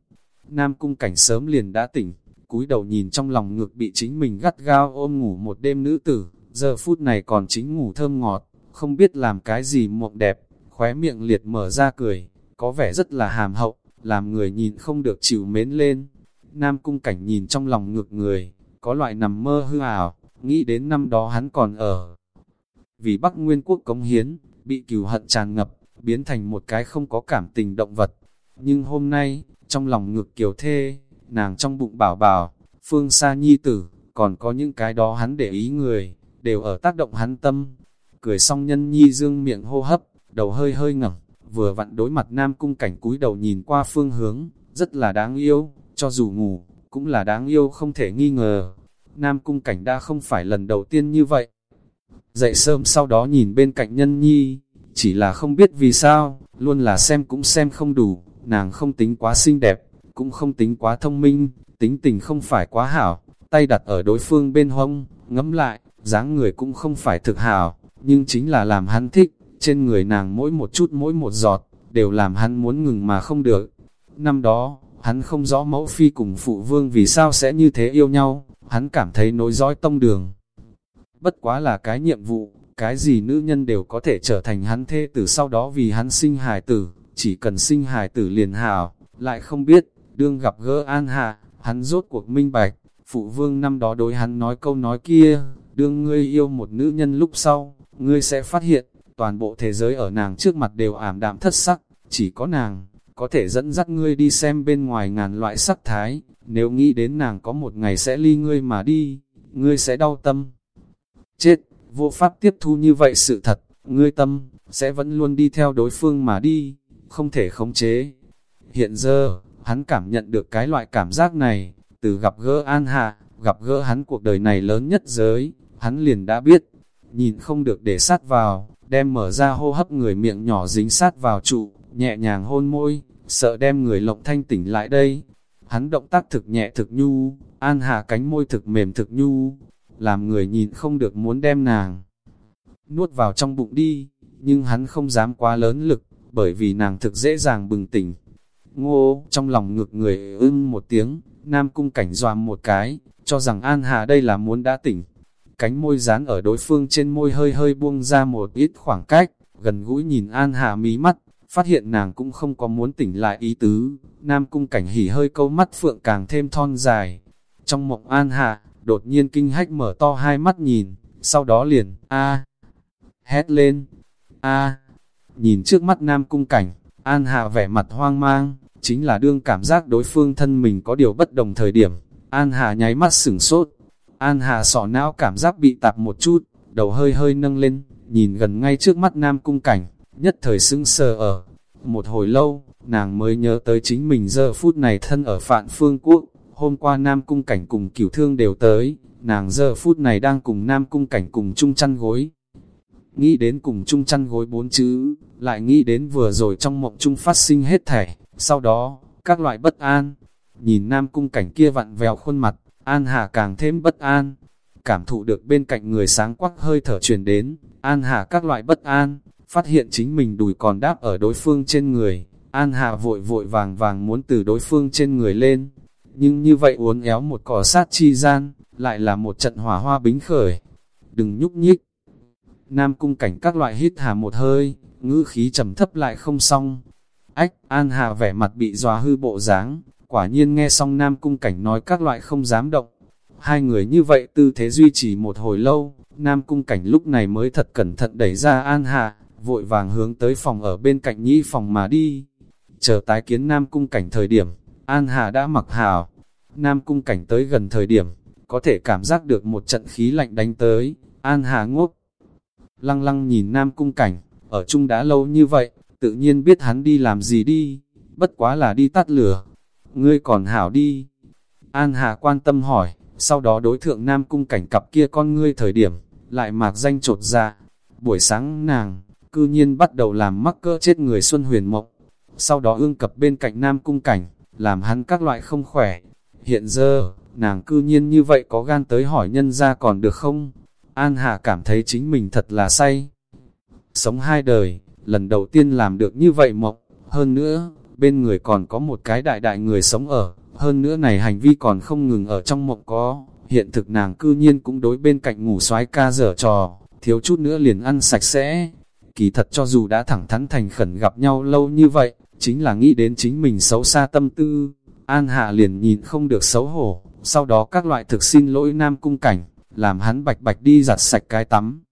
Nam cung cảnh sớm liền đã tỉnh, cúi đầu nhìn trong lòng ngực bị chính mình gắt gao ôm ngủ một đêm nữ tử, giờ phút này còn chính ngủ thơm ngọt, không biết làm cái gì mộng đẹp, khóe miệng liệt mở ra cười, có vẻ rất là hàm hậu, làm người nhìn không được chịu mến lên. Nam cung cảnh nhìn trong lòng ngược người, có loại nằm mơ hư ảo, nghĩ đến năm đó hắn còn ở. Vì Bắc Nguyên Quốc cống hiến, bị cừu hận tràn ngập, biến thành một cái không có cảm tình động vật. Nhưng hôm nay, trong lòng ngược kiều thê, nàng trong bụng bảo bảo, phương xa nhi tử, còn có những cái đó hắn để ý người, đều ở tác động hắn tâm. Cười xong nhân nhi dương miệng hô hấp, đầu hơi hơi ngẩng vừa vặn đối mặt nam cung cảnh cúi đầu nhìn qua phương hướng, rất là đáng yêu, cho dù ngủ, cũng là đáng yêu không thể nghi ngờ. Nam cung cảnh đã không phải lần đầu tiên như vậy. Dậy sớm sau đó nhìn bên cạnh nhân nhi, chỉ là không biết vì sao, luôn là xem cũng xem không đủ, nàng không tính quá xinh đẹp, cũng không tính quá thông minh, tính tình không phải quá hảo, tay đặt ở đối phương bên hông, ngẫm lại, dáng người cũng không phải thực hảo, nhưng chính là làm hắn thích, trên người nàng mỗi một chút mỗi một giọt, đều làm hắn muốn ngừng mà không được. Năm đó, hắn không rõ mẫu phi cùng phụ vương vì sao sẽ như thế yêu nhau, hắn cảm thấy nối dõi tông đường. Bất quá là cái nhiệm vụ, cái gì nữ nhân đều có thể trở thành hắn thê tử sau đó vì hắn sinh hài tử, chỉ cần sinh hài tử liền hảo, lại không biết, đương gặp gỡ an hạ, hắn rốt cuộc minh bạch, phụ vương năm đó đối hắn nói câu nói kia, đương ngươi yêu một nữ nhân lúc sau, ngươi sẽ phát hiện, toàn bộ thế giới ở nàng trước mặt đều ảm đạm thất sắc, chỉ có nàng, có thể dẫn dắt ngươi đi xem bên ngoài ngàn loại sắc thái, nếu nghĩ đến nàng có một ngày sẽ ly ngươi mà đi, ngươi sẽ đau tâm. Chết, vô pháp tiếp thu như vậy sự thật, ngươi tâm, sẽ vẫn luôn đi theo đối phương mà đi, không thể khống chế. Hiện giờ, hắn cảm nhận được cái loại cảm giác này, từ gặp gỡ An Hạ, gặp gỡ hắn cuộc đời này lớn nhất giới, hắn liền đã biết, nhìn không được để sát vào, đem mở ra hô hấp người miệng nhỏ dính sát vào trụ, nhẹ nhàng hôn môi, sợ đem người lộng thanh tỉnh lại đây. Hắn động tác thực nhẹ thực nhu, an hạ cánh môi thực mềm thực nhu, làm người nhìn không được muốn đem nàng nuốt vào trong bụng đi, nhưng hắn không dám quá lớn lực, bởi vì nàng thực dễ dàng bừng tỉnh. Ngô, trong lòng ngực người ưng một tiếng, nam cung cảnh doàm một cái, cho rằng An Hà đây là muốn đã tỉnh, cánh môi dán ở đối phương trên môi hơi hơi buông ra một ít khoảng cách, gần gũi nhìn An Hà mí mắt, phát hiện nàng cũng không có muốn tỉnh lại ý tứ, Nam Cung Cảnh hỉ hơi câu mắt phượng càng thêm thon dài. Trong mộng An Hà, đột nhiên kinh hách mở to hai mắt nhìn, sau đó liền, a hét lên, a. Nhìn trước mắt Nam Cung Cảnh, An Hà vẻ mặt hoang mang, chính là đương cảm giác đối phương thân mình có điều bất đồng thời điểm, An Hà nháy mắt sửng sốt, An Hà sọ não cảm giác bị tạp một chút, đầu hơi hơi nâng lên, nhìn gần ngay trước mắt nam cung cảnh, nhất thời sững sờ ở. Một hồi lâu, nàng mới nhớ tới chính mình giờ phút này thân ở phạn phương quốc, hôm qua nam cung cảnh cùng cửu thương đều tới, nàng giờ phút này đang cùng nam cung cảnh cùng chung chăn gối. Nghĩ đến cùng chung chăn gối bốn chữ, lại nghĩ đến vừa rồi trong mộng chung phát sinh hết thảy, sau đó, các loại bất an, nhìn nam cung cảnh kia vặn vèo khuôn mặt, An Hà càng thêm bất an, cảm thụ được bên cạnh người sáng quắc hơi thở truyền đến, An Hà các loại bất an, phát hiện chính mình đùi còn đáp ở đối phương trên người, An Hà vội vội vàng vàng muốn từ đối phương trên người lên, nhưng như vậy uốn éo một cỏ sát chi gian, lại là một trận hỏa hoa bính khởi, đừng nhúc nhích. Nam cung cảnh các loại hít hà một hơi, ngữ khí trầm thấp lại không xong. Ách, An Hà vẻ mặt bị dòa hư bộ dáng Quả nhiên nghe xong Nam Cung Cảnh nói các loại không dám động. Hai người như vậy tư thế duy trì một hồi lâu, Nam Cung Cảnh lúc này mới thật cẩn thận đẩy ra An Hạ, vội vàng hướng tới phòng ở bên cạnh nhĩ phòng mà đi. Chờ tái kiến Nam Cung Cảnh thời điểm, An Hạ đã mặc hào. Nam Cung Cảnh tới gần thời điểm, có thể cảm giác được một trận khí lạnh đánh tới, An Hà ngốc. Lăng lăng nhìn Nam Cung Cảnh, ở chung đã lâu như vậy, tự nhiên biết hắn đi làm gì đi, bất quá là đi tắt lửa, ngươi còn hảo đi. An Hà quan tâm hỏi, sau đó đối thượng Nam Cung cảnh cặp kia con ngươi thời điểm, lại mạc danh trột ra. Buổi sáng nàng, cư nhiên bắt đầu làm mắc cỡ chết người Xuân Huyền Mộng. Sau đó ương cập bên cạnh Nam Cung cảnh, làm hắn các loại không khỏe. Hiện giờ, nàng cư nhiên như vậy có gan tới hỏi nhân ra còn được không? An Hà cảm thấy chính mình thật là say. Sống hai đời, lần đầu tiên làm được như vậy mộng, hơn nữa, bên người còn có một cái đại đại người sống ở, Hơn nữa này hành vi còn không ngừng ở trong mộng có, hiện thực nàng cư nhiên cũng đối bên cạnh ngủ soái ca dở trò, thiếu chút nữa liền ăn sạch sẽ. Kỳ thật cho dù đã thẳng thắn thành khẩn gặp nhau lâu như vậy, chính là nghĩ đến chính mình xấu xa tâm tư. An Hạ liền nhìn không được xấu hổ, sau đó các loại thực xin lỗi nam cung cảnh, làm hắn bạch bạch đi giặt sạch cái tắm.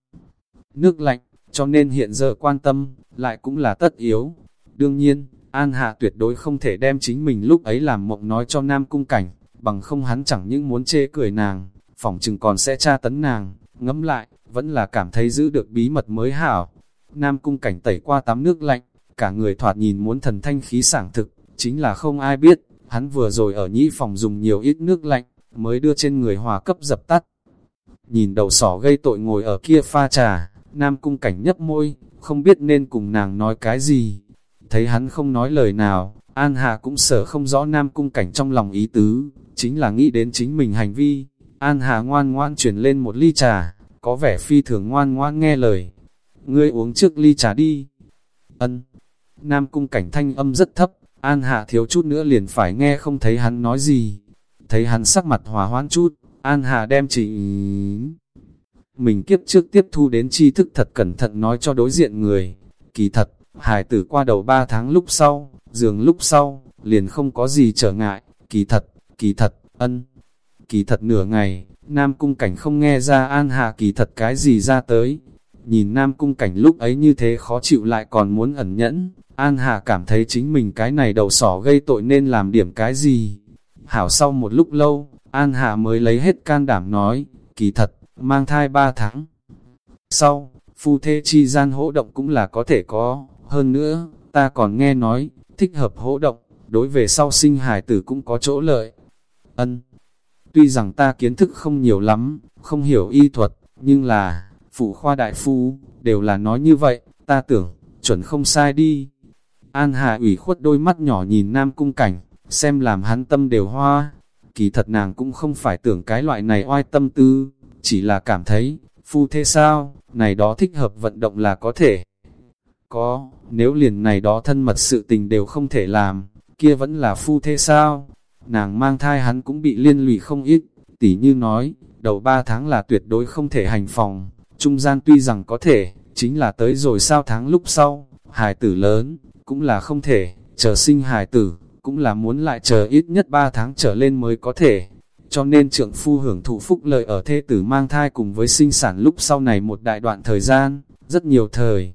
Nước lạnh, cho nên hiện giờ quan tâm, lại cũng là tất yếu. Đương nhiên, An Hạ tuyệt đối không thể đem chính mình lúc ấy làm mộng nói cho nam cung cảnh, bằng không hắn chẳng những muốn chê cười nàng, phỏng chừng còn sẽ tra tấn nàng, ngẫm lại, vẫn là cảm thấy giữ được bí mật mới hảo. Nam cung cảnh tẩy qua tắm nước lạnh, cả người thoạt nhìn muốn thần thanh khí sảng thực, chính là không ai biết, hắn vừa rồi ở nhĩ phòng dùng nhiều ít nước lạnh, mới đưa trên người hòa cấp dập tắt. Nhìn đầu sỏ gây tội ngồi ở kia pha trà, Nam cung cảnh nhấp môi, không biết nên cùng nàng nói cái gì. Thấy hắn không nói lời nào, An Hà cũng sợ không rõ Nam cung cảnh trong lòng ý tứ, chính là nghĩ đến chính mình hành vi. An Hà ngoan ngoan chuyển lên một ly trà, có vẻ phi thường ngoan ngoan nghe lời. Ngươi uống trước ly trà đi. Ân. Nam cung cảnh thanh âm rất thấp, An Hạ thiếu chút nữa liền phải nghe không thấy hắn nói gì. Thấy hắn sắc mặt hòa hoãn chút, An Hạ đem chỉ mình kiếp trước tiếp thu đến tri thức thật cẩn thận nói cho đối diện người. Kỳ thật, hài tử qua đầu 3 tháng lúc sau, giường lúc sau, liền không có gì trở ngại. Kỳ thật, kỳ thật, ân. Kỳ thật nửa ngày, Nam Cung Cảnh không nghe ra An Hạ kỳ thật cái gì ra tới. Nhìn Nam Cung Cảnh lúc ấy như thế khó chịu lại còn muốn ẩn nhẫn, An Hạ cảm thấy chính mình cái này đầu sỏ gây tội nên làm điểm cái gì. Hảo sau một lúc lâu, An Hạ mới lấy hết can đảm nói, kỳ thật, mang thai 3 tháng. Sau, phu thê chi gian hỗ động cũng là có thể có, hơn nữa, ta còn nghe nói, thích hợp hỗ động, đối về sau sinh hài tử cũng có chỗ lợi. Ân, tuy rằng ta kiến thức không nhiều lắm, không hiểu y thuật, nhưng là, phụ khoa đại phu, đều là nói như vậy, ta tưởng, chuẩn không sai đi. An Hà ủy khuất đôi mắt nhỏ nhìn Nam Cung Cảnh, xem làm hắn tâm đều hoa. Kỳ thật nàng cũng không phải tưởng cái loại này oai tâm tư, chỉ là cảm thấy, phu thế sao, này đó thích hợp vận động là có thể. Có, nếu liền này đó thân mật sự tình đều không thể làm, kia vẫn là phu thế sao? Nàng mang thai hắn cũng bị liên lụy không ít, tỉ như nói, đầu 3 tháng là tuyệt đối không thể hành phòng, trung gian tuy rằng có thể, chính là tới rồi sao tháng lúc sau, hài tử lớn, cũng là không thể, chờ sinh hài tử, cũng là muốn lại chờ ít nhất 3 tháng trở lên mới có thể cho nên trượng phu hưởng thụ phúc lợi ở thê tử mang thai cùng với sinh sản lúc sau này một đại đoạn thời gian, rất nhiều thời.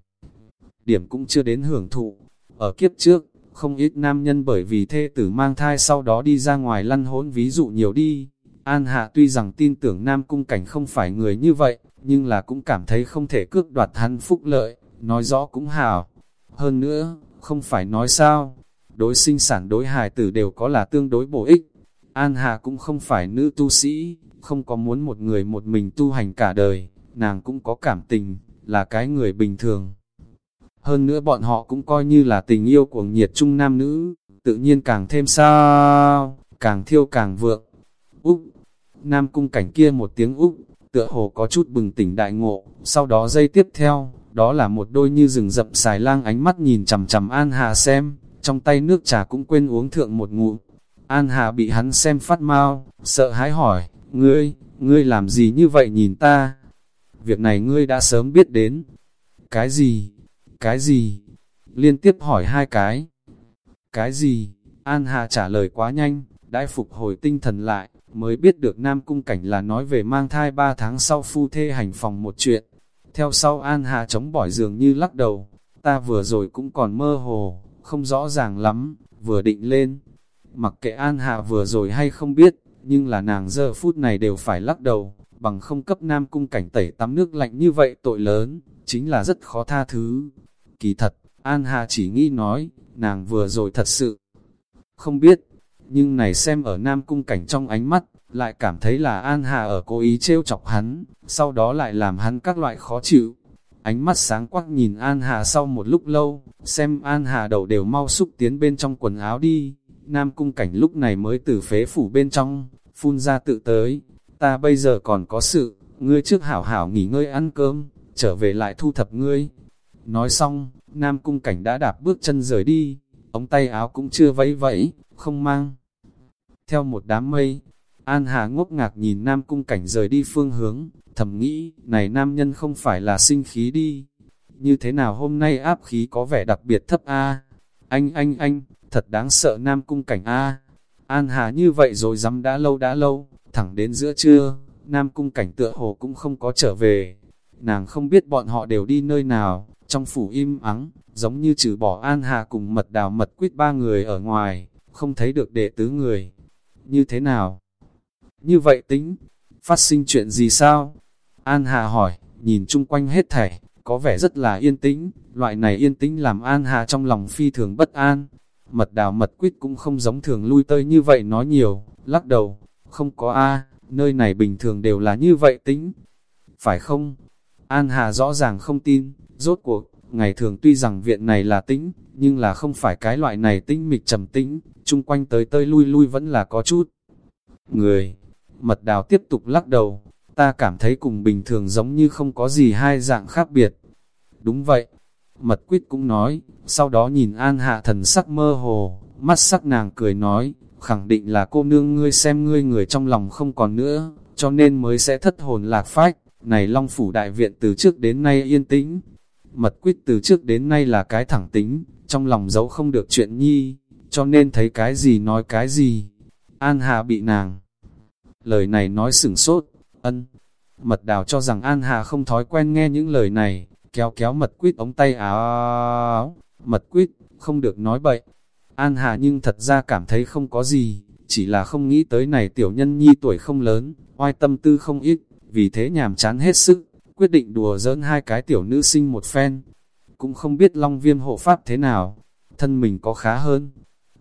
Điểm cũng chưa đến hưởng thụ. Ở kiếp trước, không ít nam nhân bởi vì thê tử mang thai sau đó đi ra ngoài lăn hốn ví dụ nhiều đi. An Hạ tuy rằng tin tưởng nam cung cảnh không phải người như vậy, nhưng là cũng cảm thấy không thể cước đoạt hắn phúc lợi, nói rõ cũng hảo. Hơn nữa, không phải nói sao, đối sinh sản đối hài tử đều có là tương đối bổ ích, An Hà cũng không phải nữ tu sĩ, không có muốn một người một mình tu hành cả đời, nàng cũng có cảm tình, là cái người bình thường. Hơn nữa bọn họ cũng coi như là tình yêu của nhiệt trung nam nữ, tự nhiên càng thêm sao, càng thiêu càng vượng. Úc, nam cung cảnh kia một tiếng Úc, tựa hồ có chút bừng tỉnh đại ngộ, sau đó dây tiếp theo, đó là một đôi như rừng rậm xài lang ánh mắt nhìn chằm chằm An Hà xem, trong tay nước trà cũng quên uống thượng một ngụm, An Hà bị hắn xem phát mau, sợ hãi hỏi, ngươi, ngươi làm gì như vậy nhìn ta? Việc này ngươi đã sớm biết đến. Cái gì? Cái gì? Liên tiếp hỏi hai cái. Cái gì? An Hà trả lời quá nhanh, đã phục hồi tinh thần lại, mới biết được Nam Cung Cảnh là nói về mang thai ba tháng sau phu thê hành phòng một chuyện. Theo sau An Hà chống bỏi giường như lắc đầu, ta vừa rồi cũng còn mơ hồ, không rõ ràng lắm, vừa định lên, Mặc kệ An Hạ vừa rồi hay không biết, nhưng là nàng giờ phút này đều phải lắc đầu, bằng không cấp nam cung cảnh tẩy tắm nước lạnh như vậy tội lớn, chính là rất khó tha thứ. Kỳ thật, An Hạ chỉ nghĩ nói, nàng vừa rồi thật sự không biết, nhưng này xem ở nam cung cảnh trong ánh mắt, lại cảm thấy là An Hà ở cố ý trêu chọc hắn, sau đó lại làm hắn các loại khó chịu. Ánh mắt sáng quắc nhìn An Hà sau một lúc lâu, xem An Hà đầu đều mau xúc tiến bên trong quần áo đi, Nam cung cảnh lúc này mới từ phế phủ bên trong, phun ra tự tới. Ta bây giờ còn có sự, ngươi trước hảo hảo nghỉ ngơi ăn cơm, trở về lại thu thập ngươi. Nói xong, Nam cung cảnh đã đạp bước chân rời đi, ống tay áo cũng chưa vẫy vẫy, không mang. theo một đám mây. An Hà ngốc ngạc nhìn Nam Cung Cảnh rời đi phương hướng, thầm nghĩ, này nam nhân không phải là sinh khí đi. Như thế nào hôm nay áp khí có vẻ đặc biệt thấp a Anh anh anh, thật đáng sợ Nam Cung Cảnh a An Hà như vậy rồi dám đã lâu đã lâu, thẳng đến giữa trưa, Nam Cung Cảnh tựa hồ cũng không có trở về. Nàng không biết bọn họ đều đi nơi nào, trong phủ im ắng, giống như trừ bỏ An Hà cùng mật đào mật quyết ba người ở ngoài, không thấy được đệ tứ người. Như thế nào? Như vậy tính, phát sinh chuyện gì sao? An Hà hỏi, nhìn chung quanh hết thảy, có vẻ rất là yên tĩnh, loại này yên tĩnh làm An Hà trong lòng phi thường bất an. Mật đào mật quýt cũng không giống thường lui tơi như vậy nói nhiều, lắc đầu, không có A, nơi này bình thường đều là như vậy tính. Phải không? An Hà rõ ràng không tin, rốt cuộc, ngày thường tuy rằng viện này là tĩnh, nhưng là không phải cái loại này tĩnh mịch trầm tĩnh, chung quanh tới tơi lui lui vẫn là có chút. Người, mật đào tiếp tục lắc đầu, ta cảm thấy cùng bình thường giống như không có gì hai dạng khác biệt. Đúng vậy, mật quyết cũng nói, sau đó nhìn An Hạ thần sắc mơ hồ, mắt sắc nàng cười nói, khẳng định là cô nương ngươi xem ngươi người trong lòng không còn nữa, cho nên mới sẽ thất hồn lạc phách. Này Long Phủ Đại Viện từ trước đến nay yên tĩnh, mật quyết từ trước đến nay là cái thẳng tính, trong lòng giấu không được chuyện nhi, cho nên thấy cái gì nói cái gì. An Hà bị nàng. Lời này nói sửng sốt, ân. Mật đào cho rằng An Hà không thói quen nghe những lời này, kéo kéo mật quýt ống tay áo, mật quýt, không được nói bậy. An Hà nhưng thật ra cảm thấy không có gì, chỉ là không nghĩ tới này tiểu nhân nhi tuổi không lớn, oai tâm tư không ít, vì thế nhàm chán hết sức, quyết định đùa giỡn hai cái tiểu nữ sinh một phen. Cũng không biết long viêm hộ pháp thế nào, thân mình có khá hơn.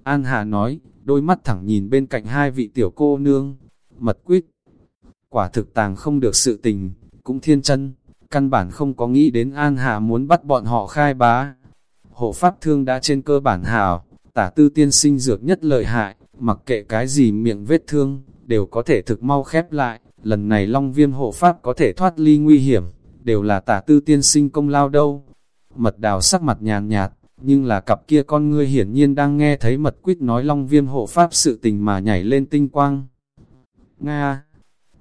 An Hà nói, đôi mắt thẳng nhìn bên cạnh hai vị tiểu cô nương, mật quýt. Quả thực tàng không được sự tình, cũng thiên chân, căn bản không có nghĩ đến An Hà muốn bắt bọn họ khai bá. Hộ pháp thương đã trên cơ bản hào, tả tư tiên sinh dược nhất lợi hại, mặc kệ cái gì miệng vết thương, đều có thể thực mau khép lại. Lần này Long Viêm hộ pháp có thể thoát ly nguy hiểm, đều là tả tư tiên sinh công lao đâu. Mật đào sắc mặt nhàn nhạt, nhưng là cặp kia con ngươi hiển nhiên đang nghe thấy mật quýt nói Long Viêm hộ pháp sự tình mà nhảy lên tinh quang. Nga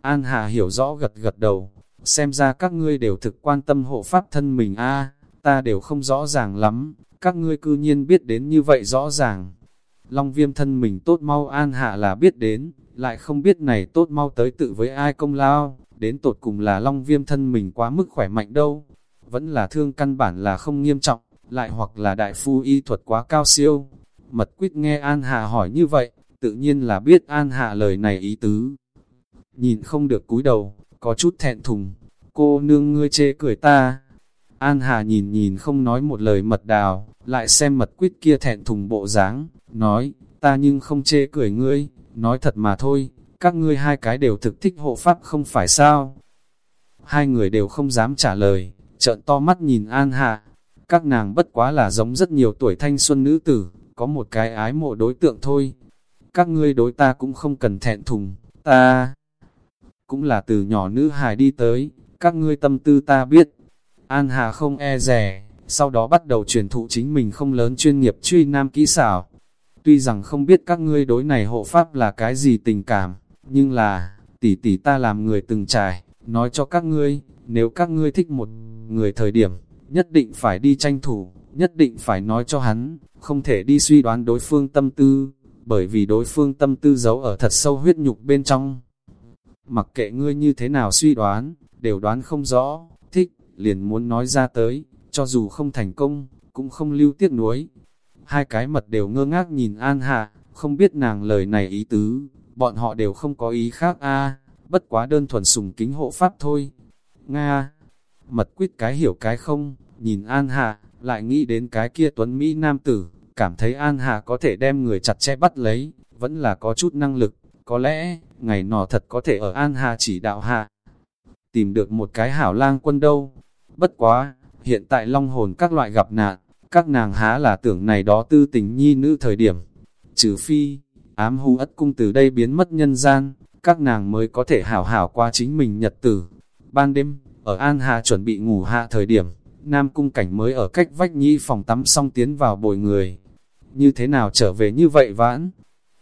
An Hà hiểu rõ gật gật đầu, xem ra các ngươi đều thực quan tâm hộ pháp thân mình a ta đều không rõ ràng lắm, các ngươi cư nhiên biết đến như vậy rõ ràng. Long viêm thân mình tốt mau an hạ là biết đến, lại không biết này tốt mau tới tự với ai công lao, đến tột cùng là long viêm thân mình quá mức khỏe mạnh đâu. Vẫn là thương căn bản là không nghiêm trọng, lại hoặc là đại phu y thuật quá cao siêu. Mật quyết nghe An Hạ hỏi như vậy, tự nhiên là biết An Hạ lời này ý tứ. Nhìn không được cúi đầu, có chút thẹn thùng, cô nương ngươi chê cười ta. An Hà nhìn nhìn không nói một lời mật đào, lại xem mật quyết kia thẹn thùng bộ dáng, nói, ta nhưng không chê cười ngươi, nói thật mà thôi, các ngươi hai cái đều thực thích hộ pháp không phải sao. Hai người đều không dám trả lời, trợn to mắt nhìn An Hà, các nàng bất quá là giống rất nhiều tuổi thanh xuân nữ tử, có một cái ái mộ đối tượng thôi. Các ngươi đối ta cũng không cần thẹn thùng, ta cũng là từ nhỏ nữ hài đi tới, các ngươi tâm tư ta biết. An Hà không e rẻ, sau đó bắt đầu truyền thụ chính mình không lớn chuyên nghiệp truy nam kỹ xảo. Tuy rằng không biết các ngươi đối này hộ pháp là cái gì tình cảm, nhưng là, tỷ tỷ ta làm người từng trải, nói cho các ngươi, nếu các ngươi thích một người thời điểm, nhất định phải đi tranh thủ, nhất định phải nói cho hắn, không thể đi suy đoán đối phương tâm tư, bởi vì đối phương tâm tư giấu ở thật sâu huyết nhục bên trong. Mặc kệ ngươi như thế nào suy đoán, đều đoán không rõ, thích, liền muốn nói ra tới, cho dù không thành công, cũng không lưu tiếc nuối. Hai cái mật đều ngơ ngác nhìn An Hạ, không biết nàng lời này ý tứ, bọn họ đều không có ý khác a bất quá đơn thuần sùng kính hộ pháp thôi. Nga, mật quyết cái hiểu cái không, nhìn An Hạ, lại nghĩ đến cái kia tuấn Mỹ nam tử, cảm thấy An Hạ có thể đem người chặt chẽ bắt lấy, vẫn là có chút năng lực, có lẽ, ngày nọ thật có thể ở An Hà chỉ đạo hạ. Tìm được một cái hảo lang quân đâu. Bất quá, hiện tại long hồn các loại gặp nạn, các nàng há là tưởng này đó tư tình nhi nữ thời điểm. Trừ phi, ám hù ất cung từ đây biến mất nhân gian, các nàng mới có thể hảo hảo qua chính mình nhật tử. Ban đêm, ở An Hà chuẩn bị ngủ hạ thời điểm, Nam cung cảnh mới ở cách vách nhi phòng tắm xong tiến vào bồi người. Như thế nào trở về như vậy vãn?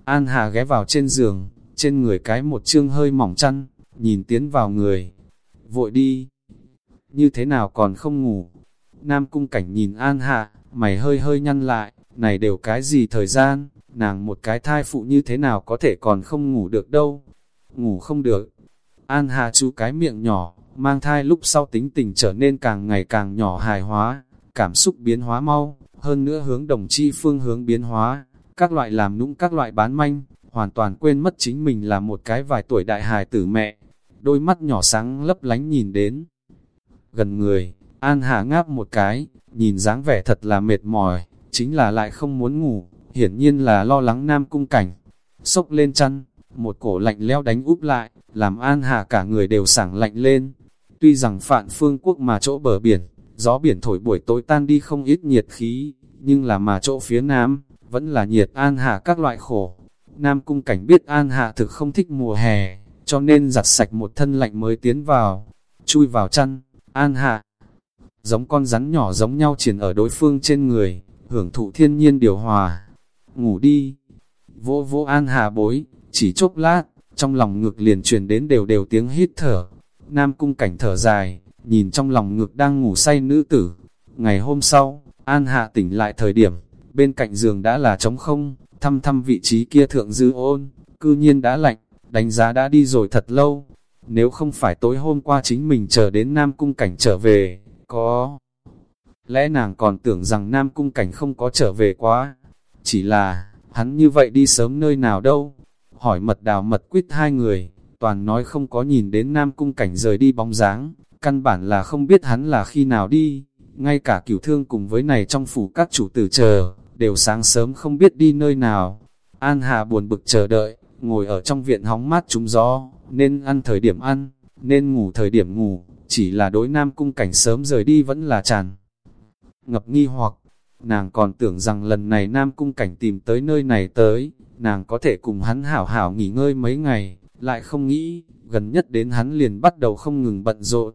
An Hà ghé vào trên giường, trên người cái một chương hơi mỏng chăn, nhìn tiến vào người. Vội đi. Như thế nào còn không ngủ? Nam cung cảnh nhìn An Hạ, mày hơi hơi nhăn lại, này đều cái gì thời gian, nàng một cái thai phụ như thế nào có thể còn không ngủ được đâu. Ngủ không được. An Hạ chú cái miệng nhỏ, mang thai lúc sau tính tình trở nên càng ngày càng nhỏ hài hóa, cảm xúc biến hóa mau, hơn nữa hướng đồng chi phương hướng biến hóa, các loại làm nũng các loại bán manh, hoàn toàn quên mất chính mình là một cái vài tuổi đại hài tử mẹ, đôi mắt nhỏ sáng lấp lánh nhìn đến. Gần người, An Hà ngáp một cái, nhìn dáng vẻ thật là mệt mỏi, chính là lại không muốn ngủ, hiển nhiên là lo lắng nam cung cảnh. Sốc lên chăn, một cổ lạnh leo đánh úp lại, làm An Hà cả người đều sảng lạnh lên. Tuy rằng phạn phương quốc mà chỗ bờ biển, gió biển thổi buổi tối tan đi không ít nhiệt khí, nhưng là mà chỗ phía nam, vẫn là nhiệt An Hà các loại khổ. Nam cung cảnh biết An Hạ thực không thích mùa hè, cho nên giặt sạch một thân lạnh mới tiến vào, chui vào chăn, An Hạ. Giống con rắn nhỏ giống nhau triển ở đối phương trên người, hưởng thụ thiên nhiên điều hòa. Ngủ đi. Vô vô An Hạ bối, chỉ chốc lát, trong lòng ngực liền truyền đến đều đều tiếng hít thở. Nam cung cảnh thở dài, nhìn trong lòng ngực đang ngủ say nữ tử. Ngày hôm sau, An Hạ tỉnh lại thời điểm, bên cạnh giường đã là trống không, thăm thăm vị trí kia thượng dư ôn, cư nhiên đã lạnh, đánh giá đã đi rồi thật lâu. Nếu không phải tối hôm qua chính mình chờ đến Nam Cung Cảnh trở về, có... Lẽ nàng còn tưởng rằng Nam Cung Cảnh không có trở về quá. Chỉ là, hắn như vậy đi sớm nơi nào đâu. Hỏi mật đào mật quyết hai người, toàn nói không có nhìn đến Nam Cung Cảnh rời đi bóng dáng, căn bản là không biết hắn là khi nào đi. Ngay cả cửu thương cùng với này trong phủ các chủ tử chờ, đều sáng sớm không biết đi nơi nào. An Hà buồn bực chờ đợi, ngồi ở trong viện hóng mát trúng gió, nên ăn thời điểm ăn, nên ngủ thời điểm ngủ, chỉ là đối nam cung cảnh sớm rời đi vẫn là tràn. Ngập nghi hoặc, nàng còn tưởng rằng lần này nam cung cảnh tìm tới nơi này tới, nàng có thể cùng hắn hảo hảo nghỉ ngơi mấy ngày, lại không nghĩ, gần nhất đến hắn liền bắt đầu không ngừng bận rộn.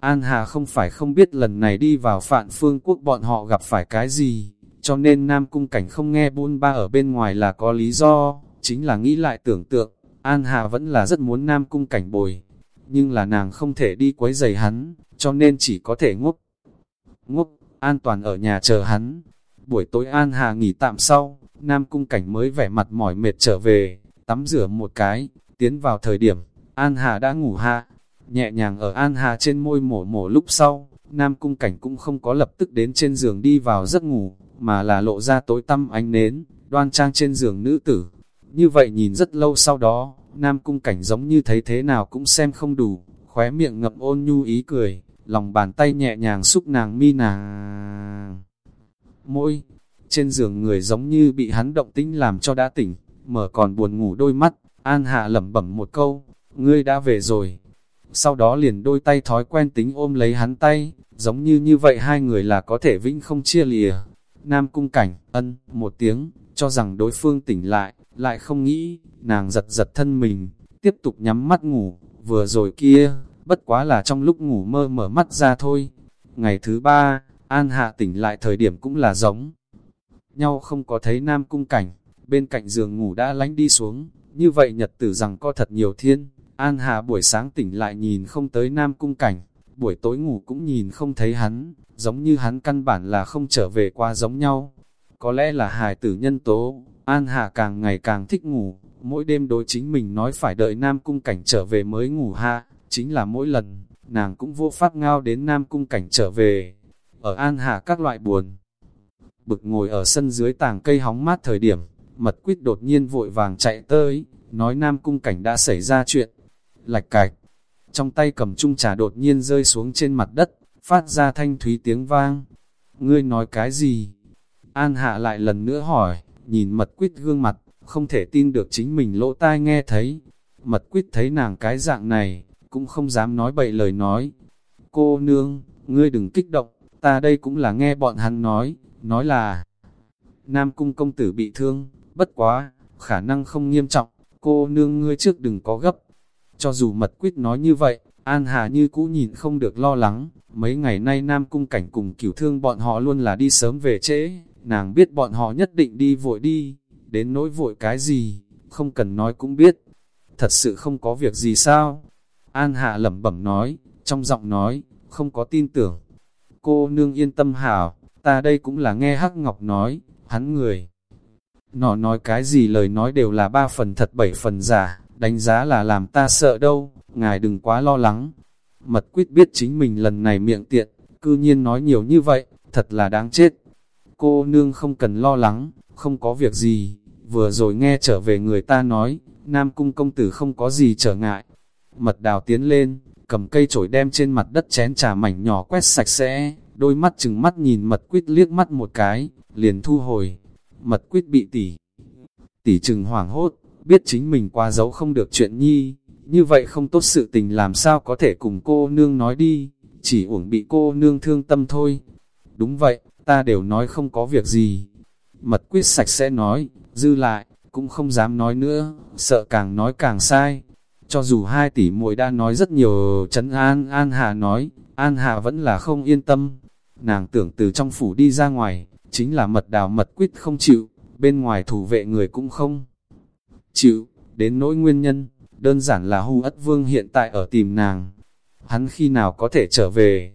An Hà không phải không biết lần này đi vào phạn phương quốc bọn họ gặp phải cái gì, cho nên Nam Cung Cảnh không nghe buôn ba ở bên ngoài là có lý do, chính là nghĩ lại tưởng tượng, An Hà vẫn là rất muốn Nam Cung Cảnh bồi, nhưng là nàng không thể đi quấy giày hắn, cho nên chỉ có thể ngốc. Ngốc, an toàn ở nhà chờ hắn. Buổi tối An Hà nghỉ tạm sau, Nam Cung Cảnh mới vẻ mặt mỏi mệt trở về, tắm rửa một cái, tiến vào thời điểm, An Hà đã ngủ hạ, nhẹ nhàng ở An Hà trên môi mổ mổ lúc sau, Nam Cung Cảnh cũng không có lập tức đến trên giường đi vào giấc ngủ, mà là lộ ra tối tăm ánh nến, đoan trang trên giường nữ tử. Như vậy nhìn rất lâu sau đó, Nam Cung Cảnh giống như thấy thế nào cũng xem không đủ, khóe miệng ngậm ôn nhu ý cười, lòng bàn tay nhẹ nhàng xúc nàng mi nàng. Mỗi, trên giường người giống như bị hắn động tĩnh làm cho đã tỉnh, mở còn buồn ngủ đôi mắt, An Hạ lẩm bẩm một câu, ngươi đã về rồi. Sau đó liền đôi tay thói quen tính ôm lấy hắn tay, giống như như vậy hai người là có thể vĩnh không chia lìa. Nam cung cảnh, ân, một tiếng, cho rằng đối phương tỉnh lại, lại không nghĩ, nàng giật giật thân mình, tiếp tục nhắm mắt ngủ, vừa rồi kia, bất quá là trong lúc ngủ mơ mở mắt ra thôi. Ngày thứ ba, An Hạ tỉnh lại thời điểm cũng là giống. Nhau không có thấy Nam cung cảnh, bên cạnh giường ngủ đã lánh đi xuống, như vậy nhật tử rằng có thật nhiều thiên. An Hạ buổi sáng tỉnh lại nhìn không tới Nam cung cảnh, buổi tối ngủ cũng nhìn không thấy hắn, giống như hắn căn bản là không trở về qua giống nhau. Có lẽ là hài tử nhân tố, An Hà càng ngày càng thích ngủ, mỗi đêm đối chính mình nói phải đợi Nam Cung Cảnh trở về mới ngủ ha, chính là mỗi lần, nàng cũng vô pháp ngao đến Nam Cung Cảnh trở về. Ở An Hà các loại buồn, bực ngồi ở sân dưới tàng cây hóng mát thời điểm, mật quyết đột nhiên vội vàng chạy tới, nói Nam Cung Cảnh đã xảy ra chuyện. Lạch cạch, trong tay cầm chung trà đột nhiên rơi xuống trên mặt đất, phát ra thanh thúy tiếng vang. Ngươi nói cái gì? An hạ lại lần nữa hỏi, nhìn mật quyết gương mặt, không thể tin được chính mình lỗ tai nghe thấy. Mật quyết thấy nàng cái dạng này, cũng không dám nói bậy lời nói. Cô nương, ngươi đừng kích động, ta đây cũng là nghe bọn hắn nói, nói là Nam cung công tử bị thương, bất quá, khả năng không nghiêm trọng, cô nương ngươi trước đừng có gấp. Cho dù mật quyết nói như vậy, An Hà như cũ nhìn không được lo lắng, mấy ngày nay Nam Cung Cảnh cùng cửu thương bọn họ luôn là đi sớm về trễ, nàng biết bọn họ nhất định đi vội đi, đến nỗi vội cái gì, không cần nói cũng biết. Thật sự không có việc gì sao? An Hạ lẩm bẩm nói, trong giọng nói, không có tin tưởng. Cô nương yên tâm hảo, ta đây cũng là nghe Hắc Ngọc nói, hắn người. Nó nói cái gì lời nói đều là ba phần thật bảy phần giả, đánh giá là làm ta sợ đâu, ngài đừng quá lo lắng. Mật quyết biết chính mình lần này miệng tiện, cư nhiên nói nhiều như vậy, thật là đáng chết. Cô nương không cần lo lắng, không có việc gì, vừa rồi nghe trở về người ta nói, Nam Cung công tử không có gì trở ngại. Mật đào tiến lên, cầm cây chổi đem trên mặt đất chén trà mảnh nhỏ quét sạch sẽ, đôi mắt chừng mắt nhìn mật quyết liếc mắt một cái, liền thu hồi. Mật quyết bị tỉ, tỉ chừng hoảng hốt, biết chính mình qua giấu không được chuyện nhi, như vậy không tốt sự tình làm sao có thể cùng cô nương nói đi, chỉ uổng bị cô nương thương tâm thôi. Đúng vậy, ta đều nói không có việc gì. Mật quyết sạch sẽ nói, dư lại, cũng không dám nói nữa, sợ càng nói càng sai. Cho dù hai tỷ muội đã nói rất nhiều chấn an, An Hà nói, An Hà vẫn là không yên tâm. Nàng tưởng từ trong phủ đi ra ngoài, chính là mật đào mật quyết không chịu, bên ngoài thủ vệ người cũng không chịu, đến nỗi nguyên nhân, đơn giản là hưu ất vương hiện tại ở tìm nàng. Hắn khi nào có thể trở về?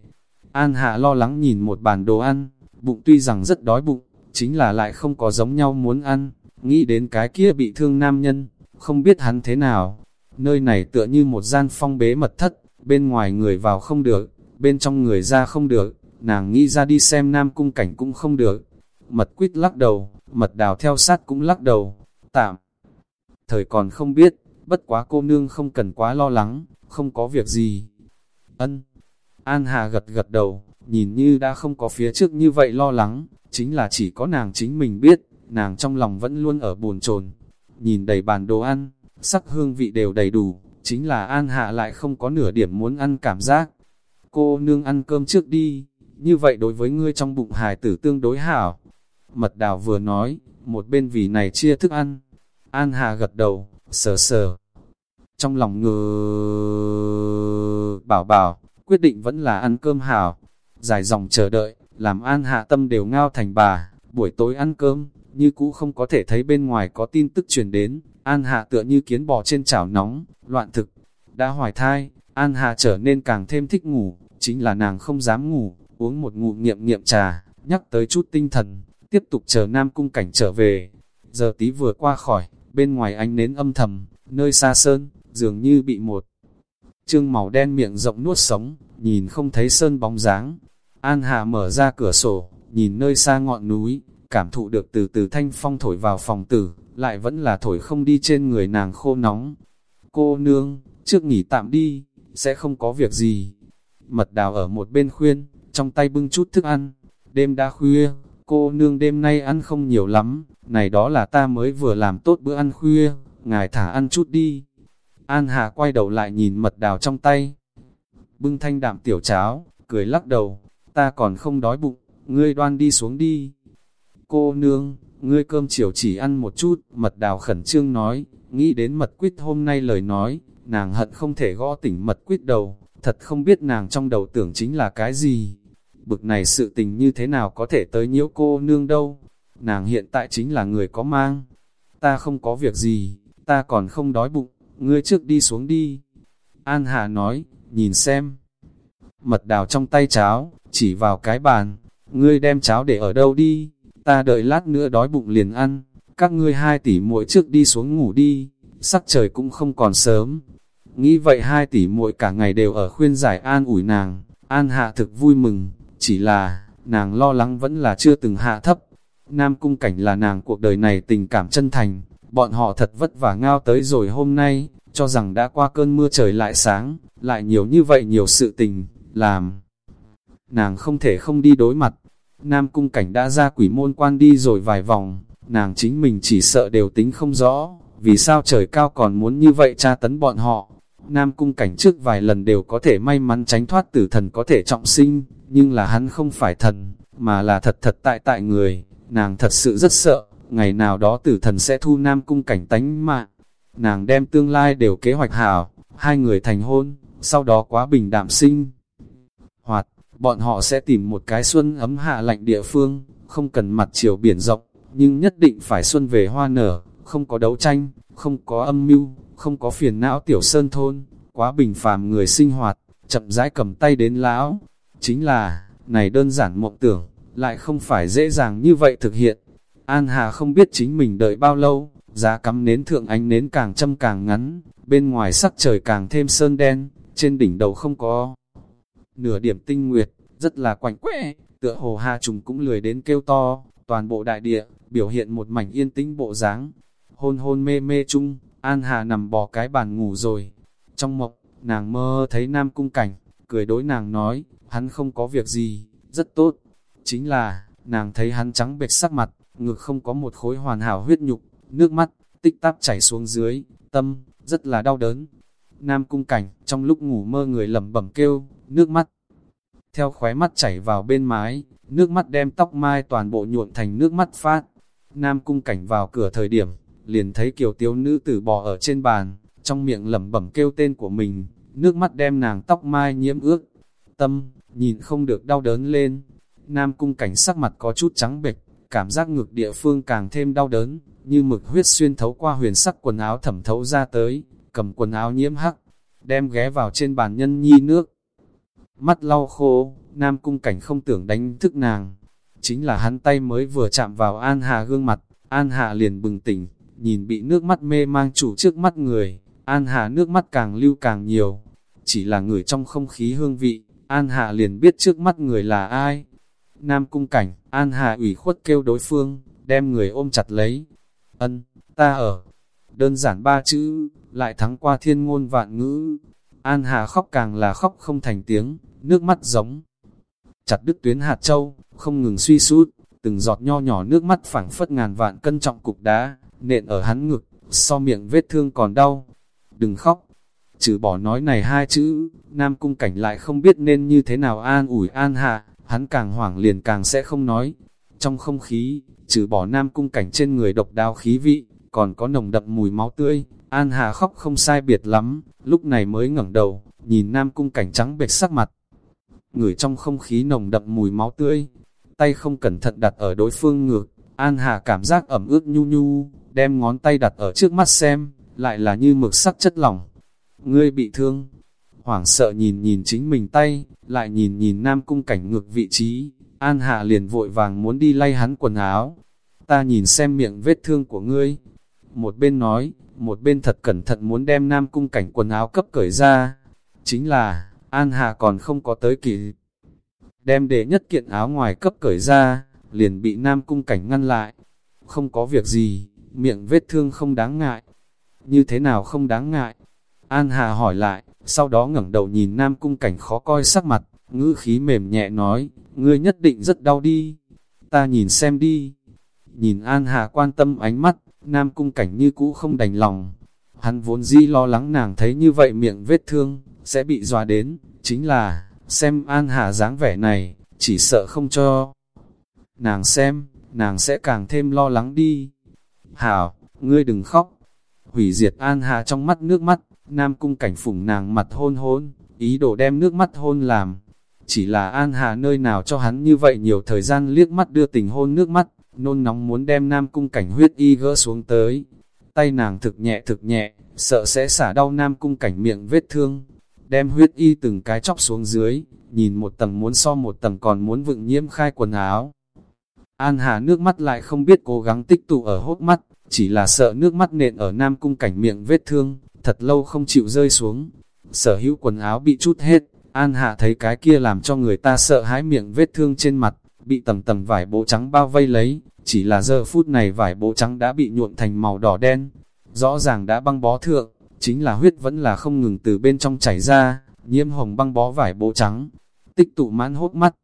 An Hạ lo lắng nhìn một bàn đồ ăn, bụng tuy rằng rất đói bụng, chính là lại không có giống nhau muốn ăn, nghĩ đến cái kia bị thương nam nhân, không biết hắn thế nào. Nơi này tựa như một gian phong bế mật thất, bên ngoài người vào không được, bên trong người ra không được, nàng nghĩ ra đi xem nam cung cảnh cũng không được. Mật quýt lắc đầu, mật đào theo sát cũng lắc đầu, tạm. Thời còn không biết, bất quá cô nương không cần quá lo lắng, không có việc gì. Ân. An Hà gật gật đầu, nhìn như đã không có phía trước như vậy lo lắng, chính là chỉ có nàng chính mình biết, nàng trong lòng vẫn luôn ở buồn chồn. Nhìn đầy bàn đồ ăn, sắc hương vị đều đầy đủ, chính là An Hạ lại không có nửa điểm muốn ăn cảm giác. Cô nương ăn cơm trước đi, như vậy đối với ngươi trong bụng hài tử tương đối hảo. Mật đào vừa nói, một bên vì này chia thức ăn. An Hạ gật đầu, sờ sờ. Trong lòng ngừ bảo bảo, quyết định vẫn là ăn cơm hảo. Dài dòng chờ đợi, làm An Hạ tâm đều ngao thành bà, buổi tối ăn cơm, như cũ không có thể thấy bên ngoài có tin tức truyền đến, An Hạ tựa như kiến bò trên chảo nóng, loạn thực. Đã hoài thai, An Hạ trở nên càng thêm thích ngủ, chính là nàng không dám ngủ, uống một ngụm nghiệm nghiệm trà, nhắc tới chút tinh thần, tiếp tục chờ Nam Cung Cảnh trở về. Giờ tí vừa qua khỏi, bên ngoài ánh nến âm thầm, nơi xa sơn, dường như bị một trương màu đen miệng rộng nuốt sống, nhìn không thấy sơn bóng dáng. An hà mở ra cửa sổ, nhìn nơi xa ngọn núi, cảm thụ được từ từ thanh phong thổi vào phòng tử, lại vẫn là thổi không đi trên người nàng khô nóng. Cô nương, trước nghỉ tạm đi, sẽ không có việc gì. Mật đào ở một bên khuyên, trong tay bưng chút thức ăn. Đêm đã khuya, cô nương đêm nay ăn không nhiều lắm, này đó là ta mới vừa làm tốt bữa ăn khuya, ngài thả ăn chút đi. An Hà quay đầu lại nhìn mật đào trong tay. Bưng thanh đạm tiểu cháo, cười lắc đầu, ta còn không đói bụng, ngươi đoan đi xuống đi. Cô nương, ngươi cơm chiều chỉ ăn một chút, mật đào khẩn trương nói, nghĩ đến mật quyết hôm nay lời nói, nàng hận không thể gõ tỉnh mật quyết đầu, thật không biết nàng trong đầu tưởng chính là cái gì. Bực này sự tình như thế nào có thể tới nhiễu cô nương đâu, nàng hiện tại chính là người có mang. Ta không có việc gì, ta còn không đói bụng, ngươi trước đi xuống đi. An Hà nói, nhìn xem. Mật đào trong tay cháo, chỉ vào cái bàn, ngươi đem cháo để ở đâu đi ta đợi lát nữa đói bụng liền ăn, các ngươi hai tỷ muội trước đi xuống ngủ đi, sắc trời cũng không còn sớm. Nghĩ vậy hai tỷ muội cả ngày đều ở khuyên giải an ủi nàng, an hạ thực vui mừng, chỉ là, nàng lo lắng vẫn là chưa từng hạ thấp. Nam cung cảnh là nàng cuộc đời này tình cảm chân thành, bọn họ thật vất vả ngao tới rồi hôm nay, cho rằng đã qua cơn mưa trời lại sáng, lại nhiều như vậy nhiều sự tình, làm. Nàng không thể không đi đối mặt, Nam cung cảnh đã ra quỷ môn quan đi rồi vài vòng, nàng chính mình chỉ sợ đều tính không rõ, vì sao trời cao còn muốn như vậy tra tấn bọn họ. Nam cung cảnh trước vài lần đều có thể may mắn tránh thoát tử thần có thể trọng sinh, nhưng là hắn không phải thần, mà là thật thật tại tại người, nàng thật sự rất sợ, ngày nào đó tử thần sẽ thu Nam cung cảnh tánh mạng. Nàng đem tương lai đều kế hoạch hảo, hai người thành hôn, sau đó quá bình đạm sinh. Hoạt, bọn họ sẽ tìm một cái xuân ấm hạ lạnh địa phương, không cần mặt chiều biển rộng, nhưng nhất định phải xuân về hoa nở, không có đấu tranh, không có âm mưu, không có phiền não tiểu sơn thôn, quá bình phàm người sinh hoạt, chậm rãi cầm tay đến lão. Chính là, này đơn giản mộng tưởng, lại không phải dễ dàng như vậy thực hiện. An Hà không biết chính mình đợi bao lâu, giá cắm nến thượng ánh nến càng châm càng ngắn, bên ngoài sắc trời càng thêm sơn đen, trên đỉnh đầu không có nửa điểm tinh nguyệt, rất là quạnh quẽ, tựa hồ hà trùng cũng lười đến kêu to, toàn bộ đại địa, biểu hiện một mảnh yên tĩnh bộ dáng. Hôn hôn mê mê chung, An Hà nằm bò cái bàn ngủ rồi. Trong mộng, nàng mơ thấy nam cung cảnh, cười đối nàng nói, hắn không có việc gì, rất tốt. Chính là, nàng thấy hắn trắng bệch sắc mặt, ngực không có một khối hoàn hảo huyết nhục, nước mắt, tích tắc chảy xuống dưới, tâm, rất là đau đớn. Nam cung cảnh, trong lúc ngủ mơ người lẩm bẩm kêu, nước mắt. Theo khóe mắt chảy vào bên mái, nước mắt đem tóc mai toàn bộ nhuộn thành nước mắt phát. Nam cung cảnh vào cửa thời điểm, liền thấy kiều tiếu nữ tử bò ở trên bàn, trong miệng lẩm bẩm kêu tên của mình, nước mắt đem nàng tóc mai nhiễm ướt. Tâm, nhìn không được đau đớn lên. Nam cung cảnh sắc mặt có chút trắng bệch, cảm giác ngực địa phương càng thêm đau đớn, như mực huyết xuyên thấu qua huyền sắc quần áo thẩm thấu ra tới, cầm quần áo nhiễm hắc, đem ghé vào trên bàn nhân nhi nước. Mắt lau khô, Nam cung cảnh không tưởng đánh thức nàng, chính là hắn tay mới vừa chạm vào An Hà gương mặt, An Hà liền bừng tỉnh, nhìn bị nước mắt mê mang chủ trước mắt người, An Hà nước mắt càng lưu càng nhiều, chỉ là người trong không khí hương vị, An Hà liền biết trước mắt người là ai. Nam cung cảnh, An Hà ủy khuất kêu đối phương, đem người ôm chặt lấy. Ân, ta ở. Đơn giản ba chữ, lại thắng qua thiên ngôn vạn ngữ. An Hà khóc càng là khóc không thành tiếng, nước mắt giống. Chặt đứt tuyến hạt châu, không ngừng suy sút, từng giọt nho nhỏ nước mắt phẳng phất ngàn vạn cân trọng cục đá, nện ở hắn ngực, so miệng vết thương còn đau. Đừng khóc, trừ bỏ nói này hai chữ, Nam Cung Cảnh lại không biết nên như thế nào an ủi an hạ, hắn càng hoảng liền càng sẽ không nói. Trong không khí, trừ bỏ Nam Cung Cảnh trên người độc đáo khí vị, còn có nồng đậm mùi máu tươi, An Hà khóc không sai biệt lắm, lúc này mới ngẩng đầu, nhìn Nam Cung Cảnh trắng bệch sắc mặt. người trong không khí nồng đậm mùi máu tươi, tay không cẩn thận đặt ở đối phương ngược, An Hà cảm giác ẩm ướt nhu nhu, đem ngón tay đặt ở trước mắt xem, lại là như mực sắc chất lỏng. Ngươi bị thương, hoảng sợ nhìn nhìn chính mình tay, lại nhìn nhìn nam cung cảnh ngược vị trí, An Hạ liền vội vàng muốn đi lay hắn quần áo. Ta nhìn xem miệng vết thương của ngươi. Một bên nói, một bên thật cẩn thận muốn đem nam cung cảnh quần áo cấp cởi ra. Chính là, An Hạ còn không có tới kỳ. Đem để nhất kiện áo ngoài cấp cởi ra, liền bị nam cung cảnh ngăn lại. Không có việc gì, miệng vết thương không đáng ngại. Như thế nào không đáng ngại? An Hà hỏi lại, sau đó ngẩng đầu nhìn Nam Cung Cảnh khó coi sắc mặt, ngữ khí mềm nhẹ nói, ngươi nhất định rất đau đi, ta nhìn xem đi. Nhìn An Hà quan tâm ánh mắt, Nam Cung Cảnh như cũ không đành lòng. Hắn vốn dĩ lo lắng nàng thấy như vậy miệng vết thương, sẽ bị dọa đến, chính là, xem An Hà dáng vẻ này, chỉ sợ không cho. Nàng xem, nàng sẽ càng thêm lo lắng đi. Hảo, ngươi đừng khóc. Hủy diệt An Hà trong mắt nước mắt, Nam cung cảnh phủng nàng mặt hôn hôn, ý đồ đem nước mắt hôn làm. Chỉ là An Hà nơi nào cho hắn như vậy nhiều thời gian liếc mắt đưa tình hôn nước mắt, nôn nóng muốn đem Nam cung cảnh huyết y gỡ xuống tới. Tay nàng thực nhẹ thực nhẹ, sợ sẽ xả đau Nam cung cảnh miệng vết thương. Đem huyết y từng cái chóc xuống dưới, nhìn một tầng muốn so một tầng còn muốn vựng nhiễm khai quần áo. An Hà nước mắt lại không biết cố gắng tích tụ ở hốt mắt, chỉ là sợ nước mắt nện ở Nam cung cảnh miệng vết thương, thật lâu không chịu rơi xuống. Sở hữu quần áo bị chút hết, An Hạ thấy cái kia làm cho người ta sợ hãi miệng vết thương trên mặt, bị tầng tầng vải bộ trắng bao vây lấy, chỉ là giờ phút này vải bộ trắng đã bị nhuộm thành màu đỏ đen, rõ ràng đã băng bó thượng, chính là huyết vẫn là không ngừng từ bên trong chảy ra, nhiễm hồng băng bó vải bộ trắng, tích tụ mãn hốt mắt.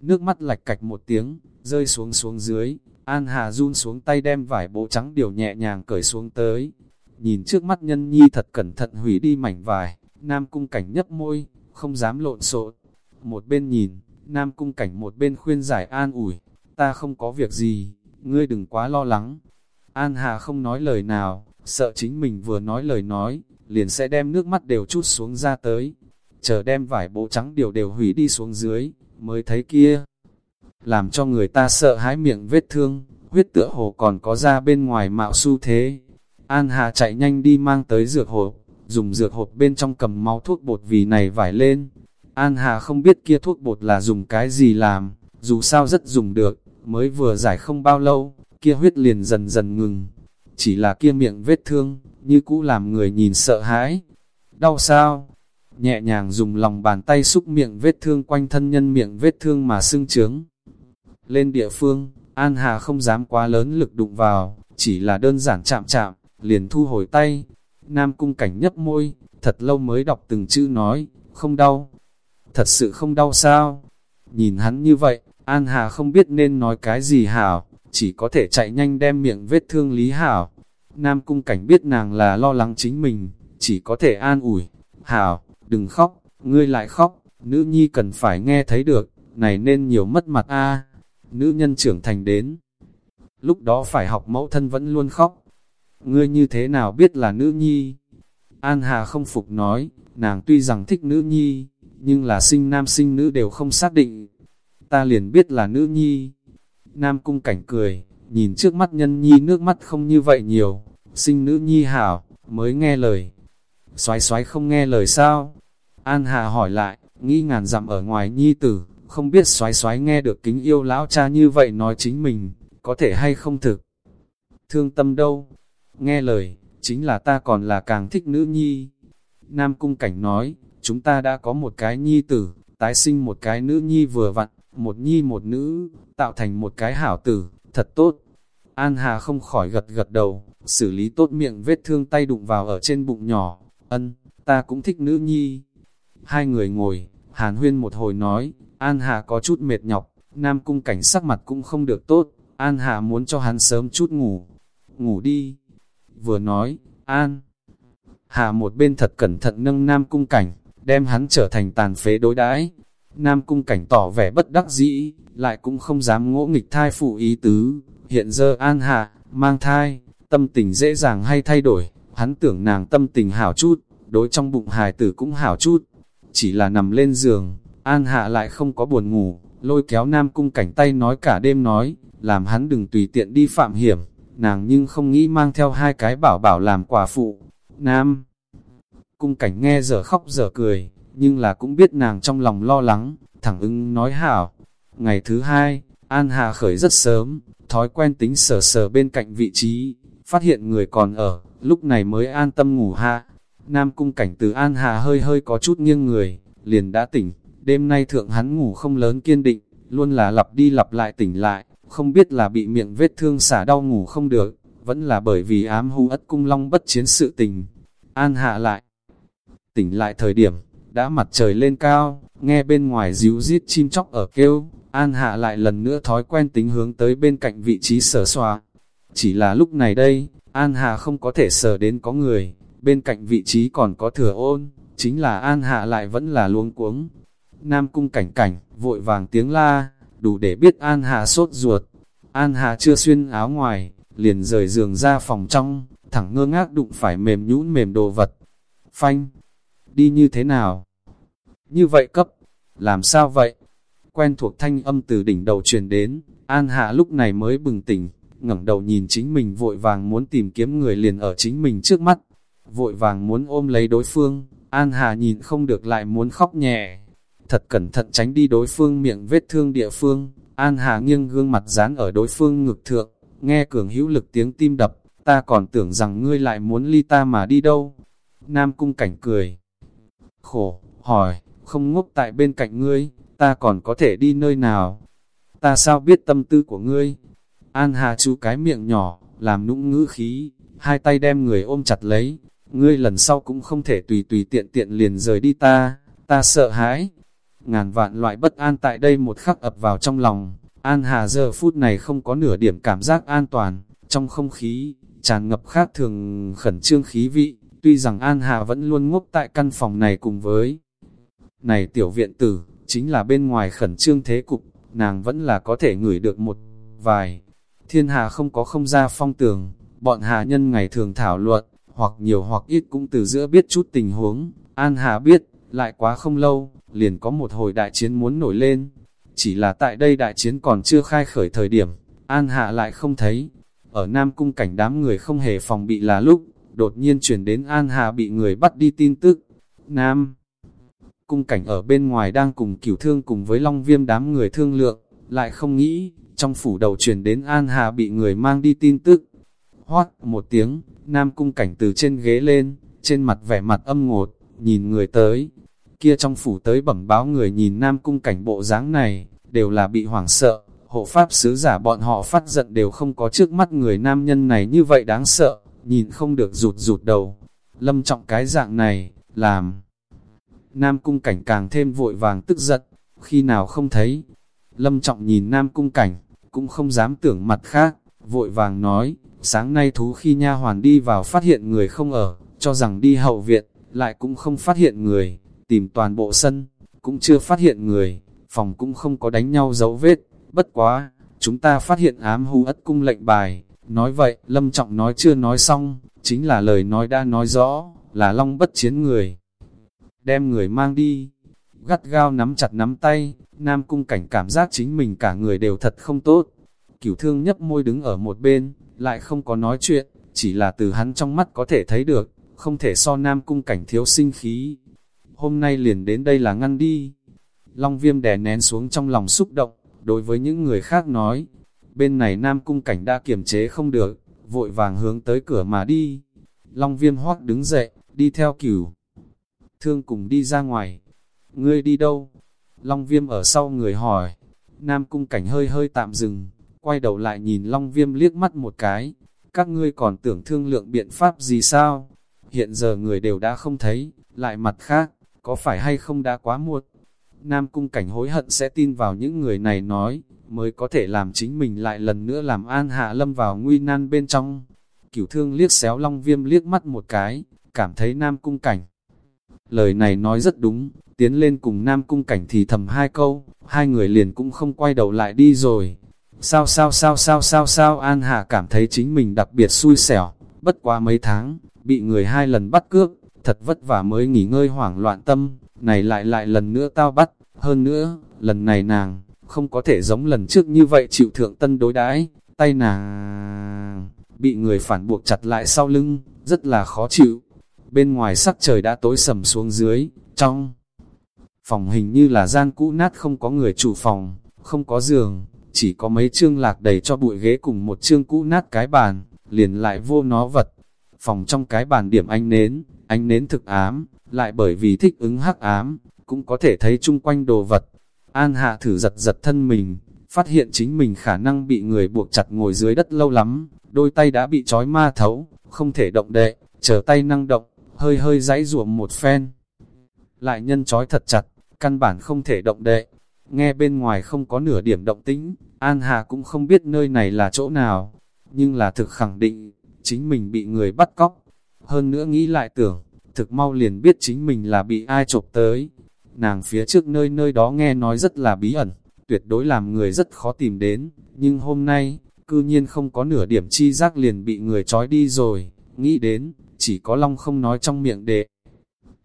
Nước mắt lạch cạch một tiếng, rơi xuống xuống dưới, An Hà run xuống tay đem vải bộ trắng điều nhẹ nhàng cởi xuống tới, Nhìn trước mắt nhân nhi thật cẩn thận hủy đi mảnh vải, Nam cung cảnh nhấp môi, không dám lộn xộn. Một bên nhìn, Nam cung cảnh một bên khuyên giải an ủi, ta không có việc gì, ngươi đừng quá lo lắng. An Hà không nói lời nào, sợ chính mình vừa nói lời nói, liền sẽ đem nước mắt đều chút xuống ra tới. Chờ đem vải bộ trắng điều đều hủy đi xuống dưới, mới thấy kia. Làm cho người ta sợ hãi miệng vết thương, huyết tựa hồ còn có ra bên ngoài mạo su thế. An Hà chạy nhanh đi mang tới dược hộp, dùng dược hộp bên trong cầm máu thuốc bột vì này vải lên. An Hà không biết kia thuốc bột là dùng cái gì làm, dù sao rất dùng được, mới vừa giải không bao lâu, kia huyết liền dần dần ngừng. Chỉ là kia miệng vết thương, như cũ làm người nhìn sợ hãi. Đau sao? Nhẹ nhàng dùng lòng bàn tay xúc miệng vết thương quanh thân nhân miệng vết thương mà sưng trướng. Lên địa phương, An Hà không dám quá lớn lực đụng vào, chỉ là đơn giản chạm chạm, liền thu hồi tay. Nam cung cảnh nhấp môi, thật lâu mới đọc từng chữ nói, không đau. Thật sự không đau sao? Nhìn hắn như vậy, An Hà không biết nên nói cái gì hảo, chỉ có thể chạy nhanh đem miệng vết thương lý hảo. Nam cung cảnh biết nàng là lo lắng chính mình, chỉ có thể an ủi. Hảo, đừng khóc, ngươi lại khóc, nữ nhi cần phải nghe thấy được, này nên nhiều mất mặt a Nữ nhân trưởng thành đến. Lúc đó phải học mẫu thân vẫn luôn khóc. Ngươi như thế nào biết là nữ nhi? An Hà không phục nói, nàng tuy rằng thích nữ nhi, nhưng là sinh nam sinh nữ đều không xác định. Ta liền biết là nữ nhi. Nam cung cảnh cười, nhìn trước mắt nhân nhi nước mắt không như vậy nhiều, sinh nữ nhi hảo, mới nghe lời. Xoái xoái không nghe lời sao? An Hà hỏi lại, nghĩ ngàn dặm ở ngoài nhi tử, không biết xoái xoái nghe được kính yêu lão cha như vậy nói chính mình, có thể hay không thực. Thương tâm đâu? Nghe lời, chính là ta còn là càng thích nữ nhi. Nam cung cảnh nói, chúng ta đã có một cái nhi tử, tái sinh một cái nữ nhi vừa vặn, một nhi một nữ, tạo thành một cái hảo tử, thật tốt. An Hà không khỏi gật gật đầu, xử lý tốt miệng vết thương tay đụng vào ở trên bụng nhỏ, ân, ta cũng thích nữ nhi. Hai người ngồi, Hàn Huyên một hồi nói, An Hà có chút mệt nhọc, Nam Cung cảnh sắc mặt cũng không được tốt, An Hà muốn cho hắn sớm chút ngủ, ngủ đi. Vừa nói, An Hà một bên thật cẩn thận nâng Nam Cung cảnh, đem hắn trở thành tàn phế đối đãi. Nam Cung cảnh tỏ vẻ bất đắc dĩ, lại cũng không dám ngỗ nghịch thai phụ ý tứ. Hiện giờ An hạ mang thai, tâm tình dễ dàng hay thay đổi, hắn tưởng nàng tâm tình hảo chút, đối trong bụng hài tử cũng hảo chút. Chỉ là nằm lên giường, An Hạ lại không có buồn ngủ, lôi kéo Nam Cung cảnh tay nói cả đêm nói, làm hắn đừng tùy tiện đi phạm hiểm, nàng nhưng không nghĩ mang theo hai cái bảo bảo làm quả phụ. Nam Cung cảnh nghe giờ khóc giờ cười, nhưng là cũng biết nàng trong lòng lo lắng, thẳng ưng nói hảo. Ngày thứ hai, An Hà khởi rất sớm, thói quen tính sờ sờ bên cạnh vị trí, phát hiện người còn ở, lúc này mới an tâm ngủ hạ. Nam cung cảnh từ An Hà hơi hơi có chút nghiêng người, liền đã tỉnh, đêm nay thượng hắn ngủ không lớn kiên định, luôn là lặp đi lặp lại tỉnh lại, không biết là bị miệng vết thương xả đau ngủ không được, vẫn là bởi vì ám hưu ất cung long bất chiến sự tình. An hạ lại, tỉnh lại thời điểm, đã mặt trời lên cao, nghe bên ngoài díu rít chim chóc ở kêu, An hạ lại lần nữa thói quen tính hướng tới bên cạnh vị trí sở xoa. Chỉ là lúc này đây, An Hạ không có thể sờ đến có người, bên cạnh vị trí còn có thừa ôn, chính là An Hạ lại vẫn là luống cuống. Nam cung cảnh cảnh, vội vàng tiếng la, đủ để biết An hà sốt ruột. An hà chưa xuyên áo ngoài, liền rời giường ra phòng trong, thẳng ngơ ngác đụng phải mềm nhũn mềm đồ vật. Phanh, đi như thế nào? Như vậy cấp, làm sao vậy? Quen thuộc thanh âm từ đỉnh đầu truyền đến, An hà lúc này mới bừng tỉnh, ngẩng đầu nhìn chính mình vội vàng muốn tìm kiếm người liền ở chính mình trước mắt. Vội vàng muốn ôm lấy đối phương, An Hà nhìn không được lại muốn khóc nhẹ. Thật cẩn thận tránh đi đối phương miệng vết thương địa phương, An Hà nghiêng gương mặt dán ở đối phương ngực thượng, nghe cường hữu lực tiếng tim đập, ta còn tưởng rằng ngươi lại muốn ly ta mà đi đâu. Nam cung cảnh cười. Khổ, hỏi, không ngốc tại bên cạnh ngươi, ta còn có thể đi nơi nào? Ta sao biết tâm tư của ngươi? An Hà chú cái miệng nhỏ, làm nũng ngữ khí, hai tay đem người ôm chặt lấy. Ngươi lần sau cũng không thể tùy tùy tiện tiện liền rời đi ta, ta sợ hãi. Ngàn vạn loại bất an tại đây một khắc ập vào trong lòng. An Hà giờ phút này không có nửa điểm cảm giác an toàn, trong không khí, tràn ngập khác thường khẩn trương khí vị. Tuy rằng An Hà vẫn luôn ngốc tại căn phòng này cùng với này tiểu viện tử, chính là bên ngoài khẩn trương thế cục, nàng vẫn là có thể ngửi được một vài Thiên hà không có không ra phong tường, bọn hà nhân ngày thường thảo luận, hoặc nhiều hoặc ít cũng từ giữa biết chút tình huống. An Hà biết, lại quá không lâu, liền có một hồi đại chiến muốn nổi lên. Chỉ là tại đây đại chiến còn chưa khai khởi thời điểm, An Hạ lại không thấy. Ở Nam Cung cảnh đám người không hề phòng bị là lúc, đột nhiên chuyển đến An Hạ bị người bắt đi tin tức. Nam Cung cảnh ở bên ngoài đang cùng cửu thương cùng với Long Viêm đám người thương lượng, lại không nghĩ, trong phủ đầu chuyển đến An Hạ bị người mang đi tin tức. Hoát một tiếng, Nam Cung cảnh từ trên ghế lên, trên mặt vẻ mặt âm ngột, nhìn người tới. Kia trong phủ tới bẩm báo người nhìn Nam Cung cảnh bộ dáng này, đều là bị hoảng sợ, hộ pháp sứ giả bọn họ phát giận đều không có trước mắt người nam nhân này như vậy đáng sợ, nhìn không được rụt rụt đầu. Lâm trọng cái dạng này, làm. Nam cung cảnh càng thêm vội vàng tức giận, khi nào không thấy. Lâm trọng nhìn Nam cung cảnh, cũng không dám tưởng mặt khác, vội vàng nói, sáng nay thú khi nha hoàn đi vào phát hiện người không ở, cho rằng đi hậu viện, lại cũng không phát hiện người, tìm toàn bộ sân, cũng chưa phát hiện người, phòng cũng không có đánh nhau dấu vết, bất quá, chúng ta phát hiện ám hù ất cung lệnh bài, nói vậy, Lâm Trọng nói chưa nói xong, chính là lời nói đã nói rõ, là Long bất chiến người. Đem người mang đi, gắt gao nắm chặt nắm tay, Nam Cung cảnh cảm giác chính mình cả người đều thật không tốt. Cửu thương nhấp môi đứng ở một bên, lại không có nói chuyện, chỉ là từ hắn trong mắt có thể thấy được, không thể so Nam Cung cảnh thiếu sinh khí. Hôm nay liền đến đây là ngăn đi. Long viêm đè nén xuống trong lòng xúc động, đối với những người khác nói, bên này Nam Cung cảnh đã kiềm chế không được, vội vàng hướng tới cửa mà đi. Long viêm hoác đứng dậy, đi theo cửu. Thương cùng đi ra ngoài. Ngươi đi đâu? Long viêm ở sau người hỏi. Nam Cung cảnh hơi hơi tạm dừng, quay đầu lại nhìn Long viêm liếc mắt một cái. Các ngươi còn tưởng thương lượng biện pháp gì sao? Hiện giờ người đều đã không thấy, lại mặt khác, có phải hay không đã quá muộn? Nam cung cảnh hối hận sẽ tin vào những người này nói, mới có thể làm chính mình lại lần nữa làm an hạ lâm vào nguy nan bên trong. Cửu thương liếc xéo long viêm liếc mắt một cái, cảm thấy nam cung cảnh. Lời này nói rất đúng, tiến lên cùng nam cung cảnh thì thầm hai câu, hai người liền cũng không quay đầu lại đi rồi. Sao sao sao sao sao sao An Hạ cảm thấy chính mình đặc biệt xui xẻo, bất quá mấy tháng, bị người hai lần bắt cướp, thật vất vả mới nghỉ ngơi hoảng loạn tâm, này lại lại lần nữa tao bắt, hơn nữa, lần này nàng, không có thể giống lần trước như vậy chịu thượng tân đối đãi tay nàng bị người phản buộc chặt lại sau lưng, rất là khó chịu. Bên ngoài sắc trời đã tối sầm xuống dưới, trong phòng hình như là gian cũ nát không có người chủ phòng, không có giường, chỉ có mấy chương lạc đầy cho bụi ghế cùng một chương cũ nát cái bàn, liền lại vô nó vật. Phòng trong cái bàn điểm ánh nến, ánh nến thực ám, lại bởi vì thích ứng hắc ám, cũng có thể thấy chung quanh đồ vật. An hạ thử giật giật thân mình, phát hiện chính mình khả năng bị người buộc chặt ngồi dưới đất lâu lắm, đôi tay đã bị trói ma thấu, không thể động đậy, chờ tay năng động, hơi hơi giãy ruộng một phen. Lại nhân trói thật chặt, căn bản không thể động đậy. Nghe bên ngoài không có nửa điểm động tĩnh, An Hà cũng không biết nơi này là chỗ nào, nhưng là thực khẳng định, chính mình bị người bắt cóc. Hơn nữa nghĩ lại tưởng, thực mau liền biết chính mình là bị ai chộp tới. Nàng phía trước nơi nơi đó nghe nói rất là bí ẩn, tuyệt đối làm người rất khó tìm đến, nhưng hôm nay, cư nhiên không có nửa điểm chi giác liền bị người trói đi rồi, nghĩ đến, chỉ có Long không nói trong miệng để,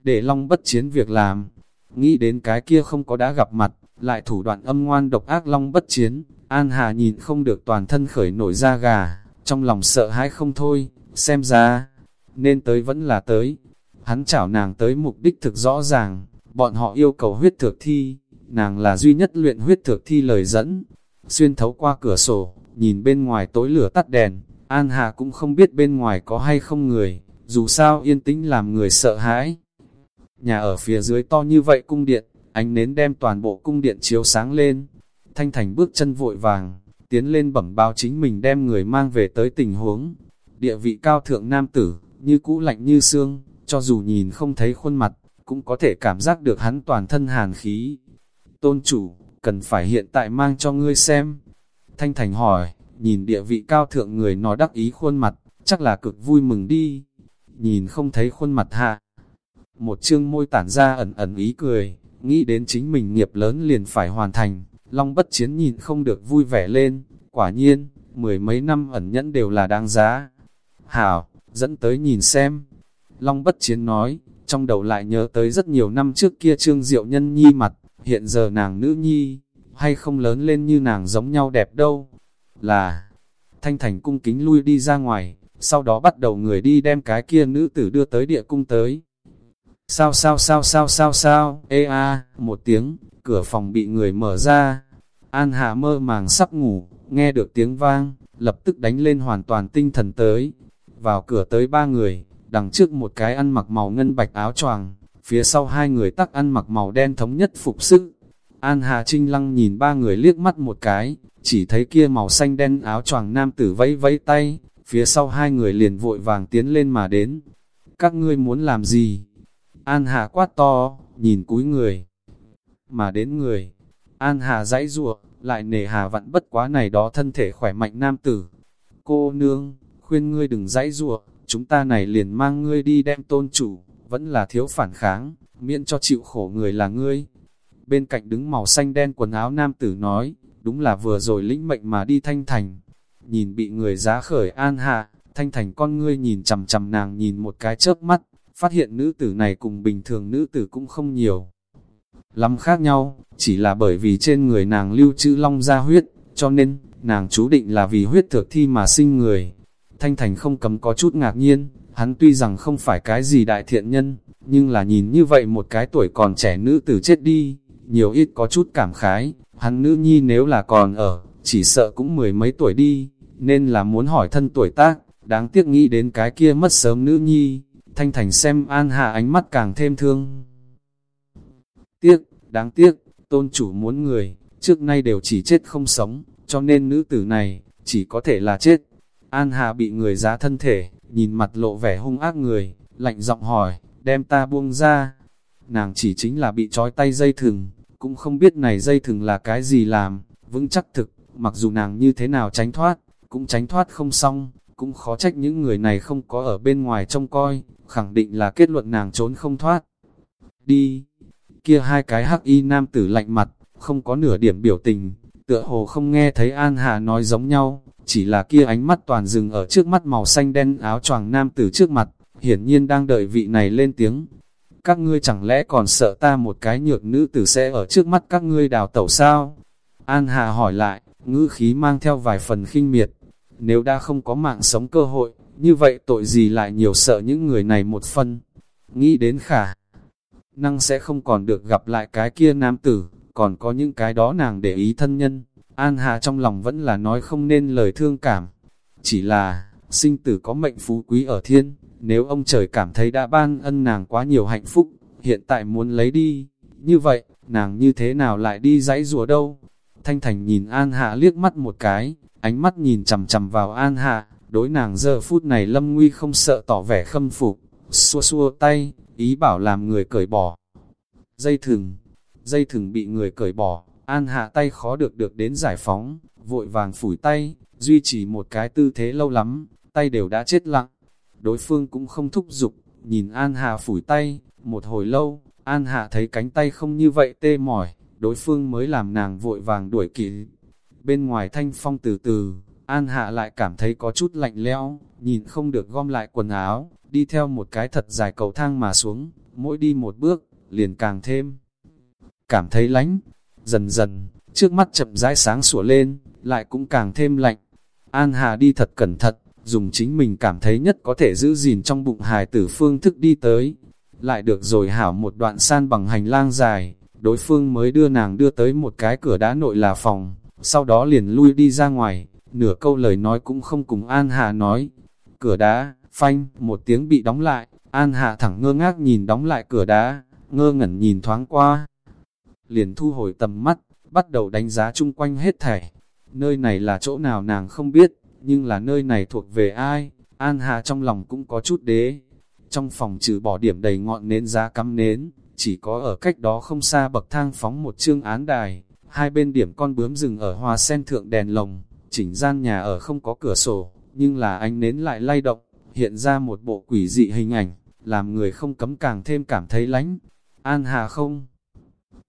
để Long bất chiến việc làm, nghĩ đến cái kia không có đã gặp mặt, lại thủ đoạn âm ngoan độc ác Long bất chiến, An Hà nhìn không được toàn thân khởi nổi da gà, trong lòng sợ hãi không thôi, xem ra, nên tới vẫn là tới, Hắn chảo nàng tới mục đích thực rõ ràng, bọn họ yêu cầu huyết thược thi, nàng là duy nhất luyện huyết thược thi lời dẫn. Xuyên thấu qua cửa sổ, nhìn bên ngoài tối lửa tắt đèn, An Hà cũng không biết bên ngoài có hay không người, dù sao yên tĩnh làm người sợ hãi. Nhà ở phía dưới to như vậy cung điện, ánh nến đem toàn bộ cung điện chiếu sáng lên. Thanh Thành bước chân vội vàng, tiến lên bẩm báo chính mình đem người mang về tới tình huống. Địa vị cao thượng nam tử, như cũ lạnh như xương, cho dù nhìn không thấy khuôn mặt, cũng có thể cảm giác được hắn toàn thân hàn khí. Tôn chủ, cần phải hiện tại mang cho ngươi xem. Thanh Thành hỏi, nhìn địa vị cao thượng người nói đắc ý khuôn mặt, chắc là cực vui mừng đi. Nhìn không thấy khuôn mặt hạ. Một chương môi tản ra ẩn ẩn ý cười, nghĩ đến chính mình nghiệp lớn liền phải hoàn thành. Long bất chiến nhìn không được vui vẻ lên, quả nhiên, mười mấy năm ẩn nhẫn đều là đáng giá. Hảo, dẫn tới nhìn xem, Long bất chiến nói, trong đầu lại nhớ tới rất nhiều năm trước kia trương diệu nhân nhi mặt, hiện giờ nàng nữ nhi, hay không lớn lên như nàng giống nhau đẹp đâu. là Thanh Thành cung kính lui đi ra ngoài, sau đó bắt đầu người đi đem cái kia nữ tử đưa tới địa cung tới. Sao sao sao sao sao sao, ê a, một tiếng, cửa phòng bị người mở ra. An Hạ mơ màng sắp ngủ, nghe được tiếng vang, lập tức đánh lên hoàn toàn tinh thần tới. Vào cửa tới ba người, đằng trước một cái ăn mặc màu ngân bạch áo choàng, phía sau hai người tắc ăn mặc màu đen thống nhất phục sức. An Hà Trinh Lăng nhìn ba người liếc mắt một cái, chỉ thấy kia màu xanh đen áo choàng nam tử vẫy vẫy tay, phía sau hai người liền vội vàng tiến lên mà đến. Các ngươi muốn làm gì? An Hà quát to, nhìn cúi người. Mà đến người, An Hà dãy rủa lại nề hà vặn bất quá này đó thân thể khỏe mạnh nam tử. Cô nương, khuyên ngươi đừng dãy rủa chúng ta này liền mang ngươi đi đem tôn chủ, vẫn là thiếu phản kháng, miễn cho chịu khổ người là ngươi. Bên cạnh đứng màu xanh đen quần áo nam tử nói, đúng là vừa rồi lĩnh mệnh mà đi thanh thành. Nhìn bị người giá khởi an hạ, thanh thành con ngươi nhìn chầm chầm nàng nhìn một cái chớp mắt, phát hiện nữ tử này cùng bình thường nữ tử cũng không nhiều. Lắm khác nhau, chỉ là bởi vì trên người nàng lưu trữ long ra huyết, cho nên, nàng chú định là vì huyết thực thi mà sinh người. Thanh Thành không cấm có chút ngạc nhiên, hắn tuy rằng không phải cái gì đại thiện nhân, nhưng là nhìn như vậy một cái tuổi còn trẻ nữ tử chết đi, nhiều ít có chút cảm khái, hắn nữ nhi nếu là còn ở, chỉ sợ cũng mười mấy tuổi đi, nên là muốn hỏi thân tuổi tác, đáng tiếc nghĩ đến cái kia mất sớm nữ nhi, Thanh Thành xem An Hạ ánh mắt càng thêm thương. Tiếc, đáng tiếc, tôn chủ muốn người, trước nay đều chỉ chết không sống, cho nên nữ tử này, chỉ có thể là chết. An Hà bị người giá thân thể, nhìn mặt lộ vẻ hung ác người, lạnh giọng hỏi, đem ta buông ra. Nàng chỉ chính là bị trói tay dây thừng, cũng không biết này dây thừng là cái gì làm, vững chắc thực, mặc dù nàng như thế nào tránh thoát, cũng tránh thoát không xong, cũng khó trách những người này không có ở bên ngoài trông coi, khẳng định là kết luận nàng trốn không thoát. Đi, kia hai cái hắc y nam tử lạnh mặt, không có nửa điểm biểu tình, tựa hồ không nghe thấy An Hà nói giống nhau, chỉ là kia ánh mắt toàn dừng ở trước mắt màu xanh đen áo choàng nam tử trước mặt, hiển nhiên đang đợi vị này lên tiếng. Các ngươi chẳng lẽ còn sợ ta một cái nhược nữ tử sẽ ở trước mắt các ngươi đào tẩu sao? An Hà hỏi lại, ngữ khí mang theo vài phần khinh miệt. Nếu đã không có mạng sống cơ hội, như vậy tội gì lại nhiều sợ những người này một phân? Nghĩ đến khả năng sẽ không còn được gặp lại cái kia nam tử, còn có những cái đó nàng để ý thân nhân. An Hà trong lòng vẫn là nói không nên lời thương cảm. Chỉ là, sinh tử có mệnh phú quý ở thiên, nếu ông trời cảm thấy đã ban ân nàng quá nhiều hạnh phúc, hiện tại muốn lấy đi, như vậy, nàng như thế nào lại đi dãy rùa đâu? Thanh Thành nhìn An Hạ liếc mắt một cái, ánh mắt nhìn chầm chầm vào An Hạ, đối nàng giờ phút này lâm nguy không sợ tỏ vẻ khâm phục, xua xua tay, ý bảo làm người cởi bỏ. Dây thừng, dây thừng bị người cởi bỏ, An Hạ tay khó được được đến giải phóng, vội vàng phủi tay, duy trì một cái tư thế lâu lắm, tay đều đã chết lặng. Đối phương cũng không thúc giục, nhìn An Hạ phủi tay, một hồi lâu, An Hạ thấy cánh tay không như vậy tê mỏi, đối phương mới làm nàng vội vàng đuổi kịp. Bên ngoài thanh phong từ từ, An Hạ lại cảm thấy có chút lạnh lẽo, nhìn không được gom lại quần áo, đi theo một cái thật dài cầu thang mà xuống, mỗi đi một bước, liền càng thêm. Cảm thấy lánh, dần dần, trước mắt chậm rãi sáng sủa lên, lại cũng càng thêm lạnh. An Hà đi thật cẩn thận, dùng chính mình cảm thấy nhất có thể giữ gìn trong bụng hài tử phương thức đi tới. Lại được rồi hảo một đoạn san bằng hành lang dài, đối phương mới đưa nàng đưa tới một cái cửa đá nội là phòng, sau đó liền lui đi ra ngoài, nửa câu lời nói cũng không cùng An Hà nói. Cửa đá, phanh, một tiếng bị đóng lại, An Hà thẳng ngơ ngác nhìn đóng lại cửa đá, ngơ ngẩn nhìn thoáng qua. Liền thu hồi tầm mắt, bắt đầu đánh giá chung quanh hết thảy. Nơi này là chỗ nào nàng không biết, nhưng là nơi này thuộc về ai, An Hà trong lòng cũng có chút đế. Trong phòng trừ bỏ điểm đầy ngọn nến giá cắm nến, chỉ có ở cách đó không xa bậc thang phóng một chương án đài, hai bên điểm con bướm rừng ở hoa sen thượng đèn lồng, chỉnh gian nhà ở không có cửa sổ, nhưng là ánh nến lại lay động, hiện ra một bộ quỷ dị hình ảnh, làm người không cấm càng thêm cảm thấy lánh. An Hà không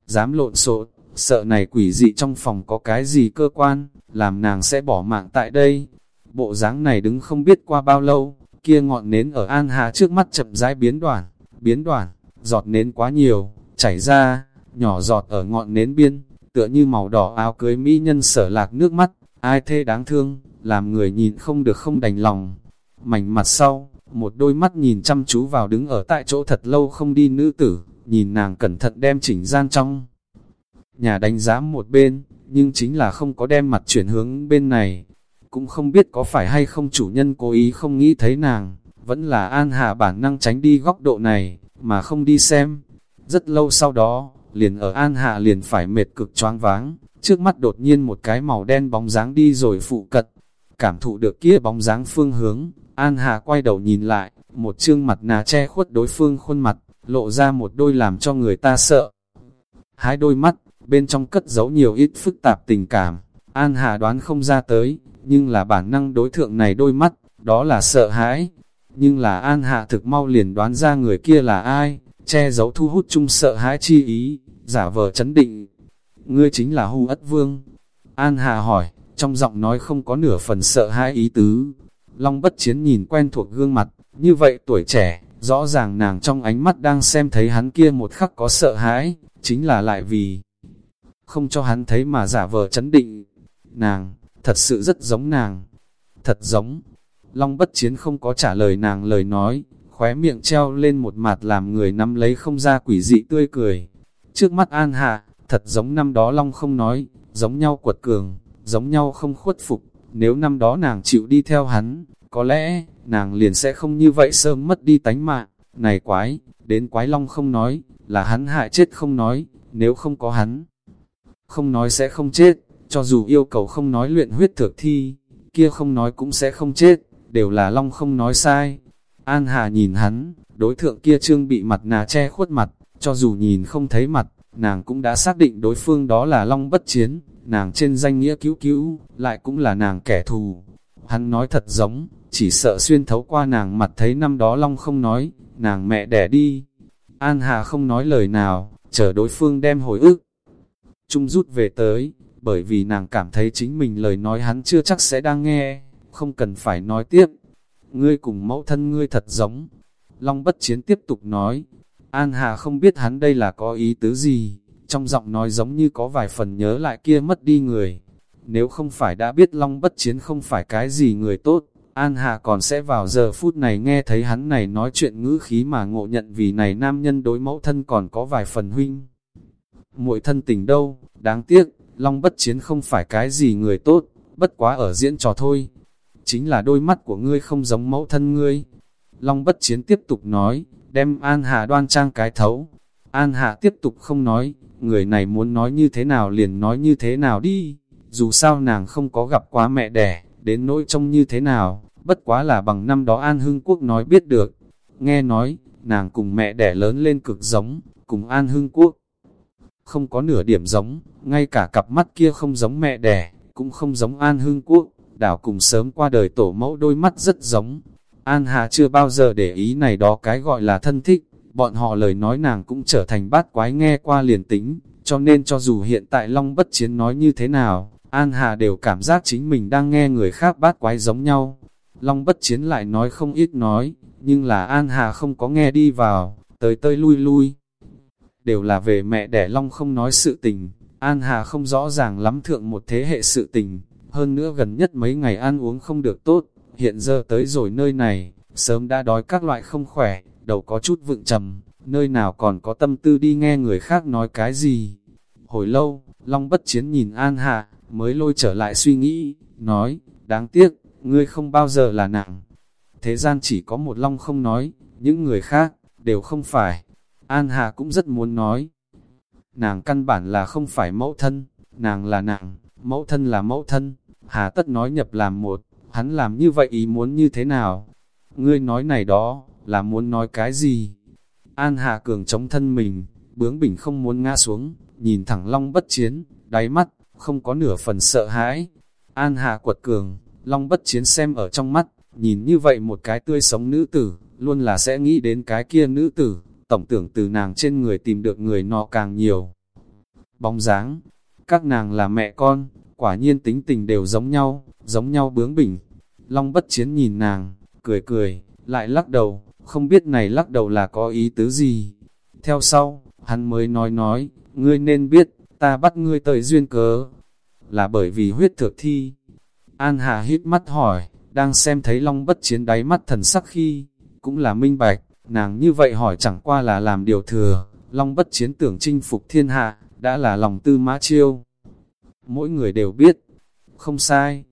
dám lộn xộn, sợ này quỷ dị trong phòng có cái gì cơ quan, làm nàng sẽ bỏ mạng tại đây. Bộ dáng này đứng không biết qua bao lâu, kia ngọn nến ở An Hà trước mắt chậm rãi biến đoạn, biến đoạn, giọt nến quá nhiều, chảy ra, nhỏ giọt ở ngọn nến biên, tựa như màu đỏ áo cưới mỹ nhân sở lạc nước mắt, ai thê đáng thương, làm người nhìn không được không đành lòng. Mảnh mặt sau, một đôi mắt nhìn chăm chú vào đứng ở tại chỗ thật lâu không đi nữ tử, nhìn nàng cẩn thận đem chỉnh gian trong. Nhà đánh giá một bên, nhưng chính là không có đem mặt chuyển hướng bên này. Cũng không biết có phải hay không chủ nhân cố ý không nghĩ thấy nàng, vẫn là an hạ bản năng tránh đi góc độ này, mà không đi xem. Rất lâu sau đó, liền ở an hạ liền phải mệt cực choáng váng, trước mắt đột nhiên một cái màu đen bóng dáng đi rồi phụ cận. Cảm thụ được kia bóng dáng phương hướng, An Hà quay đầu nhìn lại, một chương mặt nà che khuất đối phương khuôn mặt, lộ ra một đôi làm cho người ta sợ. Hai đôi mắt, bên trong cất giấu nhiều ít phức tạp tình cảm, An Hà đoán không ra tới, nhưng là bản năng đối thượng này đôi mắt, đó là sợ hãi. Nhưng là An hà thực mau liền đoán ra người kia là ai, che giấu thu hút chung sợ hãi chi ý, giả vờ chấn định. Ngươi chính là Hu Ất Vương. An Hà hỏi, trong giọng nói không có nửa phần sợ hãi ý tứ. Long bất chiến nhìn quen thuộc gương mặt, như vậy tuổi trẻ, rõ ràng nàng trong ánh mắt đang xem thấy hắn kia một khắc có sợ hãi, chính là lại vì không cho hắn thấy mà giả vờ chấn định. Nàng, thật sự rất giống nàng, thật giống. Long bất chiến không có trả lời nàng lời nói, khóe miệng treo lên một mặt làm người nắm lấy không ra quỷ dị tươi cười. Trước mắt An Hạ, thật giống năm đó Long không nói, giống nhau quật cường, giống nhau không khuất phục. Nếu năm đó nàng chịu đi theo hắn, có lẽ, nàng liền sẽ không như vậy sớm mất đi tánh mạng. Này quái, đến quái Long không nói, là hắn hại chết không nói, nếu không có hắn. Không nói sẽ không chết, cho dù yêu cầu không nói luyện huyết thực thi, kia không nói cũng sẽ không chết, đều là Long không nói sai. An Hà nhìn hắn, đối thượng kia trương bị mặt nà che khuất mặt, cho dù nhìn không thấy mặt, nàng cũng đã xác định đối phương đó là Long bất chiến, nàng trên danh nghĩa cứu cứu, lại cũng là nàng kẻ thù. Hắn nói thật giống, chỉ sợ xuyên thấu qua nàng mặt thấy năm đó Long không nói, nàng mẹ đẻ đi. An Hà không nói lời nào, chờ đối phương đem hồi ức. Trung rút về tới, bởi vì nàng cảm thấy chính mình lời nói hắn chưa chắc sẽ đang nghe, không cần phải nói tiếp. Ngươi cùng mẫu thân ngươi thật giống. Long bất chiến tiếp tục nói, An Hà không biết hắn đây là có ý tứ gì, trong giọng nói giống như có vài phần nhớ lại kia mất đi người. Nếu không phải đã biết Long bất chiến không phải cái gì người tốt, An Hà còn sẽ vào giờ phút này nghe thấy hắn này nói chuyện ngữ khí mà ngộ nhận vì này nam nhân đối mẫu thân còn có vài phần huynh. muội thân tình đâu, đáng tiếc, Long bất chiến không phải cái gì người tốt, bất quá ở diễn trò thôi. Chính là đôi mắt của ngươi không giống mẫu thân ngươi. Long bất chiến tiếp tục nói, đem An Hà đoan trang cái thấu. An Hà tiếp tục không nói, người này muốn nói như thế nào liền nói như thế nào đi. Dù sao nàng không có gặp quá mẹ đẻ, đến nỗi trông như thế nào, bất quá là bằng năm đó An Hưng Quốc nói biết được. Nghe nói, nàng cùng mẹ đẻ lớn lên cực giống, cùng An Hưng Quốc. Không có nửa điểm giống, ngay cả cặp mắt kia không giống mẹ đẻ, cũng không giống An Hưng Quốc, đảo cùng sớm qua đời tổ mẫu đôi mắt rất giống. An Hà chưa bao giờ để ý này đó cái gọi là thân thích, bọn họ lời nói nàng cũng trở thành bát quái nghe qua liền tính, cho nên cho dù hiện tại Long bất chiến nói như thế nào, An Hà đều cảm giác chính mình đang nghe người khác bát quái giống nhau. Long bất chiến lại nói không ít nói, nhưng là An Hà không có nghe đi vào, tới tới lui lui. Đều là về mẹ đẻ Long không nói sự tình, An Hà không rõ ràng lắm thượng một thế hệ sự tình, hơn nữa gần nhất mấy ngày ăn uống không được tốt, hiện giờ tới rồi nơi này, sớm đã đói các loại không khỏe, đầu có chút vựng trầm, nơi nào còn có tâm tư đi nghe người khác nói cái gì. Hồi lâu, Long bất chiến nhìn An Hạ, mới lôi trở lại suy nghĩ, nói, đáng tiếc, ngươi không bao giờ là nặng. Thế gian chỉ có một Long không nói, những người khác, đều không phải. An Hạ cũng rất muốn nói. Nàng căn bản là không phải mẫu thân, nàng là nàng, mẫu thân là mẫu thân, hà tất nói nhập làm một, hắn làm như vậy ý muốn như thế nào? Ngươi nói này đó, là muốn nói cái gì? An Hạ Cường chống thân mình, bướng bỉnh không muốn ngã xuống, nhìn thẳng Long bất chiến, đáy mắt, không có nửa phần sợ hãi. An Hạ quật cường, Long bất chiến xem ở trong mắt, nhìn như vậy một cái tươi sống nữ tử, luôn là sẽ nghĩ đến cái kia nữ tử, tổng tưởng từ nàng trên người tìm được người nọ càng nhiều. Bóng dáng, các nàng là mẹ con, quả nhiên tính tình đều giống nhau, giống nhau bướng bỉnh. Long bất chiến nhìn nàng, cười cười, lại lắc đầu, không biết này lắc đầu là có ý tứ gì. Theo sau, hắn mới nói nói, ngươi nên biết, ta bắt ngươi tới duyên cớ, là bởi vì huyết thực thi. An Hà hít mắt hỏi, đang xem thấy Long bất chiến đáy mắt thần sắc khi, cũng là minh bạch, nàng như vậy hỏi chẳng qua là làm điều thừa, Long bất chiến tưởng chinh phục thiên hạ, đã là lòng tư mã chiêu. Mỗi người đều biết, không sai,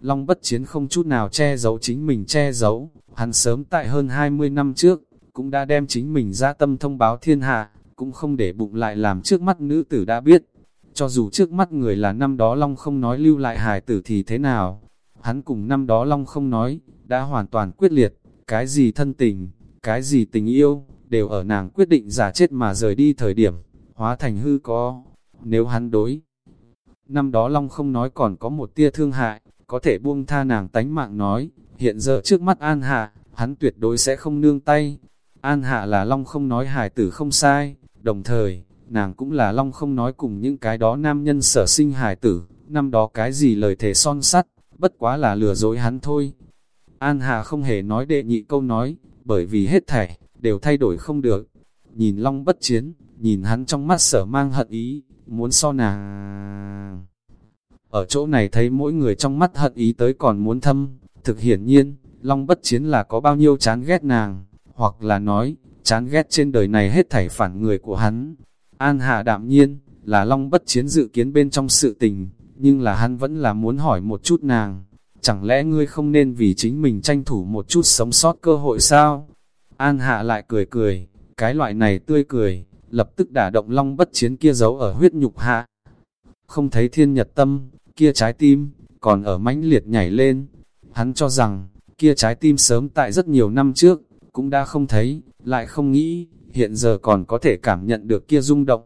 Long bất chiến không chút nào che giấu chính mình che giấu, hắn sớm tại hơn 20 năm trước, cũng đã đem chính mình ra tâm thông báo thiên hạ, cũng không để bụng lại làm trước mắt nữ tử đã biết. Cho dù trước mắt người là năm đó Long không nói lưu lại hài tử thì thế nào, hắn cùng năm đó Long không nói, đã hoàn toàn quyết liệt, cái gì thân tình, cái gì tình yêu, đều ở nàng quyết định giả chết mà rời đi thời điểm, hóa thành hư có, nếu hắn đối. Năm đó Long không nói còn có một tia thương hại, có thể buông tha nàng tánh mạng nói, hiện giờ trước mắt An Hạ, hắn tuyệt đối sẽ không nương tay. An Hạ là Long không nói hài tử không sai, đồng thời, nàng cũng là Long không nói cùng những cái đó nam nhân sở sinh hài tử, năm đó cái gì lời thể son sắt, bất quá là lừa dối hắn thôi. An Hạ không hề nói đệ nhị câu nói, bởi vì hết thảy, đều thay đổi không được. Nhìn Long bất chiến, nhìn hắn trong mắt sở mang hận ý, muốn so nàng. Ở chỗ này thấy mỗi người trong mắt hận ý tới còn muốn thâm, thực hiển nhiên, Long bất chiến là có bao nhiêu chán ghét nàng, hoặc là nói, chán ghét trên đời này hết thảy phản người của hắn. An Hạ đạm nhiên, là Long bất chiến dự kiến bên trong sự tình, nhưng là hắn vẫn là muốn hỏi một chút nàng, chẳng lẽ ngươi không nên vì chính mình tranh thủ một chút sống sót cơ hội sao? An Hạ lại cười cười, cái loại này tươi cười, lập tức đả động Long bất chiến kia giấu ở huyết nhục hạ. Không thấy thiên nhật tâm, kia trái tim, còn ở mãnh liệt nhảy lên. Hắn cho rằng, kia trái tim sớm tại rất nhiều năm trước, cũng đã không thấy, lại không nghĩ, hiện giờ còn có thể cảm nhận được kia rung động.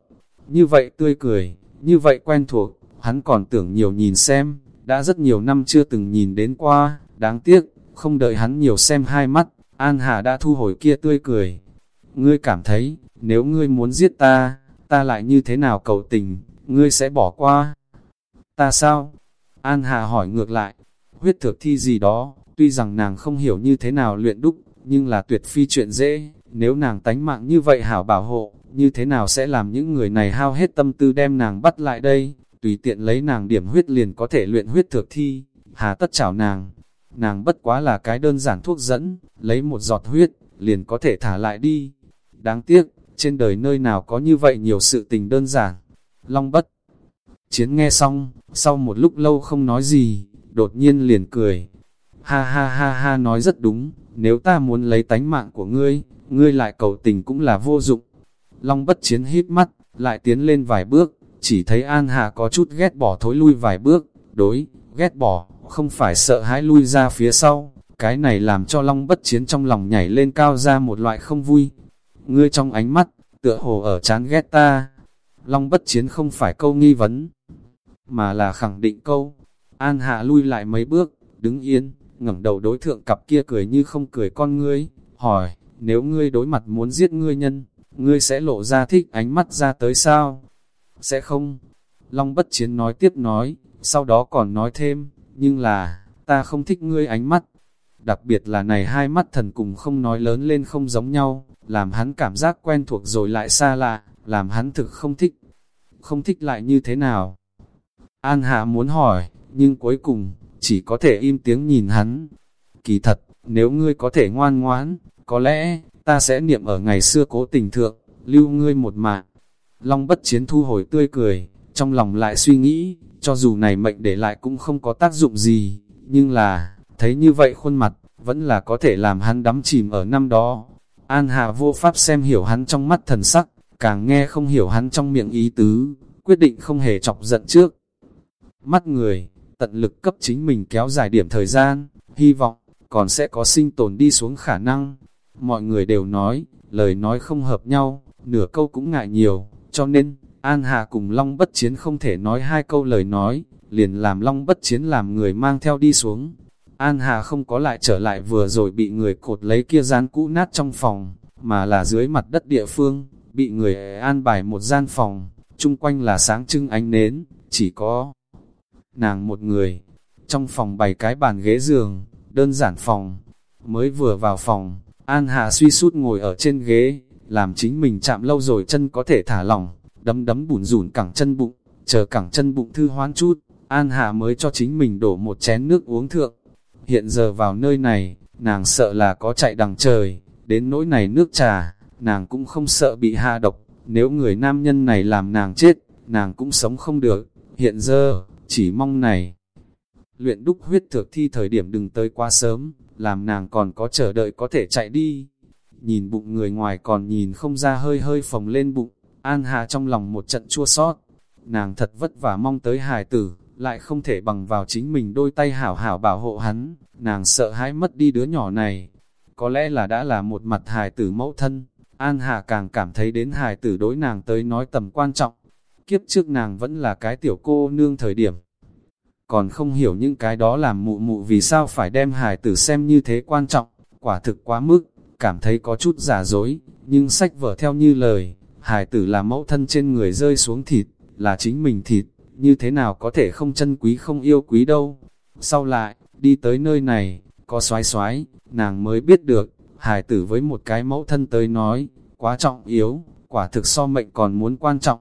Như vậy tươi cười, như vậy quen thuộc, hắn còn tưởng nhiều nhìn xem, đã rất nhiều năm chưa từng nhìn đến qua, đáng tiếc, không đợi hắn nhiều xem hai mắt, An Hà đã thu hồi kia tươi cười. Ngươi cảm thấy, nếu ngươi muốn giết ta, ta lại như thế nào cầu tình, ngươi sẽ bỏ qua. Ta sao? An Hà hỏi ngược lại, huyết thực thi gì đó, tuy rằng nàng không hiểu như thế nào luyện đúc, nhưng là tuyệt phi chuyện dễ, nếu nàng tánh mạng như vậy hảo bảo hộ, như thế nào sẽ làm những người này hao hết tâm tư đem nàng bắt lại đây, tùy tiện lấy nàng điểm huyết liền có thể luyện huyết thực thi, hà tất chảo nàng. Nàng bất quá là cái đơn giản thuốc dẫn, lấy một giọt huyết, liền có thể thả lại đi. Đáng tiếc, trên đời nơi nào có như vậy nhiều sự tình đơn giản. Long bất Chiến nghe xong, sau một lúc lâu không nói gì, đột nhiên liền cười. Ha ha ha ha nói rất đúng, nếu ta muốn lấy tánh mạng của ngươi, ngươi lại cầu tình cũng là vô dụng. Long bất chiến hít mắt, lại tiến lên vài bước, chỉ thấy An Hà có chút ghét bỏ thối lui vài bước, đối, ghét bỏ, không phải sợ hãi lui ra phía sau, cái này làm cho Long bất chiến trong lòng nhảy lên cao ra một loại không vui. Ngươi trong ánh mắt, tựa hồ ở chán ghét ta. Long bất chiến không phải câu nghi vấn, mà là khẳng định câu. An hạ lui lại mấy bước, đứng yên, ngẩng đầu đối thượng cặp kia cười như không cười con ngươi, hỏi, nếu ngươi đối mặt muốn giết ngươi nhân, ngươi sẽ lộ ra thích ánh mắt ra tới sao? Sẽ không. Long bất chiến nói tiếp nói, sau đó còn nói thêm, nhưng là, ta không thích ngươi ánh mắt. Đặc biệt là này hai mắt thần cùng không nói lớn lên không giống nhau, làm hắn cảm giác quen thuộc rồi lại xa lạ, làm hắn thực không thích. Không thích lại như thế nào? An Hạ muốn hỏi, nhưng cuối cùng, chỉ có thể im tiếng nhìn hắn. Kỳ thật, nếu ngươi có thể ngoan ngoãn, có lẽ, ta sẽ niệm ở ngày xưa cố tình thượng, lưu ngươi một mạng. Long bất chiến thu hồi tươi cười, trong lòng lại suy nghĩ, cho dù này mệnh để lại cũng không có tác dụng gì, nhưng là, thấy như vậy khuôn mặt, vẫn là có thể làm hắn đắm chìm ở năm đó. An Hạ vô pháp xem hiểu hắn trong mắt thần sắc, càng nghe không hiểu hắn trong miệng ý tứ, quyết định không hề chọc giận trước. Mắt người, tận lực cấp chính mình kéo dài điểm thời gian, hy vọng, còn sẽ có sinh tồn đi xuống khả năng. Mọi người đều nói, lời nói không hợp nhau, nửa câu cũng ngại nhiều, cho nên, An Hà cùng Long Bất Chiến không thể nói hai câu lời nói, liền làm Long Bất Chiến làm người mang theo đi xuống. An Hà không có lại trở lại vừa rồi bị người cột lấy kia gian cũ nát trong phòng, mà là dưới mặt đất địa phương, bị người an bài một gian phòng, chung quanh là sáng trưng ánh nến, chỉ có nàng một người. Trong phòng bày cái bàn ghế giường, đơn giản phòng. Mới vừa vào phòng, An Hà suy sút ngồi ở trên ghế, làm chính mình chạm lâu rồi chân có thể thả lỏng, đấm đấm bùn rủn cẳng chân bụng, chờ cẳng chân bụng thư hoán chút. An Hà mới cho chính mình đổ một chén nước uống thượng. Hiện giờ vào nơi này, nàng sợ là có chạy đằng trời, đến nỗi này nước trà, nàng cũng không sợ bị hạ độc, nếu người nam nhân này làm nàng chết, nàng cũng sống không được, hiện giờ, chỉ mong này. Luyện đúc huyết thực thi thời điểm đừng tới quá sớm, làm nàng còn có chờ đợi có thể chạy đi. Nhìn bụng người ngoài còn nhìn không ra hơi hơi phồng lên bụng, An Hà trong lòng một trận chua sót. Nàng thật vất vả mong tới hài tử, lại không thể bằng vào chính mình đôi tay hảo hảo bảo hộ hắn, nàng sợ hãi mất đi đứa nhỏ này. Có lẽ là đã là một mặt hài tử mẫu thân, An Hà càng cảm thấy đến hài tử đối nàng tới nói tầm quan trọng. Kiếp trước nàng vẫn là cái tiểu cô nương thời điểm. Còn không hiểu những cái đó làm mụ mụ vì sao phải đem hài tử xem như thế quan trọng, quả thực quá mức, cảm thấy có chút giả dối, nhưng sách vở theo như lời, hài tử là mẫu thân trên người rơi xuống thịt, là chính mình thịt, như thế nào có thể không chân quý không yêu quý đâu. Sau lại, đi tới nơi này, có xoái xoái, nàng mới biết được, hài tử với một cái mẫu thân tới nói, quá trọng yếu, quả thực so mệnh còn muốn quan trọng.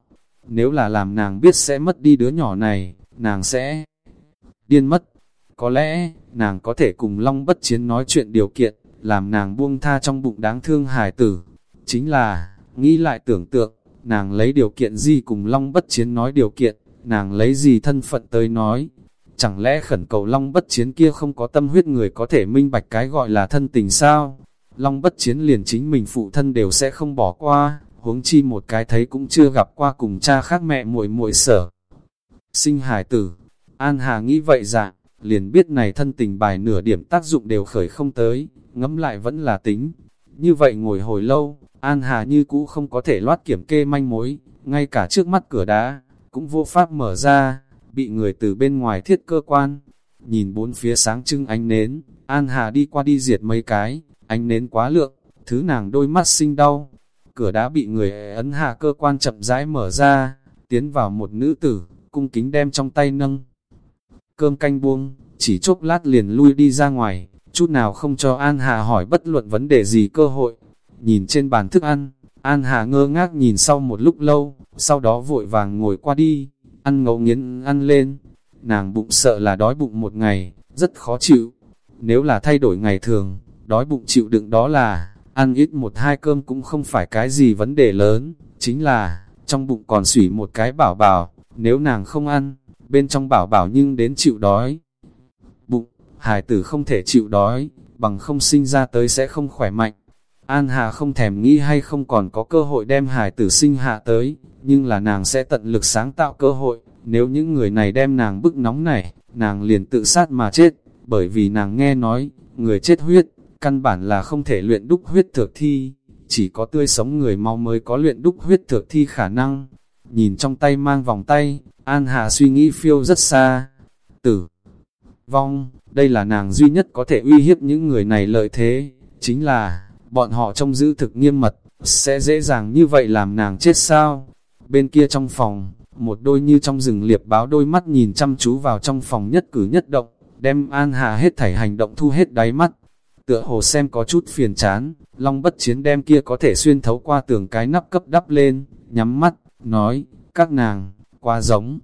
Nếu là làm nàng biết sẽ mất đi đứa nhỏ này, nàng sẽ điên mất. Có lẽ, nàng có thể cùng Long bất chiến nói chuyện điều kiện, làm nàng buông tha trong bụng đáng thương hài tử. Chính là, nghĩ lại tưởng tượng, nàng lấy điều kiện gì cùng Long bất chiến nói điều kiện, nàng lấy gì thân phận tới nói. Chẳng lẽ khẩn cầu Long bất chiến kia không có tâm huyết người có thể minh bạch cái gọi là thân tình sao? Long bất chiến liền chính mình phụ thân đều sẽ không bỏ qua, huống chi một cái thấy cũng chưa gặp qua cùng cha khác mẹ muội muội sở. Sinh hải tử, An Hà nghĩ vậy dạng, liền biết này thân tình bài nửa điểm tác dụng đều khởi không tới, ngẫm lại vẫn là tính. Như vậy ngồi hồi lâu, An Hà như cũ không có thể loát kiểm kê manh mối, ngay cả trước mắt cửa đá, cũng vô pháp mở ra, bị người từ bên ngoài thiết cơ quan. Nhìn bốn phía sáng trưng ánh nến, An Hà đi qua đi diệt mấy cái, ánh nến quá lượng, thứ nàng đôi mắt sinh đau. Cửa đã bị người ấn hạ cơ quan chậm rãi mở ra, tiến vào một nữ tử, cung kính đem trong tay nâng. Cơm canh buông, chỉ chốc lát liền lui đi ra ngoài, chút nào không cho An Hà hỏi bất luận vấn đề gì cơ hội. Nhìn trên bàn thức ăn, An Hà ngơ ngác nhìn sau một lúc lâu, sau đó vội vàng ngồi qua đi, ăn ngấu nghiến ăn lên. Nàng bụng sợ là đói bụng một ngày, rất khó chịu. Nếu là thay đổi ngày thường, đói bụng chịu đựng đó là, ăn ít một hai cơm cũng không phải cái gì vấn đề lớn, chính là, trong bụng còn sủy một cái bảo bảo, nếu nàng không ăn, bên trong bảo bảo nhưng đến chịu đói. Bụng, hài tử không thể chịu đói, bằng không sinh ra tới sẽ không khỏe mạnh. An Hà không thèm nghĩ hay không còn có cơ hội đem hài tử sinh hạ tới, nhưng là nàng sẽ tận lực sáng tạo cơ hội, nếu những người này đem nàng bức nóng này, nàng liền tự sát mà chết, bởi vì nàng nghe nói, người chết huyết, căn bản là không thể luyện đúc huyết thược thi, chỉ có tươi sống người mau mới có luyện đúc huyết thược thi khả năng. Nhìn trong tay mang vòng tay, An Hà suy nghĩ phiêu rất xa. Tử vong, đây là nàng duy nhất có thể uy hiếp những người này lợi thế, chính là, bọn họ trông giữ thực nghiêm mật, sẽ dễ dàng như vậy làm nàng chết sao? Bên kia trong phòng, một đôi như trong rừng liệp báo đôi mắt nhìn chăm chú vào trong phòng nhất cử nhất động, đem An Hà hết thảy hành động thu hết đáy mắt. Tựa hồ xem có chút phiền chán, Long bất chiến đem kia có thể xuyên thấu qua tường cái nắp cấp đắp lên, nhắm mắt, nói, các nàng, quá giống.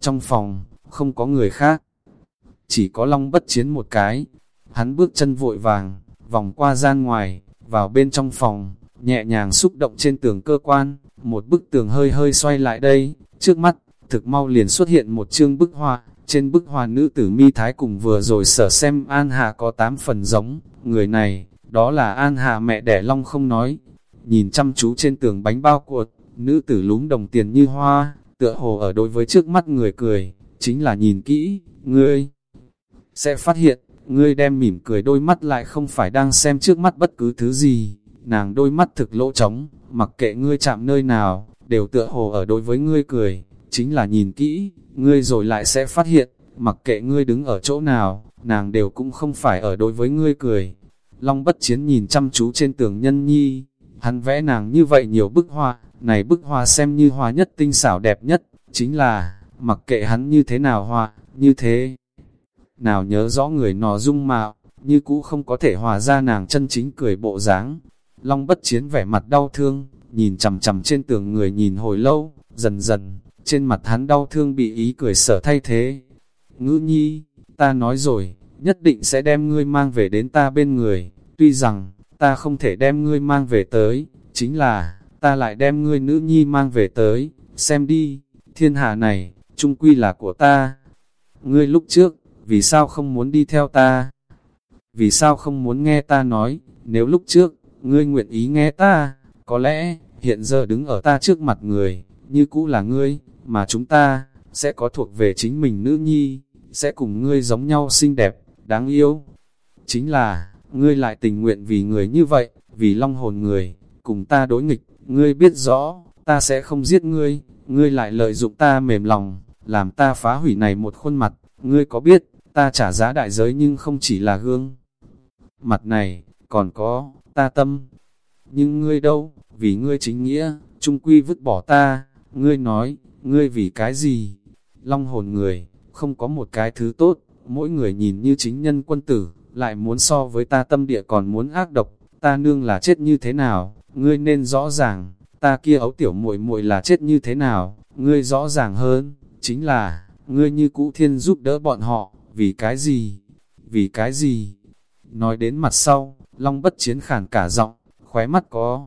Trong phòng, không có người khác. Chỉ có Long bất chiến một cái. Hắn bước chân vội vàng, vòng qua gian ngoài, vào bên trong phòng, nhẹ nhàng xúc động trên tường cơ quan, một bức tường hơi hơi xoay lại đây, trước mắt, thực mau liền xuất hiện một chương bức hoa, trên bức hoa nữ tử mi thái cùng vừa rồi sở xem An Hà có tám phần giống, người này, đó là An Hà mẹ đẻ long không nói, nhìn chăm chú trên tường bánh bao cuột, nữ tử lúm đồng tiền như hoa, tựa hồ ở đối với trước mắt người cười, chính là nhìn kỹ, ngươi sẽ phát hiện, ngươi đem mỉm cười đôi mắt lại không phải đang xem trước mắt bất cứ thứ gì, nàng đôi mắt thực lỗ trống, mặc kệ ngươi chạm nơi nào, đều tựa hồ ở đối với ngươi cười, chính là nhìn kỹ, ngươi rồi lại sẽ phát hiện, mặc kệ ngươi đứng ở chỗ nào, nàng đều cũng không phải ở đối với ngươi cười. Long bất chiến nhìn chăm chú trên tường nhân nhi, hắn vẽ nàng như vậy nhiều bức hoa, này bức hoa xem như hoa nhất tinh xảo đẹp nhất, chính là, mặc kệ hắn như thế nào hoa, như thế. Nào nhớ rõ người nò dung mạo, như cũ không có thể hòa ra nàng chân chính cười bộ dáng. Long bất chiến vẻ mặt đau thương, nhìn chầm chầm trên tường người nhìn hồi lâu, dần dần, trên mặt hắn đau thương bị ý cười sở thay thế. ngữ nhi, ta nói rồi, nhất định sẽ đem ngươi mang về đến ta bên người, tuy rằng, ta không thể đem ngươi mang về tới, chính là, ta lại đem ngươi nữ nhi mang về tới, xem đi, thiên hạ này, trung quy là của ta. Ngươi lúc trước, vì sao không muốn đi theo ta? Vì sao không muốn nghe ta nói, nếu lúc trước, ngươi nguyện ý nghe ta, có lẽ, hiện giờ đứng ở ta trước mặt người, như cũ là ngươi, mà chúng ta, sẽ có thuộc về chính mình nữ nhi, sẽ cùng ngươi giống nhau xinh đẹp, đáng yêu. Chính là, ngươi lại tình nguyện vì người như vậy, vì long hồn người, cùng ta đối nghịch, ngươi biết rõ, ta sẽ không giết ngươi, ngươi lại lợi dụng ta mềm lòng, làm ta phá hủy này một khuôn mặt, ngươi có biết, ta trả giá đại giới nhưng không chỉ là gương. Mặt này, còn có, ta tâm. Nhưng ngươi đâu, vì ngươi chính nghĩa, trung quy vứt bỏ ta, ngươi nói, ngươi vì cái gì? Long hồn người, không có một cái thứ tốt, mỗi người nhìn như chính nhân quân tử, lại muốn so với ta tâm địa còn muốn ác độc, ta nương là chết như thế nào, ngươi nên rõ ràng, ta kia ấu tiểu muội muội là chết như thế nào, ngươi rõ ràng hơn, chính là, ngươi như cũ thiên giúp đỡ bọn họ, vì cái gì, vì cái gì. Nói đến mặt sau, Long bất chiến khản cả giọng, khóe mắt có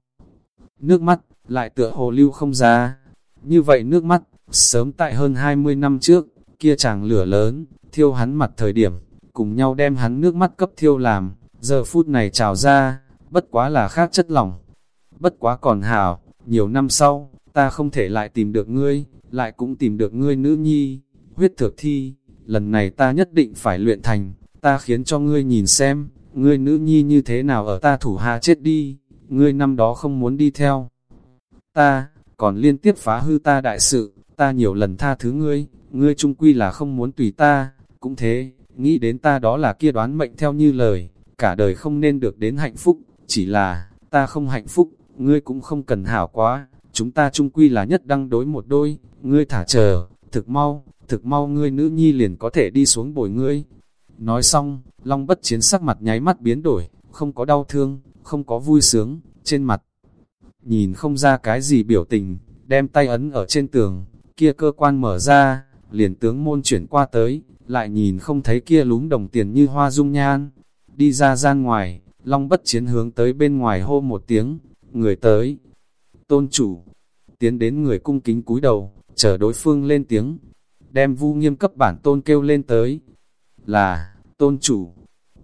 nước mắt, lại tựa hồ lưu không ra. Như vậy nước mắt, sớm tại hơn 20 năm trước, kia chàng lửa lớn, thiêu hắn mặt thời điểm, cùng nhau đem hắn nước mắt cấp thiêu làm, giờ phút này trào ra, bất quá là khác chất lỏng. Bất quá còn hảo, nhiều năm sau, ta không thể lại tìm được ngươi, lại cũng tìm được ngươi nữ nhi, huyết thược thi, lần này ta nhất định phải luyện thành, ta khiến cho ngươi nhìn xem, ngươi nữ nhi như thế nào ở ta thủ hạ chết đi, ngươi năm đó không muốn đi theo. Ta, còn liên tiếp phá hư ta đại sự, ta nhiều lần tha thứ ngươi, ngươi trung quy là không muốn tùy ta, cũng thế, nghĩ đến ta đó là kia đoán mệnh theo như lời, cả đời không nên được đến hạnh phúc, chỉ là, ta không hạnh phúc, ngươi cũng không cần hảo quá, chúng ta trung quy là nhất đăng đối một đôi, ngươi thả chờ, thực mau, thực mau ngươi nữ nhi liền có thể đi xuống bồi ngươi. Nói xong, Long bất chiến sắc mặt nháy mắt biến đổi, không có đau thương, không có vui sướng, trên mặt. Nhìn không ra cái gì biểu tình, đem tay ấn ở trên tường, kia cơ quan mở ra, liền tướng môn chuyển qua tới, lại nhìn không thấy kia lúm đồng tiền như hoa dung nhan. Đi ra gian ngoài, Long bất chiến hướng tới bên ngoài hô một tiếng, người tới. Tôn chủ, tiến đến người cung kính cúi đầu, chờ đối phương lên tiếng, đem vu nghiêm cấp bản tôn kêu lên tới. Là, tôn chủ,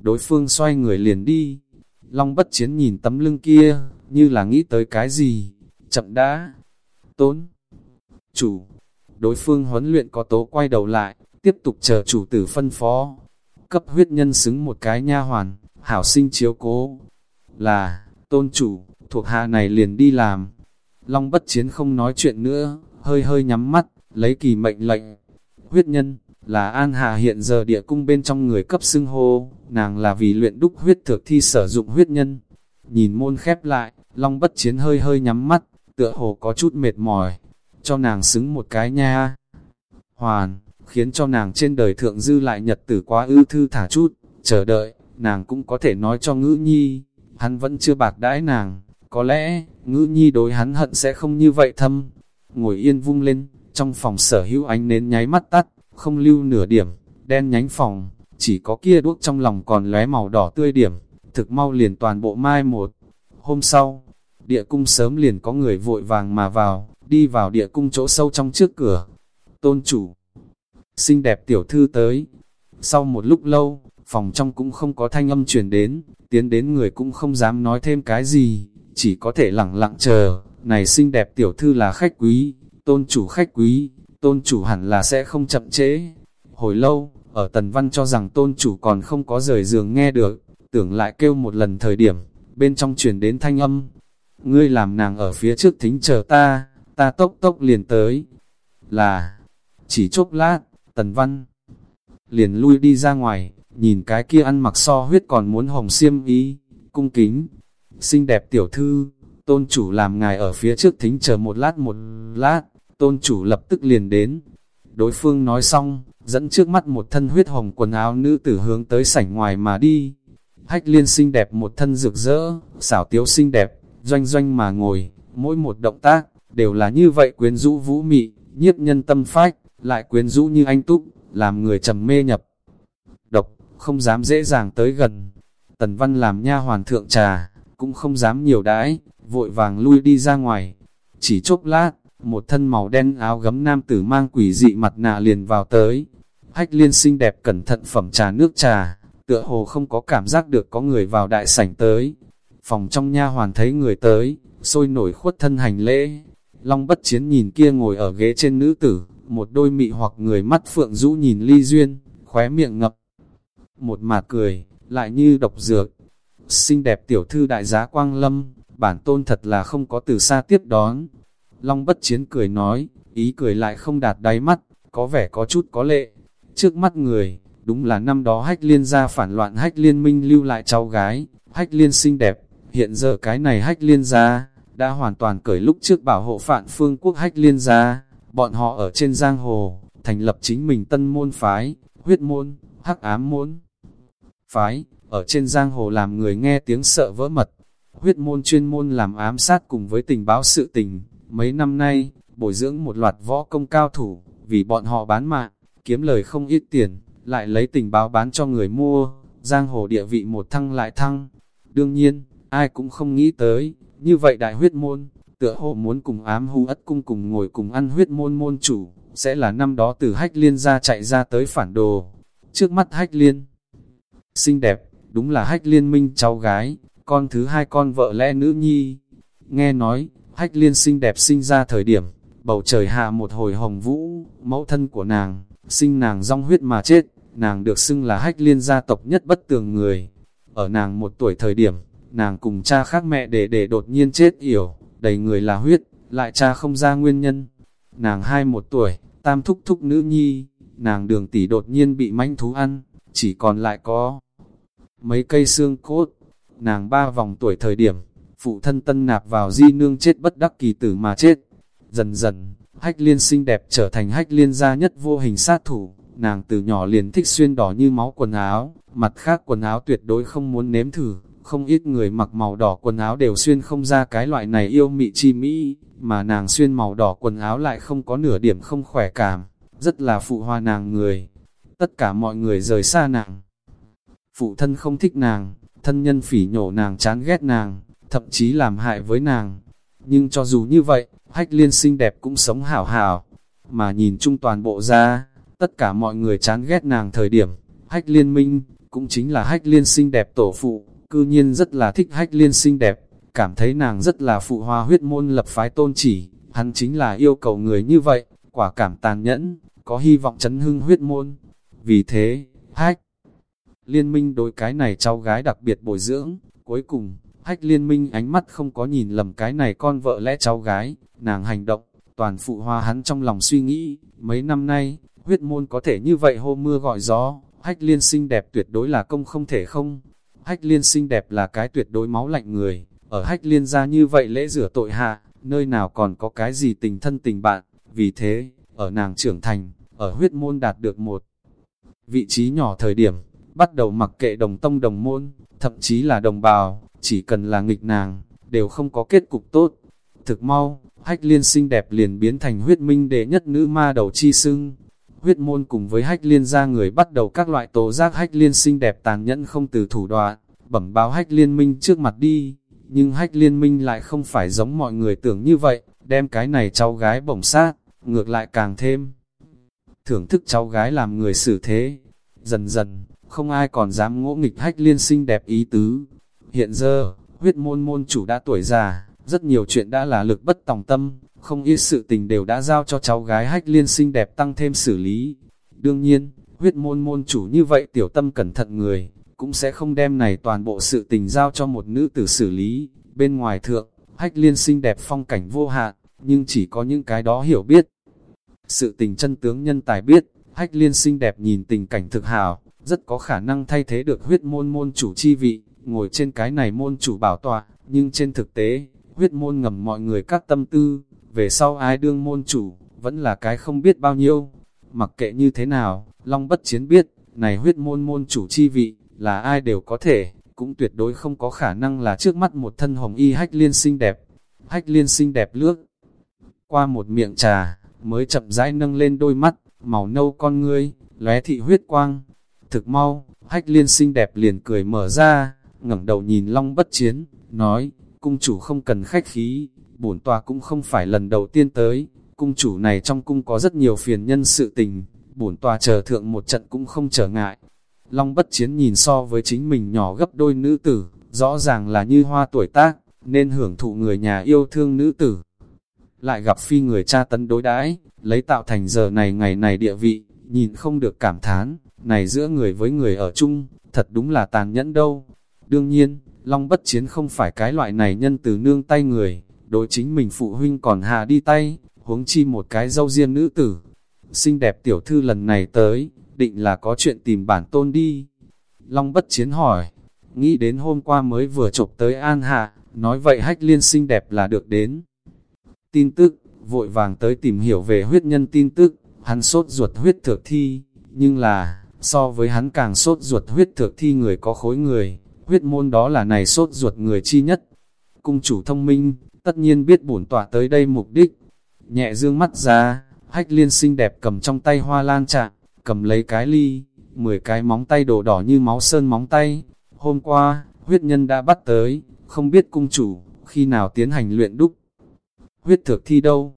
đối phương xoay người liền đi. Long bất chiến nhìn tấm lưng kia, như là nghĩ tới cái gì, chậm đã. Tôn, chủ, đối phương huấn luyện có tố quay đầu lại, tiếp tục chờ chủ tử phân phó. Cấp huyết nhân xứng một cái nha hoàn, hảo sinh chiếu cố. Là, tôn chủ, thuộc hạ này liền đi làm. Long bất chiến không nói chuyện nữa, hơi hơi nhắm mắt, lấy kỳ mệnh lệnh. Huyết nhân, là An Hà hiện giờ địa cung bên trong người cấp xưng hô, nàng là vì luyện đúc huyết thực thi sử dụng huyết nhân. Nhìn môn khép lại, Long bất chiến hơi hơi nhắm mắt, tựa hồ có chút mệt mỏi, cho nàng xứng một cái nha. Hoàn, khiến cho nàng trên đời thượng dư lại nhật tử quá ư thư thả chút, chờ đợi, nàng cũng có thể nói cho ngữ nhi, hắn vẫn chưa bạc đãi nàng, có lẽ, ngữ nhi đối hắn hận sẽ không như vậy thâm. Ngồi yên vung lên, trong phòng sở hữu ánh nến nháy mắt tắt, không lưu nửa điểm, đen nhánh phòng, chỉ có kia đuốc trong lòng còn lóe màu đỏ tươi điểm, thực mau liền toàn bộ mai một. Hôm sau, địa cung sớm liền có người vội vàng mà vào, đi vào địa cung chỗ sâu trong trước cửa. Tôn chủ, xinh đẹp tiểu thư tới. Sau một lúc lâu, phòng trong cũng không có thanh âm truyền đến, tiến đến người cũng không dám nói thêm cái gì, chỉ có thể lặng lặng chờ, này xinh đẹp tiểu thư là khách quý, tôn chủ khách quý, tôn chủ hẳn là sẽ không chậm trễ. Hồi lâu, ở Tần Văn cho rằng tôn chủ còn không có rời giường nghe được, tưởng lại kêu một lần thời điểm, bên trong truyền đến thanh âm. Ngươi làm nàng ở phía trước thính chờ ta, ta tốc tốc liền tới. Là, chỉ chốc lát, Tần Văn liền lui đi ra ngoài, nhìn cái kia ăn mặc so huyết còn muốn hồng xiêm ý, cung kính, xinh đẹp tiểu thư, tôn chủ làm ngài ở phía trước thính chờ một lát một lát, tôn chủ lập tức liền đến. Đối phương nói xong, dẫn trước mắt một thân huyết hồng quần áo nữ tử hướng tới sảnh ngoài mà đi. Hách liên xinh đẹp một thân rực rỡ, xảo tiếu xinh đẹp, doanh doanh mà ngồi, mỗi một động tác, đều là như vậy quyến rũ vũ mị, nhiếp nhân tâm phách, lại quyến rũ như anh túc, làm người trầm mê nhập. Độc, không dám dễ dàng tới gần. Tần Văn làm nha hoàn thượng trà, cũng không dám nhiều đãi, vội vàng lui đi ra ngoài. Chỉ chốc lát, một thân màu đen áo gấm nam tử mang quỷ dị mặt nạ liền vào tới. Hách liên xinh đẹp cẩn thận phẩm trà nước trà, tựa hồ không có cảm giác được có người vào đại sảnh tới. Phòng trong nha hoàn thấy người tới, sôi nổi khuất thân hành lễ. Long bất chiến nhìn kia ngồi ở ghế trên nữ tử, một đôi mị hoặc người mắt phượng rũ nhìn ly duyên, khóe miệng ngập. Một mạt cười, lại như độc dược. Xinh đẹp tiểu thư đại giá quang lâm, bản tôn thật là không có từ xa tiếp đón. Long bất chiến cười nói, ý cười lại không đạt đáy mắt, có vẻ có chút có lệ. Trước mắt người, đúng là năm đó hách liên gia phản loạn hách liên minh lưu lại cháu gái, hách liên xinh đẹp, hiện giờ cái này hách liên gia, đã hoàn toàn cởi lúc trước bảo hộ phản phương quốc hách liên gia, bọn họ ở trên giang hồ, thành lập chính mình tân môn phái, huyết môn, hắc ám môn. Phái, ở trên giang hồ làm người nghe tiếng sợ vỡ mật, huyết môn chuyên môn làm ám sát cùng với tình báo sự tình, mấy năm nay, bồi dưỡng một loạt võ công cao thủ, vì bọn họ bán mạng, kiếm lời không ít tiền, lại lấy tình báo bán cho người mua, giang hồ địa vị một thăng lại thăng. Đương nhiên, ai cũng không nghĩ tới, như vậy đại huyết môn, tựa hồ muốn cùng ám hưu ất cung cùng ngồi cùng ăn huyết môn môn chủ, sẽ là năm đó từ hách liên ra chạy ra tới phản đồ. Trước mắt hách liên, xinh đẹp, đúng là hách liên minh cháu gái, con thứ hai con vợ lẽ nữ nhi. Nghe nói, hách liên xinh đẹp sinh ra thời điểm, bầu trời hạ một hồi hồng vũ, mẫu thân của nàng, sinh nàng rong huyết mà chết, nàng được xưng là hách liên gia tộc nhất bất tường người. Ở nàng một tuổi thời điểm, nàng cùng cha khác mẹ để để đột nhiên chết yểu, đầy người là huyết, lại cha không ra nguyên nhân. Nàng hai một tuổi, tam thúc thúc nữ nhi, nàng đường tỷ đột nhiên bị manh thú ăn, chỉ còn lại có mấy cây xương cốt. Nàng ba vòng tuổi thời điểm, phụ thân tân nạp vào di nương chết bất đắc kỳ tử mà chết. Dần dần, hách liên xinh đẹp trở thành hách liên gia nhất vô hình sát thủ. Nàng từ nhỏ liền thích xuyên đỏ như máu quần áo, mặt khác quần áo tuyệt đối không muốn nếm thử. Không ít người mặc màu đỏ quần áo đều xuyên không ra cái loại này yêu mị chi mỹ, mà nàng xuyên màu đỏ quần áo lại không có nửa điểm không khỏe cảm, rất là phụ hoa nàng người. Tất cả mọi người rời xa nàng. Phụ thân không thích nàng, thân nhân phỉ nhổ nàng chán ghét nàng, thậm chí làm hại với nàng. Nhưng cho dù như vậy, hách liên xinh đẹp cũng sống hảo hảo, mà nhìn chung toàn bộ ra, tất cả mọi người chán ghét nàng thời điểm, hách liên minh, cũng chính là hách liên xinh đẹp tổ phụ, cư nhiên rất là thích hách liên xinh đẹp, cảm thấy nàng rất là phụ hoa huyết môn lập phái tôn chỉ, hắn chính là yêu cầu người như vậy, quả cảm tàn nhẫn, có hy vọng chấn hưng huyết môn. Vì thế, hách liên minh đối cái này cháu gái đặc biệt bồi dưỡng, cuối cùng, hách liên minh ánh mắt không có nhìn lầm cái này con vợ lẽ cháu gái, nàng hành động, toàn phụ hoa hắn trong lòng suy nghĩ, mấy năm nay, huyết môn có thể như vậy hô mưa gọi gió, hách liên xinh đẹp tuyệt đối là công không thể không. Hách liên xinh đẹp là cái tuyệt đối máu lạnh người, ở hách liên ra như vậy lễ rửa tội hạ, nơi nào còn có cái gì tình thân tình bạn, vì thế, ở nàng trưởng thành, ở huyết môn đạt được một vị trí nhỏ thời điểm, bắt đầu mặc kệ đồng tông đồng môn, thậm chí là đồng bào, chỉ cần là nghịch nàng, đều không có kết cục tốt. Thực mau, hách liên xinh đẹp liền biến thành huyết minh đệ nhất nữ ma đầu chi sưng. Huyết môn cùng với hách liên ra người bắt đầu các loại tố giác hách liên xinh đẹp tàn nhẫn không từ thủ đoạn, bẩm báo hách liên minh trước mặt đi. Nhưng hách liên minh lại không phải giống mọi người tưởng như vậy, đem cái này cháu gái bổng sát, ngược lại càng thêm. Thưởng thức cháu gái làm người xử thế. Dần dần, không ai còn dám ngỗ nghịch hách liên xinh đẹp ý tứ. Hiện giờ, huyết môn môn chủ đã tuổi già, rất nhiều chuyện đã là lực bất tòng tâm, không ít sự tình đều đã giao cho cháu gái hách liên xinh đẹp tăng thêm xử lý. Đương nhiên, huyết môn môn chủ như vậy tiểu tâm cẩn thận người, cũng sẽ không đem này toàn bộ sự tình giao cho một nữ tử xử lý. Bên ngoài thượng, hách liên xinh đẹp phong cảnh vô hạn, nhưng chỉ có những cái đó hiểu biết. Sự tình chân tướng nhân tài biết, hách liên xinh đẹp nhìn tình cảnh thực hào, rất có khả năng thay thế được huyết môn môn chủ chi vị, ngồi trên cái này môn chủ bảo tọa, nhưng trên thực tế, huyết môn ngầm mọi người các tâm tư, về sau ai đương môn chủ, vẫn là cái không biết bao nhiêu. Mặc kệ như thế nào, Long bất chiến biết, này huyết môn môn chủ chi vị, là ai đều có thể, cũng tuyệt đối không có khả năng là trước mắt một thân hồng y hách liên xinh đẹp. Hách liên xinh đẹp lướt qua một miệng trà, mới chậm rãi nâng lên đôi mắt, màu nâu con ngươi, lóe thị huyết quang. Thực mau, hách liên xinh đẹp liền cười mở ra, ngẩng đầu nhìn long bất chiến, nói, cung chủ không cần khách khí, bổn tòa cũng không phải lần đầu tiên tới, cung chủ này trong cung có rất nhiều phiền nhân sự tình, bổn tòa chờ thượng một trận cũng không trở ngại. Long bất chiến nhìn so với chính mình nhỏ gấp đôi nữ tử, rõ ràng là như hoa tuổi tác, nên hưởng thụ người nhà yêu thương nữ tử. Lại gặp phi người cha tấn đối đãi lấy tạo thành giờ này ngày này địa vị, nhìn không được cảm thán, này giữa người với người ở chung, thật đúng là tàn nhẫn đâu. Đương nhiên, Long bất chiến không phải cái loại này nhân từ nương tay người, đối chính mình phụ huynh còn hạ đi tay, huống chi một cái dâu riêng nữ tử. Xinh đẹp tiểu thư lần này tới, định là có chuyện tìm bản tôn đi. Long bất chiến hỏi, nghĩ đến hôm qua mới vừa chụp tới An Hạ, nói vậy hách liên xinh đẹp là được đến. Tin tức, vội vàng tới tìm hiểu về huyết nhân tin tức, hắn sốt ruột huyết thược thi, nhưng là, so với hắn càng sốt ruột huyết thược thi người có khối người, huyết môn đó là này sốt ruột người chi nhất. Cung chủ thông minh, tất nhiên biết bổn tọa tới đây mục đích. Nhẹ dương mắt ra, hách liên xinh đẹp cầm trong tay hoa lan trạng, cầm lấy cái ly, 10 cái móng tay đổ đỏ như máu sơn móng tay. Hôm qua, huyết nhân đã bắt tới, không biết cung chủ, khi nào tiến hành luyện đúc. Huyết thược thi đâu?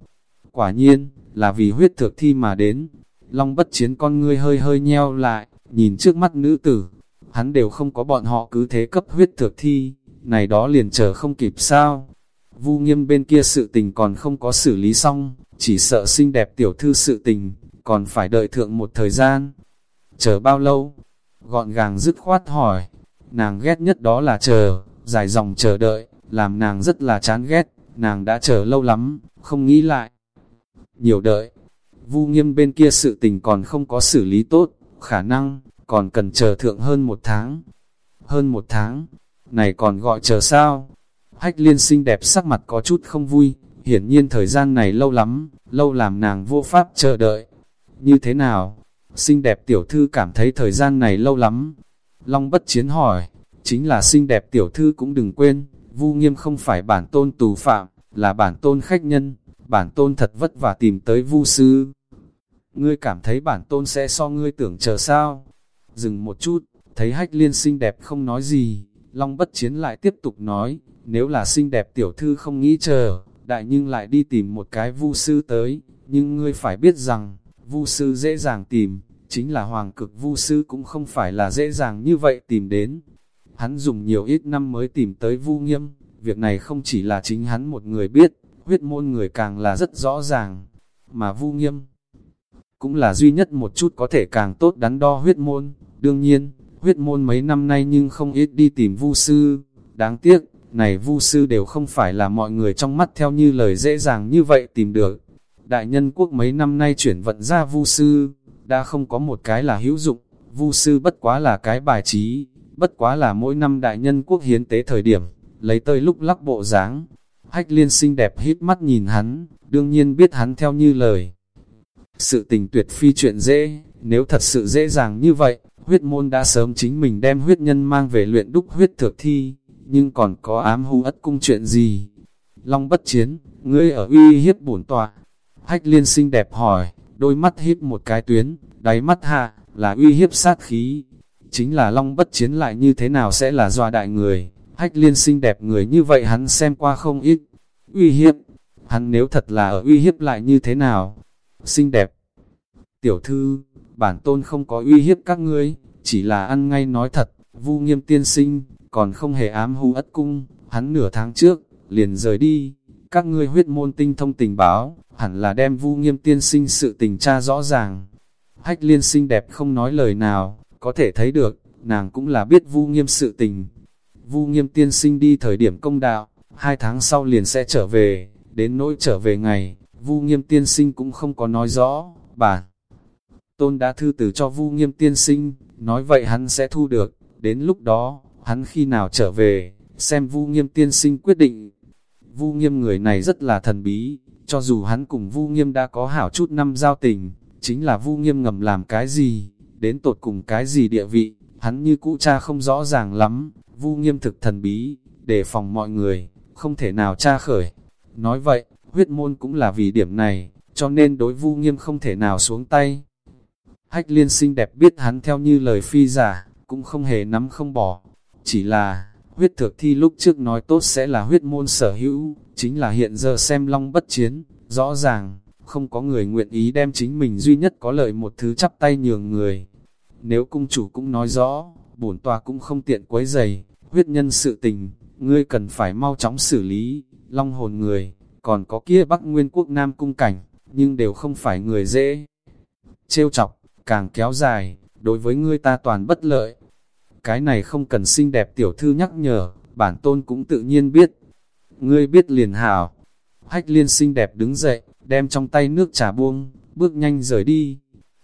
Quả nhiên, là vì huyết thược thi mà đến. Long bất chiến con ngươi hơi hơi nheo lại, nhìn trước mắt nữ tử. Hắn đều không có bọn họ cứ thế cấp huyết thược thi, này đó liền chờ không kịp sao. Vu nghiêm bên kia sự tình còn không có xử lý xong, chỉ sợ xinh đẹp tiểu thư sự tình, còn phải đợi thượng một thời gian. Chờ bao lâu? Gọn gàng dứt khoát hỏi. Nàng ghét nhất đó là chờ, dài dòng chờ đợi, làm nàng rất là chán ghét, nàng đã chờ lâu lắm, không nghĩ lại. Nhiều đợi, vu nghiêm bên kia sự tình còn không có xử lý tốt, khả năng, còn cần chờ thượng hơn một tháng. Hơn một tháng, này còn gọi chờ sao? Hách liên xinh đẹp sắc mặt có chút không vui, hiển nhiên thời gian này lâu lắm, lâu làm nàng vô pháp chờ đợi. Như thế nào? Xinh đẹp tiểu thư cảm thấy thời gian này lâu lắm. Long bất chiến hỏi, chính là xinh đẹp tiểu thư cũng đừng quên, vu nghiêm không phải bản tôn tù phạm, là bản tôn khách nhân, bản tôn thật vất vả tìm tới vu sư. Ngươi cảm thấy bản tôn sẽ so ngươi tưởng chờ sao? Dừng một chút, thấy hách liên xinh đẹp không nói gì, Long bất chiến lại tiếp tục nói, nếu là xinh đẹp tiểu thư không nghĩ chờ, đại nhưng lại đi tìm một cái vu sư tới, nhưng ngươi phải biết rằng, vu sư dễ dàng tìm, chính là hoàng cực vu sư cũng không phải là dễ dàng như vậy tìm đến. Hắn dùng nhiều ít năm mới tìm tới vu nghiêm, việc này không chỉ là chính hắn một người biết, huyết môn người càng là rất rõ ràng, mà vu nghiêm cũng là duy nhất một chút có thể càng tốt đắn đo huyết môn. Đương nhiên, huyết môn mấy năm nay nhưng không ít đi tìm vu sư. Đáng tiếc, này vu sư đều không phải là mọi người trong mắt theo như lời dễ dàng như vậy tìm được. Đại nhân quốc mấy năm nay chuyển vận ra vu sư, đã không có một cái là hữu dụng, vu sư bất quá là cái bài trí, bất quá là mỗi năm đại nhân quốc hiến tế thời điểm, lấy tơi lúc lắc bộ dáng Hách liên xinh đẹp hít mắt nhìn hắn, đương nhiên biết hắn theo như lời. Sự tình tuyệt phi chuyện dễ, nếu thật sự dễ dàng như vậy, huyết môn đã sớm chính mình đem huyết nhân mang về luyện đúc huyết thực thi, nhưng còn có ám hưu ất cung chuyện gì? Long bất chiến, ngươi ở uy hiếp bổn tọa. Hách liên xinh đẹp hỏi, đôi mắt híp một cái tuyến, đáy mắt hạ, là uy hiếp sát khí. Chính là long bất chiến lại như thế nào sẽ là doa đại người. Hách liên xinh đẹp người như vậy hắn xem qua không ít. Uy hiếp, hắn nếu thật là ở uy hiếp lại như thế nào? Xinh đẹp. Tiểu thư, bản tôn không có uy hiếp các ngươi, chỉ là ăn ngay nói thật, vu nghiêm tiên sinh, còn không hề ám hù ất cung, hắn nửa tháng trước, liền rời đi, các ngươi huyết môn tinh thông tình báo, hẳn là đem vu nghiêm tiên sinh sự tình tra rõ ràng. Hách liên sinh đẹp không nói lời nào, có thể thấy được, nàng cũng là biết vu nghiêm sự tình. Vu nghiêm tiên sinh đi thời điểm công đạo, hai tháng sau liền sẽ trở về, đến nỗi trở về ngày, vu nghiêm tiên sinh cũng không có nói rõ, bản. Tôn đã thư từ cho vu nghiêm tiên sinh, nói vậy hắn sẽ thu được, đến lúc đó, hắn khi nào trở về, xem vu nghiêm tiên sinh quyết định. Vu nghiêm người này rất là thần bí, cho dù hắn cùng vu nghiêm đã có hảo chút năm giao tình, chính là vu nghiêm ngầm làm cái gì, đến tột cùng cái gì địa vị, hắn như cũ cha không rõ ràng lắm, vu nghiêm thực thần bí, để phòng mọi người, không thể nào tra khởi. Nói vậy, huyết môn cũng là vì điểm này, cho nên đối vu nghiêm không thể nào xuống tay. Hách liên xinh đẹp biết hắn theo như lời phi giả, cũng không hề nắm không bỏ. Chỉ là, huyết thực thi lúc trước nói tốt sẽ là huyết môn sở hữu, chính là hiện giờ xem long bất chiến, rõ ràng, không có người nguyện ý đem chính mình duy nhất có lợi một thứ chắp tay nhường người. Nếu cung chủ cũng nói rõ, bổn tòa cũng không tiện quấy giày, huyết nhân sự tình, ngươi cần phải mau chóng xử lý, long hồn người, còn có kia bắc nguyên quốc nam cung cảnh, nhưng đều không phải người dễ. Trêu chọc, càng kéo dài, đối với ngươi ta toàn bất lợi. Cái này không cần xinh đẹp tiểu thư nhắc nhở, bản tôn cũng tự nhiên biết. Ngươi biết liền hảo. Hách liên xinh đẹp đứng dậy, đem trong tay nước trà buông, bước nhanh rời đi.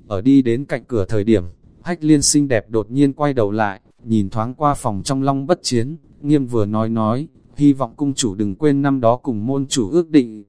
Ở đi đến cạnh cửa thời điểm, hách liên xinh đẹp đột nhiên quay đầu lại, nhìn thoáng qua phòng trong long bất chiến, nghiêm vừa nói nói, hy vọng cung chủ đừng quên năm đó cùng môn chủ ước định.